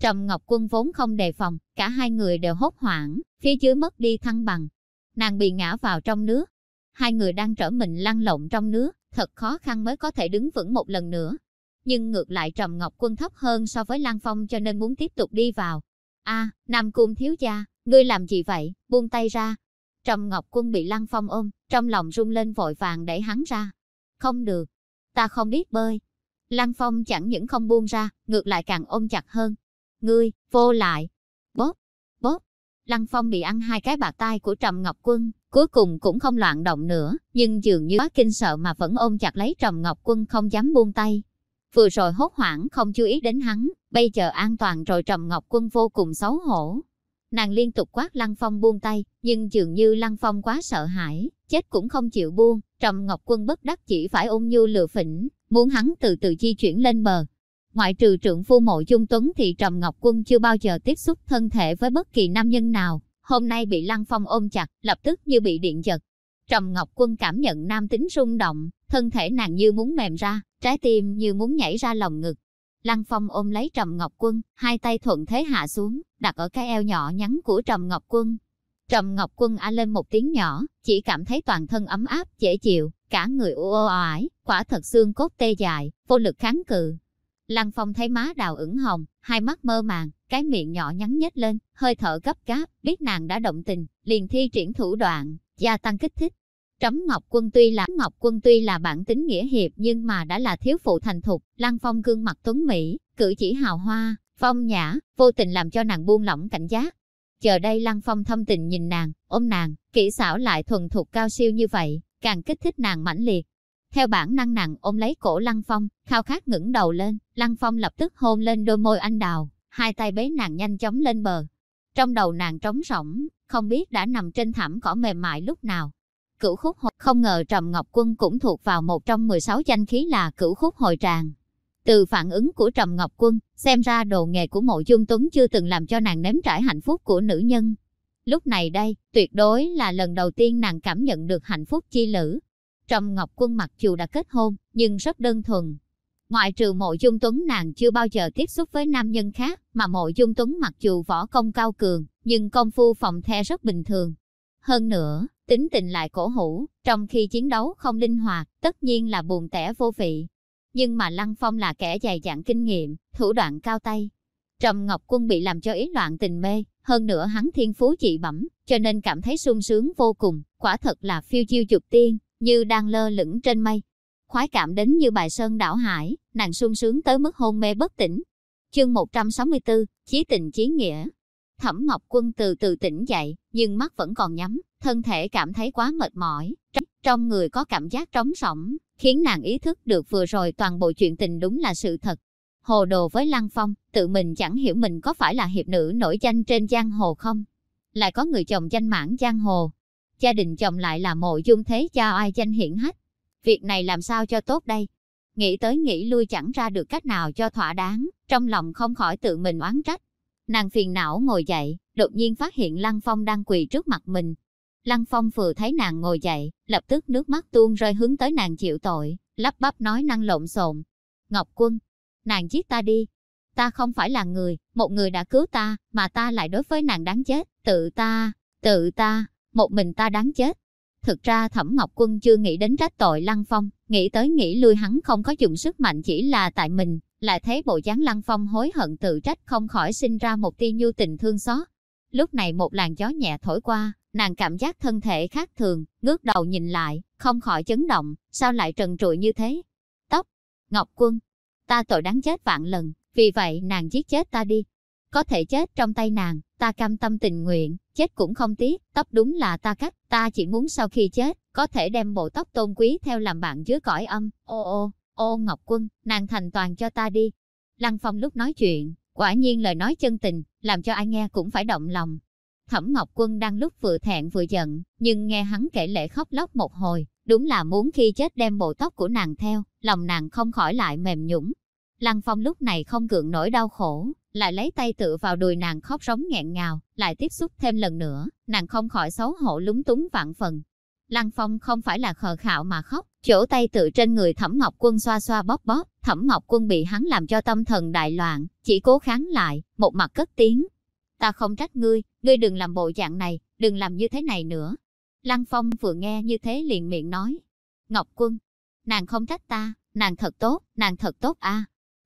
Trầm Ngọc Quân vốn không đề phòng, cả hai người đều hốt hoảng, phía dưới mất đi thăng bằng. Nàng bị ngã vào trong nước. Hai người đang trở mình lăn lộn trong nước, thật khó khăn mới có thể đứng vững một lần nữa. Nhưng ngược lại Trầm Ngọc Quân thấp hơn so với Lan Phong cho nên muốn tiếp tục đi vào. a Nam Cung thiếu gia, ngươi làm gì vậy, buông tay ra. Trầm Ngọc Quân bị Lan Phong ôm, trong lòng rung lên vội vàng đẩy hắn ra. Không được, ta không biết bơi. Lan Phong chẳng những không buông ra, ngược lại càng ôm chặt hơn. Ngươi, vô lại. Bóp. Lăng Phong bị ăn hai cái bạc tay của Trầm Ngọc Quân, cuối cùng cũng không loạn động nữa, nhưng dường như quá kinh sợ mà vẫn ôm chặt lấy Trầm Ngọc Quân không dám buông tay. Vừa rồi hốt hoảng không chú ý đến hắn, bây giờ an toàn rồi Trầm Ngọc Quân vô cùng xấu hổ. Nàng liên tục quát Lăng Phong buông tay, nhưng dường như Lăng Phong quá sợ hãi, chết cũng không chịu buông, Trầm Ngọc Quân bất đắc chỉ phải ôm nhu lừa phỉnh, muốn hắn từ từ di chuyển lên bờ. Ngoại trừ trưởng phu mộ dung tuấn thì Trầm Ngọc Quân chưa bao giờ tiếp xúc thân thể với bất kỳ nam nhân nào, hôm nay bị Lăng Phong ôm chặt, lập tức như bị điện giật. Trầm Ngọc Quân cảm nhận nam tính rung động, thân thể nàng như muốn mềm ra, trái tim như muốn nhảy ra lòng ngực. Lăng Phong ôm lấy Trầm Ngọc Quân, hai tay thuận thế hạ xuống, đặt ở cái eo nhỏ nhắn của Trầm Ngọc Quân. Trầm Ngọc Quân a lên một tiếng nhỏ, chỉ cảm thấy toàn thân ấm áp, dễ chịu, cả người u ô ải, quả thật xương cốt tê dại, vô lực kháng cự. Lăng Phong thấy má đào ửng hồng, hai mắt mơ màng, cái miệng nhỏ nhắn nhếch lên, hơi thở gấp gáp, biết nàng đã động tình, liền thi triển thủ đoạn, gia tăng kích thích. Trấm Ngọc Quân tuy là Ngọc Quân tuy là bản tính nghĩa hiệp nhưng mà đã là thiếu phụ thành thục, Lăng Phong gương mặt tuấn mỹ, cử chỉ hào hoa, phong nhã, vô tình làm cho nàng buông lỏng cảnh giác. Chờ đây Lăng Phong thâm tình nhìn nàng, ôm nàng, kỹ xảo lại thuần thục cao siêu như vậy, càng kích thích nàng mãnh liệt. Theo bản năng nặng ôm lấy cổ Lăng Phong, khao khát ngẩng đầu lên, Lăng Phong lập tức hôn lên đôi môi anh đào, hai tay bế nàng nhanh chóng lên bờ. Trong đầu nàng trống rỗng, không biết đã nằm trên thảm cỏ mềm mại lúc nào, Cửu khúc hồi, không ngờ Trầm Ngọc Quân cũng thuộc vào một trong 16 danh khí là cửu khúc hồi tràng. Từ phản ứng của Trầm Ngọc Quân, xem ra đồ nghề của mộ dung tuấn chưa từng làm cho nàng nếm trải hạnh phúc của nữ nhân. Lúc này đây, tuyệt đối là lần đầu tiên nàng cảm nhận được hạnh phúc chi lữ. Trầm Ngọc Quân mặc dù đã kết hôn, nhưng rất đơn thuần. Ngoại trừ mộ dung tuấn nàng chưa bao giờ tiếp xúc với nam nhân khác, mà mộ dung tuấn mặc dù võ công cao cường, nhưng công phu phòng the rất bình thường. Hơn nữa, tính tình lại cổ hủ, trong khi chiến đấu không linh hoạt, tất nhiên là buồn tẻ vô vị. Nhưng mà Lăng Phong là kẻ dày dặn kinh nghiệm, thủ đoạn cao tay. Trầm Ngọc Quân bị làm cho ý loạn tình mê, hơn nữa hắn thiên phú dị bẩm, cho nên cảm thấy sung sướng vô cùng, quả thật là phiêu chiêu dục tiên, như đang lơ lửng trên mây. Khoái cảm đến như bài sơn đảo hải, nàng sung sướng tới mức hôn mê bất tỉnh. Chương 164, Chí tình chí nghĩa, Thẩm Ngọc Quân từ từ tỉnh dậy, nhưng mắt vẫn còn nhắm, thân thể cảm thấy quá mệt mỏi. Trong người có cảm giác trống rỗng, khiến nàng ý thức được vừa rồi toàn bộ chuyện tình đúng là sự thật. Hồ đồ với Lăng Phong, tự mình chẳng hiểu mình có phải là hiệp nữ nổi danh trên giang hồ không? Lại có người chồng danh mãn giang hồ. Gia đình chồng lại là mộ dung thế cho ai danh hiển hách. Việc này làm sao cho tốt đây? Nghĩ tới nghĩ lui chẳng ra được cách nào cho thỏa đáng, trong lòng không khỏi tự mình oán trách. Nàng phiền não ngồi dậy, đột nhiên phát hiện Lăng Phong đang quỳ trước mặt mình. Lăng Phong vừa thấy nàng ngồi dậy, lập tức nước mắt tuôn rơi hướng tới nàng chịu tội, lắp bắp nói năng lộn xộn. Ngọc Quân, nàng giết ta đi. ta không phải là người, một người đã cứu ta, mà ta lại đối với nàng đáng chết, tự ta, tự ta, một mình ta đáng chết. Thực ra Thẩm Ngọc Quân chưa nghĩ đến trách tội Lăng Phong, nghĩ tới nghĩ lui hắn không có dùng sức mạnh chỉ là tại mình, lại thấy bộ dáng Lăng Phong hối hận tự trách không khỏi sinh ra một tia nhu tình thương xót. Lúc này một làn gió nhẹ thổi qua, nàng cảm giác thân thể khác thường, ngước đầu nhìn lại, không khỏi chấn động, sao lại trần trụi như thế? Tóc, Ngọc Quân, ta tội đáng chết vạn lần, vì vậy nàng giết chết ta đi. Có thể chết trong tay nàng, ta cam tâm tình nguyện, chết cũng không tiếc, tóc đúng là ta cắt, ta chỉ muốn sau khi chết, có thể đem bộ tóc tôn quý theo làm bạn dưới cõi âm, ô ô, ô Ngọc Quân, nàng thành toàn cho ta đi. Lăng Phong lúc nói chuyện, quả nhiên lời nói chân tình, làm cho ai nghe cũng phải động lòng. Thẩm Ngọc Quân đang lúc vừa thẹn vừa giận, nhưng nghe hắn kể lệ khóc lóc một hồi, đúng là muốn khi chết đem bộ tóc của nàng theo, lòng nàng không khỏi lại mềm nhũng. Lăng Phong lúc này không gượng nổi đau khổ, lại lấy tay tự vào đùi nàng khóc rống nghẹn ngào, lại tiếp xúc thêm lần nữa, nàng không khỏi xấu hổ lúng túng vạn phần. Lăng Phong không phải là khờ khạo mà khóc, chỗ tay tự trên người Thẩm Ngọc Quân xoa xoa bóp bóp, Thẩm Ngọc Quân bị hắn làm cho tâm thần đại loạn, chỉ cố kháng lại, một mặt cất tiếng. Ta không trách ngươi, ngươi đừng làm bộ dạng này, đừng làm như thế này nữa. Lăng Phong vừa nghe như thế liền miệng nói. Ngọc Quân, nàng không trách ta, nàng thật tốt, nàng thật tốt a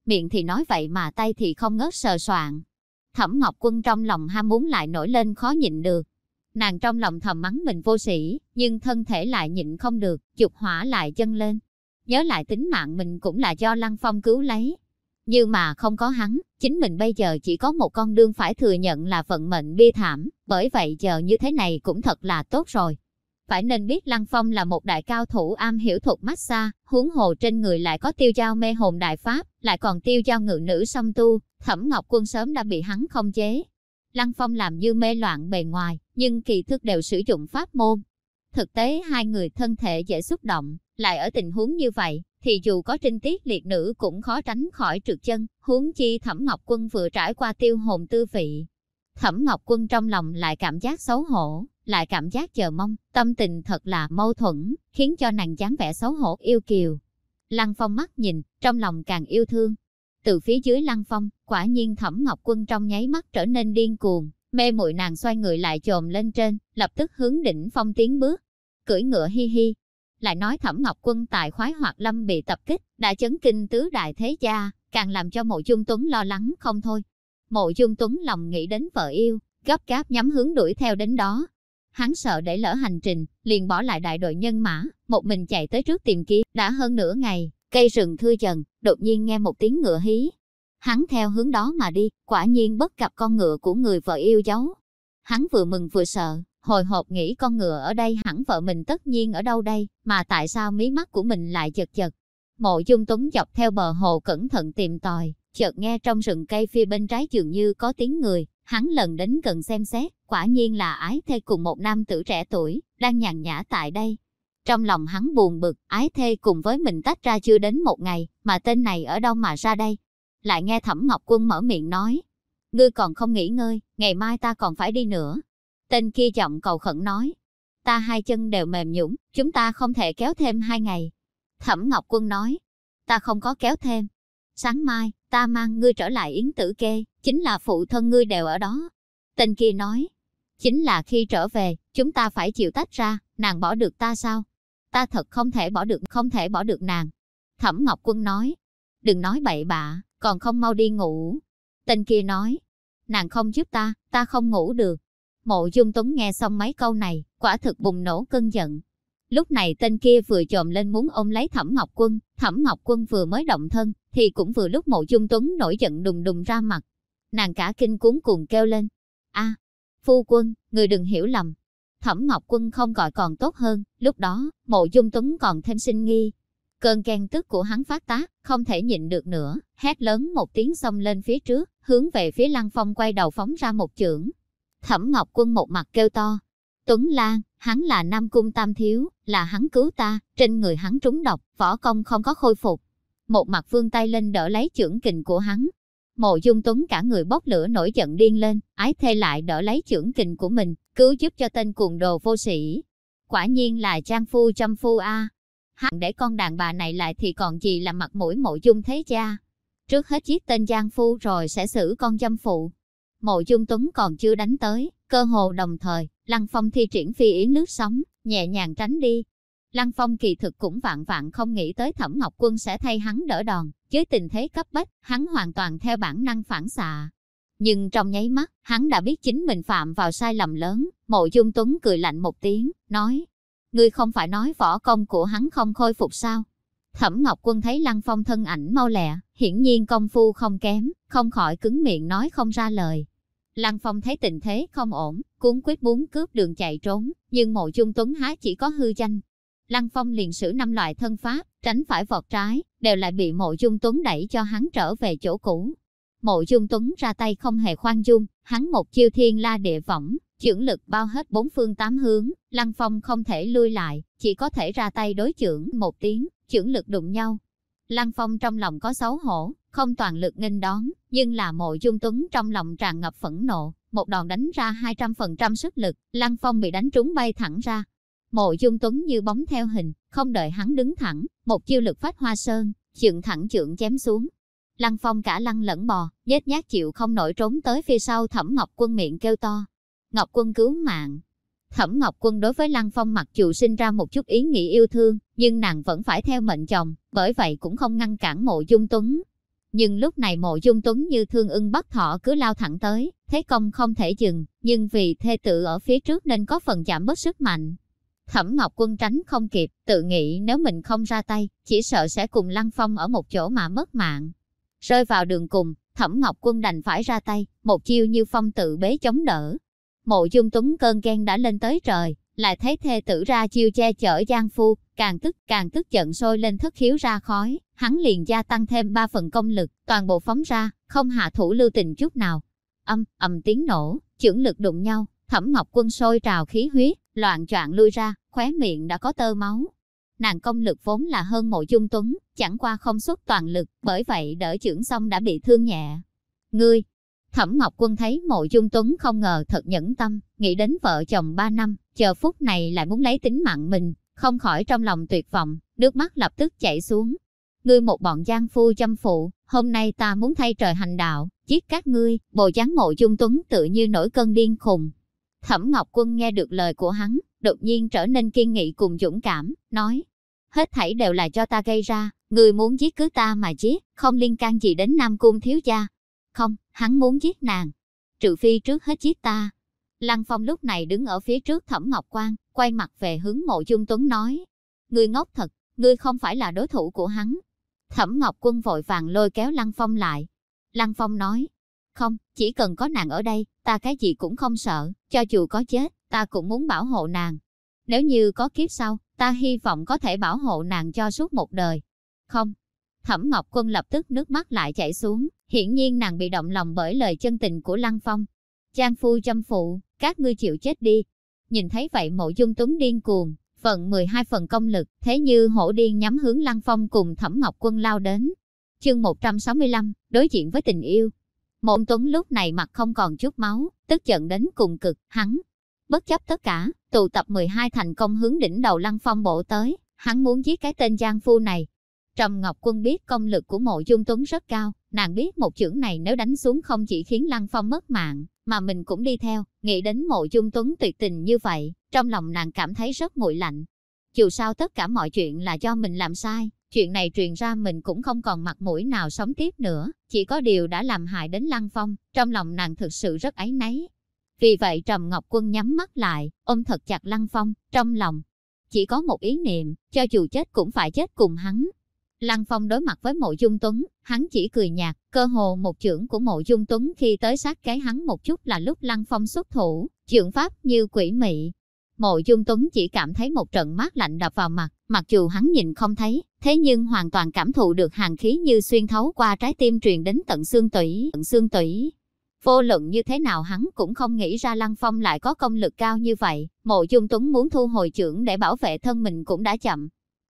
miệng thì nói vậy mà tay thì không ngớt sờ soạn. Thẩm Ngọc Quân trong lòng ham muốn lại nổi lên khó nhịn được. Nàng trong lòng thầm mắng mình vô sĩ, nhưng thân thể lại nhịn không được, dục hỏa lại chân lên. Nhớ lại tính mạng mình cũng là do Lăng Phong cứu lấy. Nhưng mà không có hắn, chính mình bây giờ chỉ có một con đương phải thừa nhận là vận mệnh bi thảm, bởi vậy giờ như thế này cũng thật là tốt rồi. Phải nên biết Lăng Phong là một đại cao thủ am hiểu thuật massage, huống hồ trên người lại có tiêu giao mê hồn đại pháp, lại còn tiêu giao ngự nữ song tu, thẩm ngọc quân sớm đã bị hắn không chế. Lăng Phong làm như mê loạn bề ngoài, nhưng kỳ thức đều sử dụng pháp môn. Thực tế hai người thân thể dễ xúc động, lại ở tình huống như vậy, thì dù có trinh tiết liệt nữ cũng khó tránh khỏi trượt chân, huống chi thẩm ngọc quân vừa trải qua tiêu hồn tư vị. Thẩm ngọc quân trong lòng lại cảm giác xấu hổ, lại cảm giác chờ mong, tâm tình thật là mâu thuẫn, khiến cho nàng dáng vẻ xấu hổ yêu kiều. Lăng Phong mắt nhìn, trong lòng càng yêu thương. Từ phía dưới Lăng Phong, quả nhiên Thẩm Ngọc Quân trong nháy mắt trở nên điên cuồng, mê muội nàng xoay người lại chồm lên trên, lập tức hướng đỉnh phong tiến bước. Cưỡi ngựa hi hi. Lại nói Thẩm Ngọc Quân tại khoái hoạt lâm bị tập kích, đã chấn kinh tứ đại thế gia, càng làm cho mộ dung tuấn lo lắng không thôi. Mộ dung tuấn lòng nghĩ đến vợ yêu, gấp gáp nhắm hướng đuổi theo đến đó, Hắn sợ để lỡ hành trình, liền bỏ lại đại đội nhân mã, một mình chạy tới trước tìm kiếm, đã hơn nửa ngày, cây rừng thưa dần, đột nhiên nghe một tiếng ngựa hí. Hắn theo hướng đó mà đi, quả nhiên bất gặp con ngựa của người vợ yêu dấu. Hắn vừa mừng vừa sợ, hồi hộp nghĩ con ngựa ở đây hẳn vợ mình tất nhiên ở đâu đây, mà tại sao mí mắt của mình lại chật chật. Mộ dung tuấn dọc theo bờ hồ cẩn thận tìm tòi, chợt nghe trong rừng cây phía bên trái dường như có tiếng người, Hắn lần đến gần xem xét, quả nhiên là ái thê cùng một nam tử trẻ tuổi, đang nhàn nhã tại đây. Trong lòng hắn buồn bực, ái thê cùng với mình tách ra chưa đến một ngày, mà tên này ở đâu mà ra đây? Lại nghe Thẩm Ngọc Quân mở miệng nói, ngươi còn không nghỉ ngơi, ngày mai ta còn phải đi nữa. Tên kia giọng cầu khẩn nói, ta hai chân đều mềm nhũng, chúng ta không thể kéo thêm hai ngày. Thẩm Ngọc Quân nói, ta không có kéo thêm. Sáng mai, ta mang ngươi trở lại Yến Tử Kê, chính là phụ thân ngươi đều ở đó. Tên kia nói, chính là khi trở về, chúng ta phải chịu tách ra, nàng bỏ được ta sao? Ta thật không thể bỏ được, không thể bỏ được nàng. Thẩm Ngọc Quân nói, đừng nói bậy bạ, còn không mau đi ngủ. Tên kia nói, nàng không giúp ta, ta không ngủ được. Mộ Dung Tuấn nghe xong mấy câu này, quả thực bùng nổ cơn giận. Lúc này tên kia vừa trồm lên muốn ôm lấy Thẩm Ngọc Quân, Thẩm Ngọc Quân vừa mới động thân, thì cũng vừa lúc mộ dung tuấn nổi giận đùng đùng ra mặt. Nàng cả kinh cuốn cùng kêu lên. a phu quân, người đừng hiểu lầm. Thẩm Ngọc Quân không gọi còn tốt hơn, lúc đó, mộ dung tuấn còn thêm sinh nghi. Cơn ghen tức của hắn phát tác, không thể nhịn được nữa, hét lớn một tiếng xông lên phía trước, hướng về phía Lăng Phong quay đầu phóng ra một chưởng. Thẩm Ngọc Quân một mặt kêu to. Tuấn Lan, hắn là Nam Cung Tam Thiếu, là hắn cứu ta, trên người hắn trúng độc, võ công không có khôi phục, một mặt vương tay lên đỡ lấy chưởng kình của hắn. Mộ dung tuấn cả người bốc lửa nổi giận điên lên, ái thê lại đỡ lấy trưởng kình của mình, cứu giúp cho tên cuồng đồ vô sĩ. Quả nhiên là trang phu chăm phu a. À. Hẳn để con đàn bà này lại thì còn gì là mặt mũi mộ dung thế cha. trước hết giết tên Giang Phu rồi sẽ xử con dâm phụ. Mộ Dung Tuấn còn chưa đánh tới, cơ hồ đồng thời, Lăng Phong thi triển phi yến nước sóng, nhẹ nhàng tránh đi. Lăng Phong kỳ thực cũng vạn vạn không nghĩ tới Thẩm Ngọc Quân sẽ thay hắn đỡ đòn, dưới tình thế cấp bách, hắn hoàn toàn theo bản năng phản xạ. Nhưng trong nháy mắt, hắn đã biết chính mình phạm vào sai lầm lớn, Mộ Dung Tuấn cười lạnh một tiếng, nói, ngươi không phải nói võ công của hắn không khôi phục sao? Thẩm Ngọc Quân thấy Lăng Phong thân ảnh mau lẹ, hiển nhiên công phu không kém, không khỏi cứng miệng nói không ra lời. Lăng Phong thấy tình thế không ổn, cuốn quyết muốn cướp đường chạy trốn, nhưng mộ dung tuấn há chỉ có hư danh. Lăng Phong liền sử năm loại thân pháp, tránh phải vọt trái, đều lại bị mộ dung tuấn đẩy cho hắn trở về chỗ cũ. Mộ dung tuấn ra tay không hề khoan dung, hắn một chiêu thiên la địa võng, chưởng lực bao hết bốn phương tám hướng, Lăng Phong không thể lui lại, chỉ có thể ra tay đối chưởng một tiếng, chưởng lực đụng nhau. Lăng Phong trong lòng có xấu hổ, không toàn lực nghênh đón, nhưng là mộ dung tuấn trong lòng tràn ngập phẫn nộ, một đòn đánh ra 200% sức lực, Lăng Phong bị đánh trúng bay thẳng ra. Mộ dung tuấn như bóng theo hình, không đợi hắn đứng thẳng, một chiêu lực phát hoa sơn, chượng thẳng chượng chém xuống. Lăng Phong cả lăng lẫn bò, nhếch nhác chịu không nổi trốn tới phía sau thẩm Ngọc Quân miệng kêu to. Ngọc Quân cứu mạng, Thẩm Ngọc Quân đối với Lăng Phong mặc dù sinh ra một chút ý nghĩ yêu thương, nhưng nàng vẫn phải theo mệnh chồng, bởi vậy cũng không ngăn cản mộ dung tuấn. Nhưng lúc này mộ dung tuấn như thương ưng bắt thọ cứ lao thẳng tới, thế công không thể dừng, nhưng vì thê tự ở phía trước nên có phần giảm bớt sức mạnh. Thẩm Ngọc Quân tránh không kịp, tự nghĩ nếu mình không ra tay, chỉ sợ sẽ cùng Lăng Phong ở một chỗ mà mất mạng. Rơi vào đường cùng, Thẩm Ngọc Quân đành phải ra tay, một chiêu như phong tự bế chống đỡ, Mộ dung tuấn cơn ghen đã lên tới trời, lại thấy thê tử ra chiêu che chở Giang Phu, càng tức càng tức giận sôi lên thất khiếu ra khói, hắn liền gia tăng thêm ba phần công lực, toàn bộ phóng ra, không hạ thủ lưu tình chút nào. Âm, ầm tiếng nổ, chưởng lực đụng nhau, thẩm ngọc quân sôi trào khí huyết, loạn choạng lui ra, khóe miệng đã có tơ máu. Nàng công lực vốn là hơn mộ dung tuấn, chẳng qua không xuất toàn lực, bởi vậy đỡ trưởng xong đã bị thương nhẹ. Ngươi, Thẩm Ngọc Quân thấy mộ dung tuấn không ngờ thật nhẫn tâm, nghĩ đến vợ chồng ba năm, chờ phút này lại muốn lấy tính mạng mình, không khỏi trong lòng tuyệt vọng, nước mắt lập tức chảy xuống. Ngươi một bọn giang phu chăm phụ, hôm nay ta muốn thay trời hành đạo, giết các ngươi, bồ dáng mộ dung tuấn tự như nổi cơn điên khùng. Thẩm Ngọc Quân nghe được lời của hắn, đột nhiên trở nên kiên nghị cùng dũng cảm, nói, hết thảy đều là cho ta gây ra, người muốn giết cứ ta mà giết, không liên can gì đến Nam Cung thiếu gia, không, hắn muốn giết nàng. Trừ phi trước hết giết ta. Lăng Phong lúc này đứng ở phía trước Thẩm Ngọc Quang, quay mặt về hướng mộ dung tuấn nói. Ngươi ngốc thật, ngươi không phải là đối thủ của hắn. Thẩm Ngọc Quân vội vàng lôi kéo Lăng Phong lại. Lăng Phong nói, không, chỉ cần có nàng ở đây, ta cái gì cũng không sợ, cho dù có chết, ta cũng muốn bảo hộ nàng. Nếu như có kiếp sau, ta hy vọng có thể bảo hộ nàng cho suốt một đời. Không, Thẩm Ngọc Quân lập tức nước mắt lại chảy xuống, hiển nhiên nàng bị động lòng bởi lời chân tình của Lăng Phong. Trang phu chăm phụ, các ngươi chịu chết đi. Nhìn thấy vậy mộ dung tuấn điên cuồng, vận 12 phần công lực, thế như hổ điên nhắm hướng Lăng Phong cùng Thẩm Ngọc Quân lao đến. Chương 165, đối diện với tình yêu. Mộ tuấn lúc này mặt không còn chút máu, tức giận đến cùng cực, hắn. Bất chấp tất cả, tụ tập 12 thành công hướng đỉnh đầu Lăng Phong bộ tới, hắn muốn giết cái tên Giang Phu này, Trầm Ngọc Quân biết công lực của mộ dung tuấn rất cao, nàng biết một chưởng này nếu đánh xuống không chỉ khiến Lăng Phong mất mạng, mà mình cũng đi theo, nghĩ đến mộ dung tuấn tuyệt tình như vậy, trong lòng nàng cảm thấy rất nguội lạnh. Dù sao tất cả mọi chuyện là do mình làm sai, chuyện này truyền ra mình cũng không còn mặt mũi nào sống tiếp nữa, chỉ có điều đã làm hại đến Lăng Phong, trong lòng nàng thực sự rất áy náy. Vì vậy Trầm Ngọc Quân nhắm mắt lại, ôm thật chặt Lăng Phong, trong lòng. Chỉ có một ý niệm, cho dù chết cũng phải chết cùng hắn, Lăng Phong đối mặt với mộ dung tuấn, hắn chỉ cười nhạt, cơ hồ một chưởng của mộ dung tuấn khi tới sát cái hắn một chút là lúc Lăng Phong xuất thủ, chưởng pháp như quỷ mị. Mộ dung tuấn chỉ cảm thấy một trận mát lạnh đập vào mặt, mặc dù hắn nhìn không thấy, thế nhưng hoàn toàn cảm thụ được hàng khí như xuyên thấu qua trái tim truyền đến tận xương tủy, tận xương tủy. Vô luận như thế nào hắn cũng không nghĩ ra Lăng Phong lại có công lực cao như vậy, mộ dung tuấn muốn thu hồi chưởng để bảo vệ thân mình cũng đã chậm,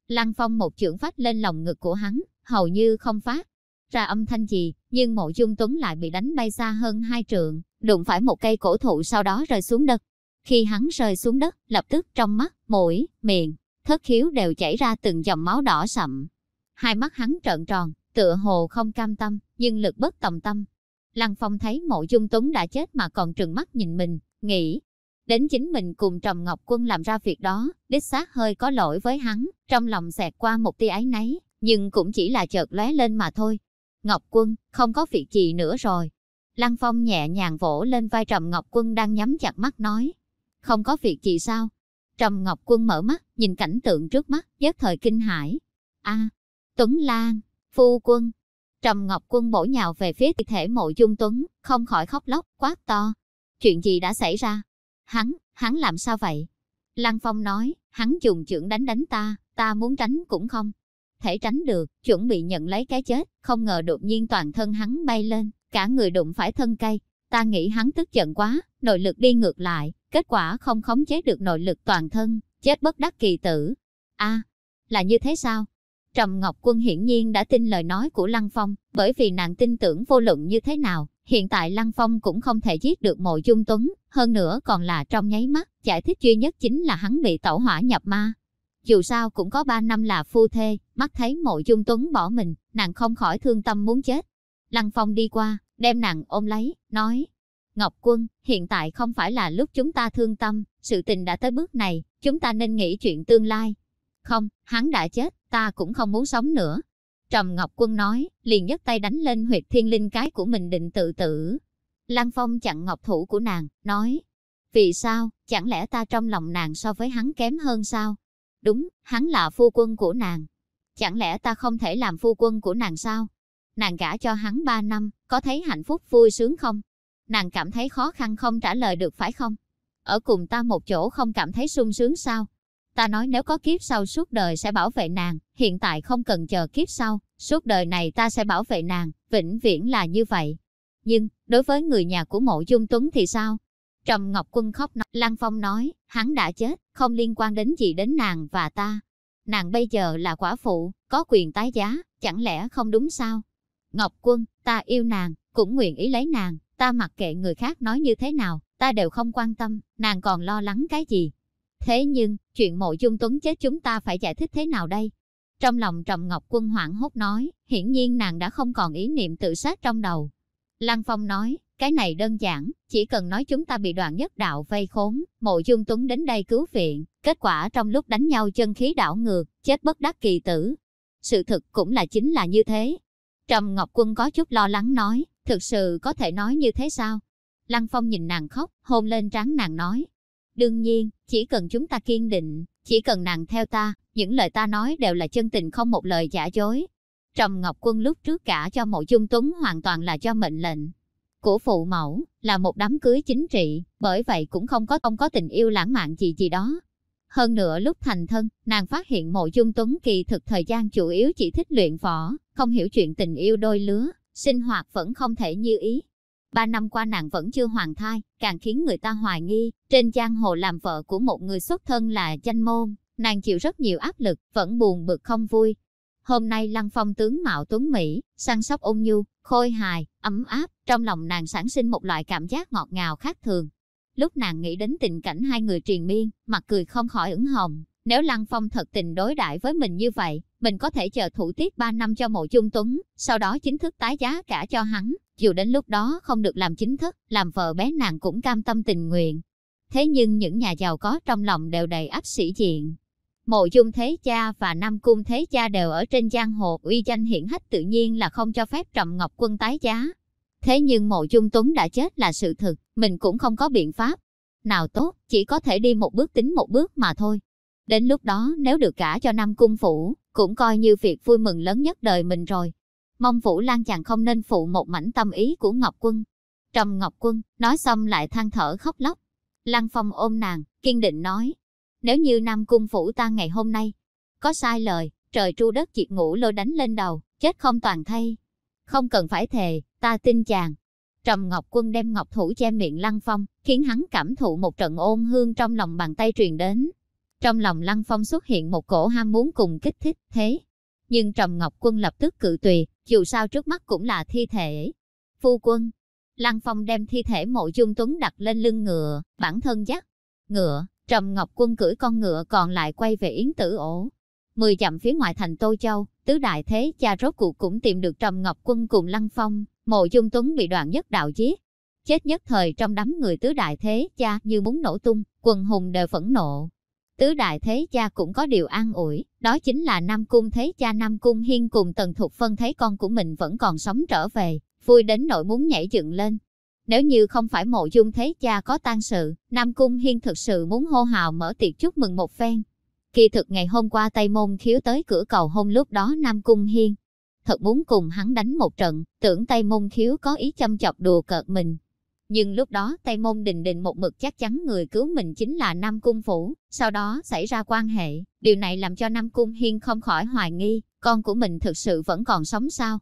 Lăng Phong một chưởng phát lên lòng ngực của hắn, hầu như không phát ra âm thanh gì, nhưng mộ dung tuấn lại bị đánh bay xa hơn hai trượng, đụng phải một cây cổ thụ sau đó rơi xuống đất. Khi hắn rơi xuống đất, lập tức trong mắt, mũi, miệng, thất khiếu đều chảy ra từng dòng máu đỏ sậm. Hai mắt hắn trợn tròn, tựa hồ không cam tâm, nhưng lực bất tòng tâm. Lăng Phong thấy mộ dung tuấn đã chết mà còn trừng mắt nhìn mình, nghĩ. Đến chính mình cùng Trầm Ngọc Quân làm ra việc đó, đích xác hơi có lỗi với hắn, trong lòng xẹt qua một tia ái náy, nhưng cũng chỉ là chợt lóe lên mà thôi. Ngọc Quân, không có việc gì nữa rồi. Lăng Phong nhẹ nhàng vỗ lên vai Trầm Ngọc Quân đang nhắm chặt mắt nói. Không có việc gì sao? Trầm Ngọc Quân mở mắt, nhìn cảnh tượng trước mắt, nhất thời kinh hãi. A, Tuấn Lan, phu quân. Trầm Ngọc Quân bổ nhào về phía thi thể mộ dung Tuấn, không khỏi khóc lóc, quát to. Chuyện gì đã xảy ra? Hắn, hắn làm sao vậy? Lăng Phong nói, hắn dùng chưởng đánh đánh ta, ta muốn tránh cũng không. Thể tránh được, chuẩn bị nhận lấy cái chết, không ngờ đột nhiên toàn thân hắn bay lên, cả người đụng phải thân cây. Ta nghĩ hắn tức giận quá, nội lực đi ngược lại, kết quả không khống chế được nội lực toàn thân, chết bất đắc kỳ tử. a là như thế sao? Trầm Ngọc Quân hiển nhiên đã tin lời nói của Lăng Phong, bởi vì nàng tin tưởng vô luận như thế nào, hiện tại Lăng Phong cũng không thể giết được mộ dung tuấn, hơn nữa còn là trong nháy mắt, giải thích duy nhất chính là hắn bị tẩu hỏa nhập ma. Dù sao cũng có ba năm là phu thê, mắt thấy mộ dung tuấn bỏ mình, nàng không khỏi thương tâm muốn chết. Lăng Phong đi qua, đem nàng ôm lấy, nói, Ngọc Quân, hiện tại không phải là lúc chúng ta thương tâm, sự tình đã tới bước này, chúng ta nên nghĩ chuyện tương lai. Không, hắn đã chết, ta cũng không muốn sống nữa. Trầm Ngọc Quân nói, liền nhấc tay đánh lên huyệt thiên linh cái của mình định tự tử. Lăng Phong chặn ngọc thủ của nàng, nói, vì sao, chẳng lẽ ta trong lòng nàng so với hắn kém hơn sao? Đúng, hắn là phu quân của nàng. Chẳng lẽ ta không thể làm phu quân của nàng sao? Nàng gả cho hắn ba năm, có thấy hạnh phúc vui sướng không? Nàng cảm thấy khó khăn không trả lời được phải không? Ở cùng ta một chỗ không cảm thấy sung sướng sao? Ta nói nếu có kiếp sau suốt đời sẽ bảo vệ nàng, hiện tại không cần chờ kiếp sau, suốt đời này ta sẽ bảo vệ nàng, vĩnh viễn là như vậy. Nhưng, đối với người nhà của mộ dung tuấn thì sao? Trầm Ngọc Quân khóc nói, Lăng Phong nói, hắn đã chết, không liên quan đến gì đến nàng và ta. Nàng bây giờ là quả phụ, có quyền tái giá, chẳng lẽ không đúng sao? Ngọc Quân, ta yêu nàng, cũng nguyện ý lấy nàng, ta mặc kệ người khác nói như thế nào, ta đều không quan tâm, nàng còn lo lắng cái gì. Thế nhưng, chuyện mộ dung tuấn chết chúng ta phải giải thích thế nào đây? Trong lòng Trầm Ngọc Quân hoảng hốt nói, hiển nhiên nàng đã không còn ý niệm tự sát trong đầu. Lăng Phong nói, cái này đơn giản, chỉ cần nói chúng ta bị đoạn nhất đạo vây khốn, mộ dung tuấn đến đây cứu viện, kết quả trong lúc đánh nhau chân khí đảo ngược, chết bất đắc kỳ tử. Sự thực cũng là chính là như thế. Trầm Ngọc Quân có chút lo lắng nói, thực sự có thể nói như thế sao? Lăng Phong nhìn nàng khóc, hôn lên trán nàng nói. Đương nhiên, chỉ cần chúng ta kiên định, chỉ cần nàng theo ta, những lời ta nói đều là chân tình không một lời giả dối. Trầm Ngọc Quân lúc trước cả cho mộ dung tuấn hoàn toàn là cho mệnh lệnh của phụ mẫu, là một đám cưới chính trị, bởi vậy cũng không có ông có tình yêu lãng mạn gì gì đó. Hơn nữa lúc thành thân, nàng phát hiện mộ dung tuấn kỳ thực thời gian chủ yếu chỉ thích luyện võ, không hiểu chuyện tình yêu đôi lứa, sinh hoạt vẫn không thể như ý. Ba năm qua nàng vẫn chưa hoàn thai, càng khiến người ta hoài nghi, trên giang hồ làm vợ của một người xuất thân là danh môn, nàng chịu rất nhiều áp lực, vẫn buồn bực không vui. Hôm nay Lăng Phong tướng mạo tuấn Mỹ, săn sóc ôn nhu, khôi hài, ấm áp, trong lòng nàng sản sinh một loại cảm giác ngọt ngào khác thường. Lúc nàng nghĩ đến tình cảnh hai người triền miên, mặt cười không khỏi ửng hồng. Nếu Lăng Phong thật tình đối đãi với mình như vậy, mình có thể chờ thủ tiết 3 năm cho mộ chung tuấn, sau đó chính thức tái giá cả cho hắn, dù đến lúc đó không được làm chính thức, làm vợ bé nàng cũng cam tâm tình nguyện. Thế nhưng những nhà giàu có trong lòng đều đầy áp sĩ diện. Mộ dung thế cha và Nam Cung thế cha đều ở trên giang hồ uy danh hiển hách tự nhiên là không cho phép Trầm Ngọc Quân tái giá. Thế nhưng mộ dung tuấn đã chết là sự thực, mình cũng không có biện pháp. Nào tốt, chỉ có thể đi một bước tính một bước mà thôi. Đến lúc đó nếu được cả cho Nam Cung Phủ, cũng coi như việc vui mừng lớn nhất đời mình rồi. Mong Phủ Lan chàng không nên phụ một mảnh tâm ý của Ngọc Quân. Trầm Ngọc Quân, nói xong lại than thở khóc lóc. Lăng Phong ôm nàng, kiên định nói. Nếu như Nam Cung Phủ ta ngày hôm nay, có sai lời, trời tru đất diệt ngủ lôi đánh lên đầu, chết không toàn thay. Không cần phải thề, ta tin chàng. Trầm Ngọc Quân đem ngọc thủ che miệng Lăng Phong, khiến hắn cảm thụ một trận ôn hương trong lòng bàn tay truyền đến. Trong lòng Lăng Phong xuất hiện một cổ ham muốn cùng kích thích, thế. Nhưng Trầm Ngọc Quân lập tức cự tùy, dù sao trước mắt cũng là thi thể. Phu quân. Lăng Phong đem thi thể mộ dung tuấn đặt lên lưng ngựa, bản thân dắt. Ngựa, Trầm Ngọc Quân cưỡi con ngựa còn lại quay về Yến Tử ổ. Mười dặm phía ngoài thành Tô Châu, tứ đại thế cha rốt cuộc cũng tìm được Trầm Ngọc Quân cùng Lăng Phong, mộ dung tuấn bị đoạn nhất đạo giết. Chết nhất thời trong đám người tứ đại thế cha như muốn nổ tung, quần hùng đều phẫn nộ. Tứ đại thế cha cũng có điều an ủi, đó chính là Nam Cung thế cha Nam Cung Hiên cùng Tần Thục Phân thấy con của mình vẫn còn sống trở về, vui đến nỗi muốn nhảy dựng lên. Nếu như không phải mộ dung thế cha có tang sự, Nam Cung Hiên thực sự muốn hô hào mở tiệc chúc mừng một phen. Kỳ thực ngày hôm qua Tây Môn khiếu tới cửa cầu hôn lúc đó Nam Cung Hiên. Thật muốn cùng hắn đánh một trận, tưởng Tây Môn khiếu có ý châm chọc đùa cợt mình. Nhưng lúc đó Tây Môn Đình Đình một mực chắc chắn người cứu mình chính là Nam Cung Phủ, sau đó xảy ra quan hệ. Điều này làm cho Nam Cung Hiên không khỏi hoài nghi, con của mình thực sự vẫn còn sống sao?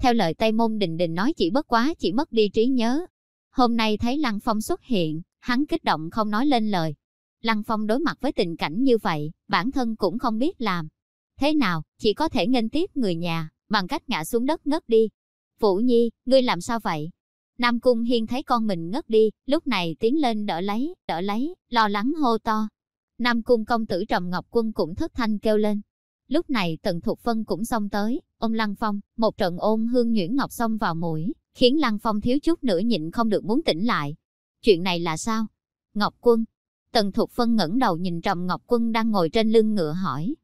Theo lời Tây Môn Đình Đình nói chỉ bất quá chỉ mất đi trí nhớ. Hôm nay thấy Lăng Phong xuất hiện, hắn kích động không nói lên lời. Lăng Phong đối mặt với tình cảnh như vậy, bản thân cũng không biết làm. Thế nào, chỉ có thể nghênh tiếp người nhà, bằng cách ngã xuống đất ngất đi. Vũ Nhi, ngươi làm sao vậy? Nam Cung Hiên thấy con mình ngất đi, lúc này tiến lên đỡ lấy, đỡ lấy, lo lắng hô to. Nam Cung công tử Trầm Ngọc Quân cũng thất thanh kêu lên. Lúc này Tần Thục Phân cũng xông tới, ôm Lăng Phong, một trận ôm hương nhuyễn ngọc xông vào mũi, khiến Lăng Phong thiếu chút nữa nhịn không được muốn tỉnh lại. Chuyện này là sao? Ngọc Quân. Tần Thục Phân ngẩng đầu nhìn Trầm Ngọc Quân đang ngồi trên lưng ngựa hỏi.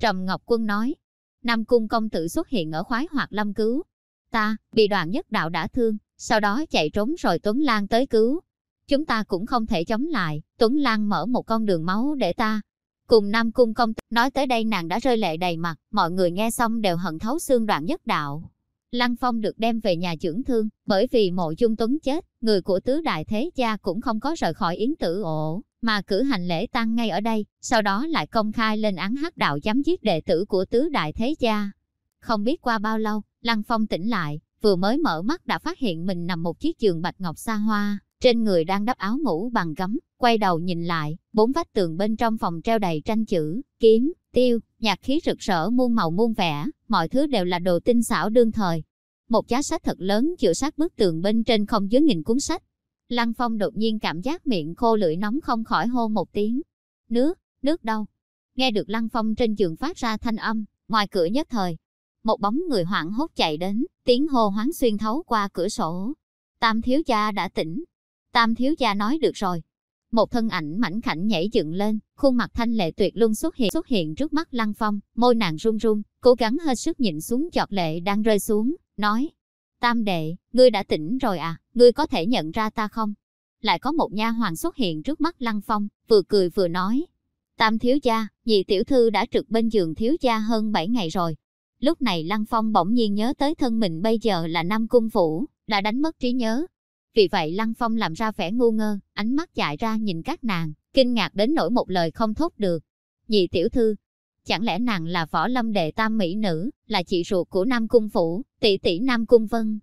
Trầm Ngọc Quân nói, Nam Cung công tử xuất hiện ở khoái hoạt lâm cứu. Ta, bị đoàn nhất đạo đã thương, sau đó chạy trốn rồi Tuấn Lan tới cứu. Chúng ta cũng không thể chống lại, Tuấn Lan mở một con đường máu để ta. Cùng Nam Cung công nói tới đây nàng đã rơi lệ đầy mặt, mọi người nghe xong đều hận thấu xương đoạn nhất đạo. Lăng Phong được đem về nhà dưỡng thương, bởi vì mộ dung tuấn chết, người của tứ đại thế gia cũng không có rời khỏi yến tử ổ, mà cử hành lễ tăng ngay ở đây, sau đó lại công khai lên án hắc đạo chấm giết đệ tử của tứ đại thế gia Không biết qua bao lâu, Lăng Phong tỉnh lại, vừa mới mở mắt đã phát hiện mình nằm một chiếc giường bạch ngọc xa hoa, trên người đang đắp áo ngủ bằng gấm, quay đầu nhìn lại, bốn vách tường bên trong phòng treo đầy tranh chữ, kiếm, tiêu, nhạc khí rực rỡ muôn màu muôn vẻ, mọi thứ đều là đồ tinh xảo đương thời. Một giá sách thật lớn chữa sát bức tường bên trên không dưới nghìn cuốn sách. Lăng Phong đột nhiên cảm giác miệng khô lưỡi nóng không khỏi hô một tiếng. Nước, nước đâu? Nghe được Lăng Phong trên giường phát ra thanh âm, ngoài cửa nhất thời, một bóng người hoảng hốt chạy đến, tiếng hô hoáng xuyên thấu qua cửa sổ. Tam thiếu gia đã tỉnh. Tam thiếu gia nói được rồi. Một thân ảnh mảnh khảnh nhảy dựng lên, khuôn mặt thanh lệ tuyệt luôn xuất hiện xuất hiện trước mắt Lăng Phong, môi nàng run run, cố gắng hết sức nhịn xuống giọt lệ đang rơi xuống, nói: "Tam đệ, ngươi đã tỉnh rồi à, ngươi có thể nhận ra ta không?" Lại có một nha hoàng xuất hiện trước mắt Lăng Phong, vừa cười vừa nói: "Tam thiếu gia, nhị tiểu thư đã trực bên giường thiếu gia hơn 7 ngày rồi, Lúc này Lăng Phong bỗng nhiên nhớ tới thân mình bây giờ là Nam Cung Phủ, đã đánh mất trí nhớ. Vì vậy Lăng Phong làm ra vẻ ngu ngơ, ánh mắt chạy ra nhìn các nàng, kinh ngạc đến nỗi một lời không thốt được. Nhị tiểu thư, chẳng lẽ nàng là võ lâm đệ tam mỹ nữ, là chị ruột của Nam Cung Phủ, tỷ tỷ Nam Cung Vân.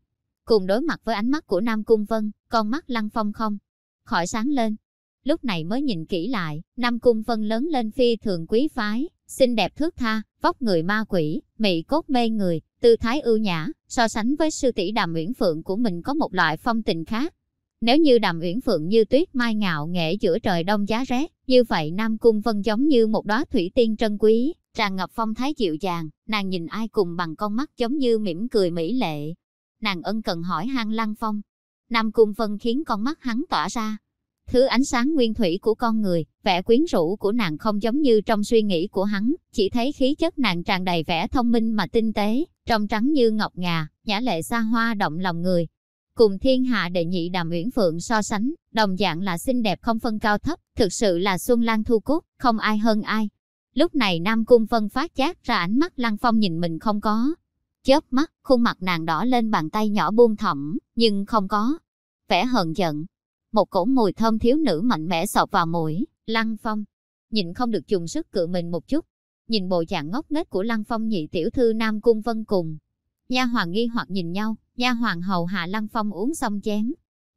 Cùng đối mặt với ánh mắt của Nam Cung Vân, con mắt Lăng Phong không khỏi sáng lên. Lúc này mới nhìn kỹ lại, Nam Cung Vân lớn lên phi thường quý phái, xinh đẹp thước tha, vóc người ma quỷ, mị cốt mê người, tư thái ưu nhã, so sánh với sư tỷ Đàm Uyển Phượng của mình có một loại phong tình khác. Nếu như Đàm Uyển Phượng như tuyết mai ngạo nghệ giữa trời đông giá rét, như vậy Nam Cung Vân giống như một đóa thủy tiên trân quý, tràn ngập phong thái dịu dàng, nàng nhìn ai cùng bằng con mắt giống như mỉm cười mỹ lệ. Nàng ân cần hỏi hang Lăng Phong. Nam Cung Vân khiến con mắt hắn tỏa ra, Thứ ánh sáng nguyên thủy của con người, vẻ quyến rũ của nàng không giống như trong suy nghĩ của hắn, chỉ thấy khí chất nàng tràn đầy vẻ thông minh mà tinh tế, trong trắng như ngọc ngà, nhã lệ xa hoa động lòng người. Cùng thiên hạ đệ nhị đàm uyển phượng so sánh, đồng dạng là xinh đẹp không phân cao thấp, thực sự là xuân lan thu cúc, không ai hơn ai. Lúc này Nam Cung phân phát chát ra ánh mắt Lăng Phong nhìn mình không có. Chớp mắt, khuôn mặt nàng đỏ lên bàn tay nhỏ buông thõng, nhưng không có. Vẻ hờn giận, một cổ mùi thơm thiếu nữ mạnh mẽ sọt vào mũi, Lăng Phong. Nhìn không được dùng sức cự mình một chút. Nhìn bộ dạng ngốc nghếch của Lăng Phong nhị tiểu thư Nam Cung Vân cùng. Nha hoàng nghi hoặc nhìn nhau, nha hoàng hầu hạ Lăng Phong uống xong chén.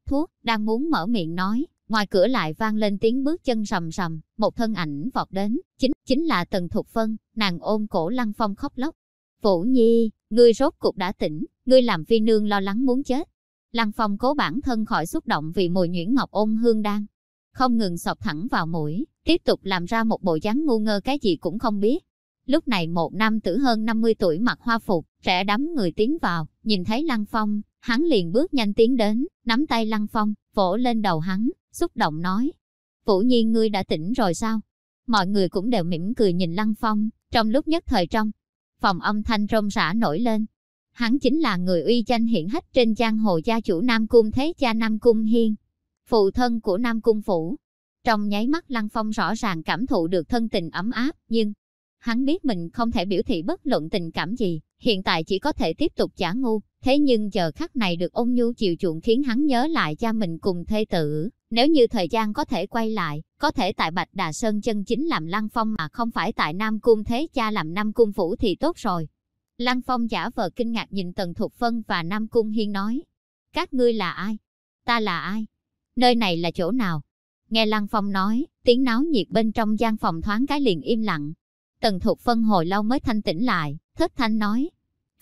Thuốc, đang muốn mở miệng nói, ngoài cửa lại vang lên tiếng bước chân rầm rầm, một thân ảnh vọt đến, chính chính là Tần Thục Vân, nàng ôm cổ Lăng Phong khóc lóc. Vũ Nhi, ngươi rốt cục đã tỉnh, ngươi làm phi nương lo lắng muốn chết. Lăng Phong cố bản thân khỏi xúc động vì mùi nhuyễn ngọc ôn hương đan. Không ngừng sọc thẳng vào mũi, tiếp tục làm ra một bộ dáng ngu ngơ cái gì cũng không biết. Lúc này một nam tử hơn 50 tuổi mặc hoa phục, trẻ đắm người tiến vào, nhìn thấy Lăng Phong, hắn liền bước nhanh tiến đến, nắm tay Lăng Phong, vỗ lên đầu hắn, xúc động nói. Vũ Nhiên ngươi đã tỉnh rồi sao? Mọi người cũng đều mỉm cười nhìn Lăng Phong, trong lúc nhất thời trong. Phòng âm thanh rôm rã nổi lên. Hắn chính là người uy danh hiển hách trên giang hồ gia chủ Nam Cung Thế Cha Nam Cung Hiên. Phụ thân của Nam Cung Phủ. Trong nháy mắt Lăng Phong rõ ràng cảm thụ được thân tình ấm áp, nhưng hắn biết mình không thể biểu thị bất luận tình cảm gì, hiện tại chỉ có thể tiếp tục giả ngu, thế nhưng giờ khắc này được ôn nhu chiều chuộng khiến hắn nhớ lại cha mình cùng thê tử, nếu như thời gian có thể quay lại, có thể tại Bạch Đà Sơn chân chính làm Lăng Phong mà không phải tại Nam Cung Thế Cha làm Nam Cung Phủ thì tốt rồi. Lăng Phong giả vờ kinh ngạc nhìn Tần Thục Phân và Nam Cung Hiên nói, các ngươi là ai? Ta là ai? Nơi này là chỗ nào? Nghe Lăng Phong nói, tiếng náo nhiệt bên trong gian phòng thoáng cái liền im lặng, Tần Thục Phân hồi lâu mới thanh tỉnh lại, thất thanh nói.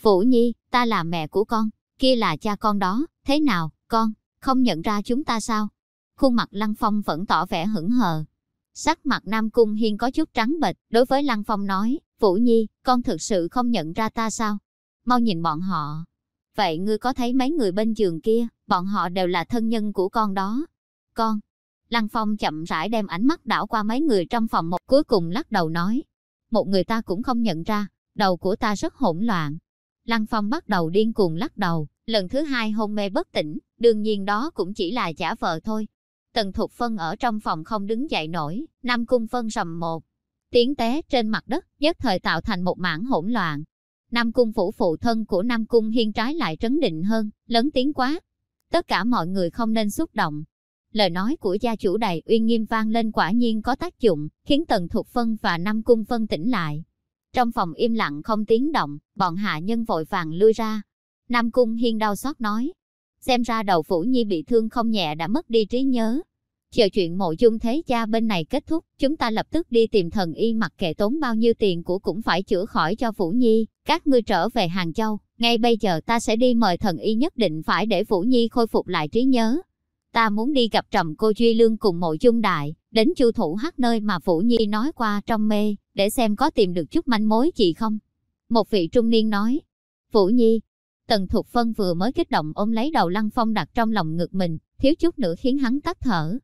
Vũ Nhi, ta là mẹ của con, kia là cha con đó, thế nào, con, không nhận ra chúng ta sao? Khuôn mặt Lăng Phong vẫn tỏ vẻ hững hờ. Sắc mặt Nam Cung Hiên có chút trắng bệch, đối với Lăng Phong nói, Vũ Nhi, con thực sự không nhận ra ta sao? Mau nhìn bọn họ. Vậy ngươi có thấy mấy người bên giường kia, bọn họ đều là thân nhân của con đó. Con. Lăng Phong chậm rãi đem ánh mắt đảo qua mấy người trong phòng một cuối cùng lắc đầu nói, một người ta cũng không nhận ra, đầu của ta rất hỗn loạn. Lăng Phong bắt đầu điên cuồng lắc đầu, lần thứ hai hôn mê bất tỉnh, đương nhiên đó cũng chỉ là giả vờ thôi. Tần Thục Phân ở trong phòng không đứng dậy nổi, Nam Cung Phân sầm một. Tiếng té trên mặt đất, nhất thời tạo thành một mảng hỗn loạn. Nam Cung phủ phụ thân của Nam Cung hiên trái lại trấn định hơn, lớn tiếng quá. Tất cả mọi người không nên xúc động, Lời nói của gia chủ đầy uy nghiêm vang lên quả nhiên có tác dụng, khiến Tần Thục Phân và Nam Cung Phân tỉnh lại. Trong phòng im lặng không tiếng động, bọn hạ nhân vội vàng lui ra. Nam Cung Hiên đau xót nói, xem ra đầu Phủ Nhi bị thương không nhẹ đã mất đi trí nhớ. Chờ chuyện mộ dung thế cha bên này kết thúc, chúng ta lập tức đi tìm thần y mặc kệ tốn bao nhiêu tiền của cũng phải chữa khỏi cho Phủ Nhi. Các ngươi trở về Hàng Châu, ngay bây giờ ta sẽ đi mời thần y nhất định phải để Phủ Nhi khôi phục lại trí nhớ ta muốn đi gặp trầm cô Duy Lương cùng mộ dung đại, đến chu thủ hát nơi mà Phủ Nhi nói qua trong mê, để xem có tìm được chút manh mối gì không. Một vị trung niên nói, Phủ Nhi, Tần Thục Phân vừa mới kích động ôm lấy đầu Lăng Phong đặt trong lòng ngực mình, thiếu chút nữa khiến hắn tắt thở.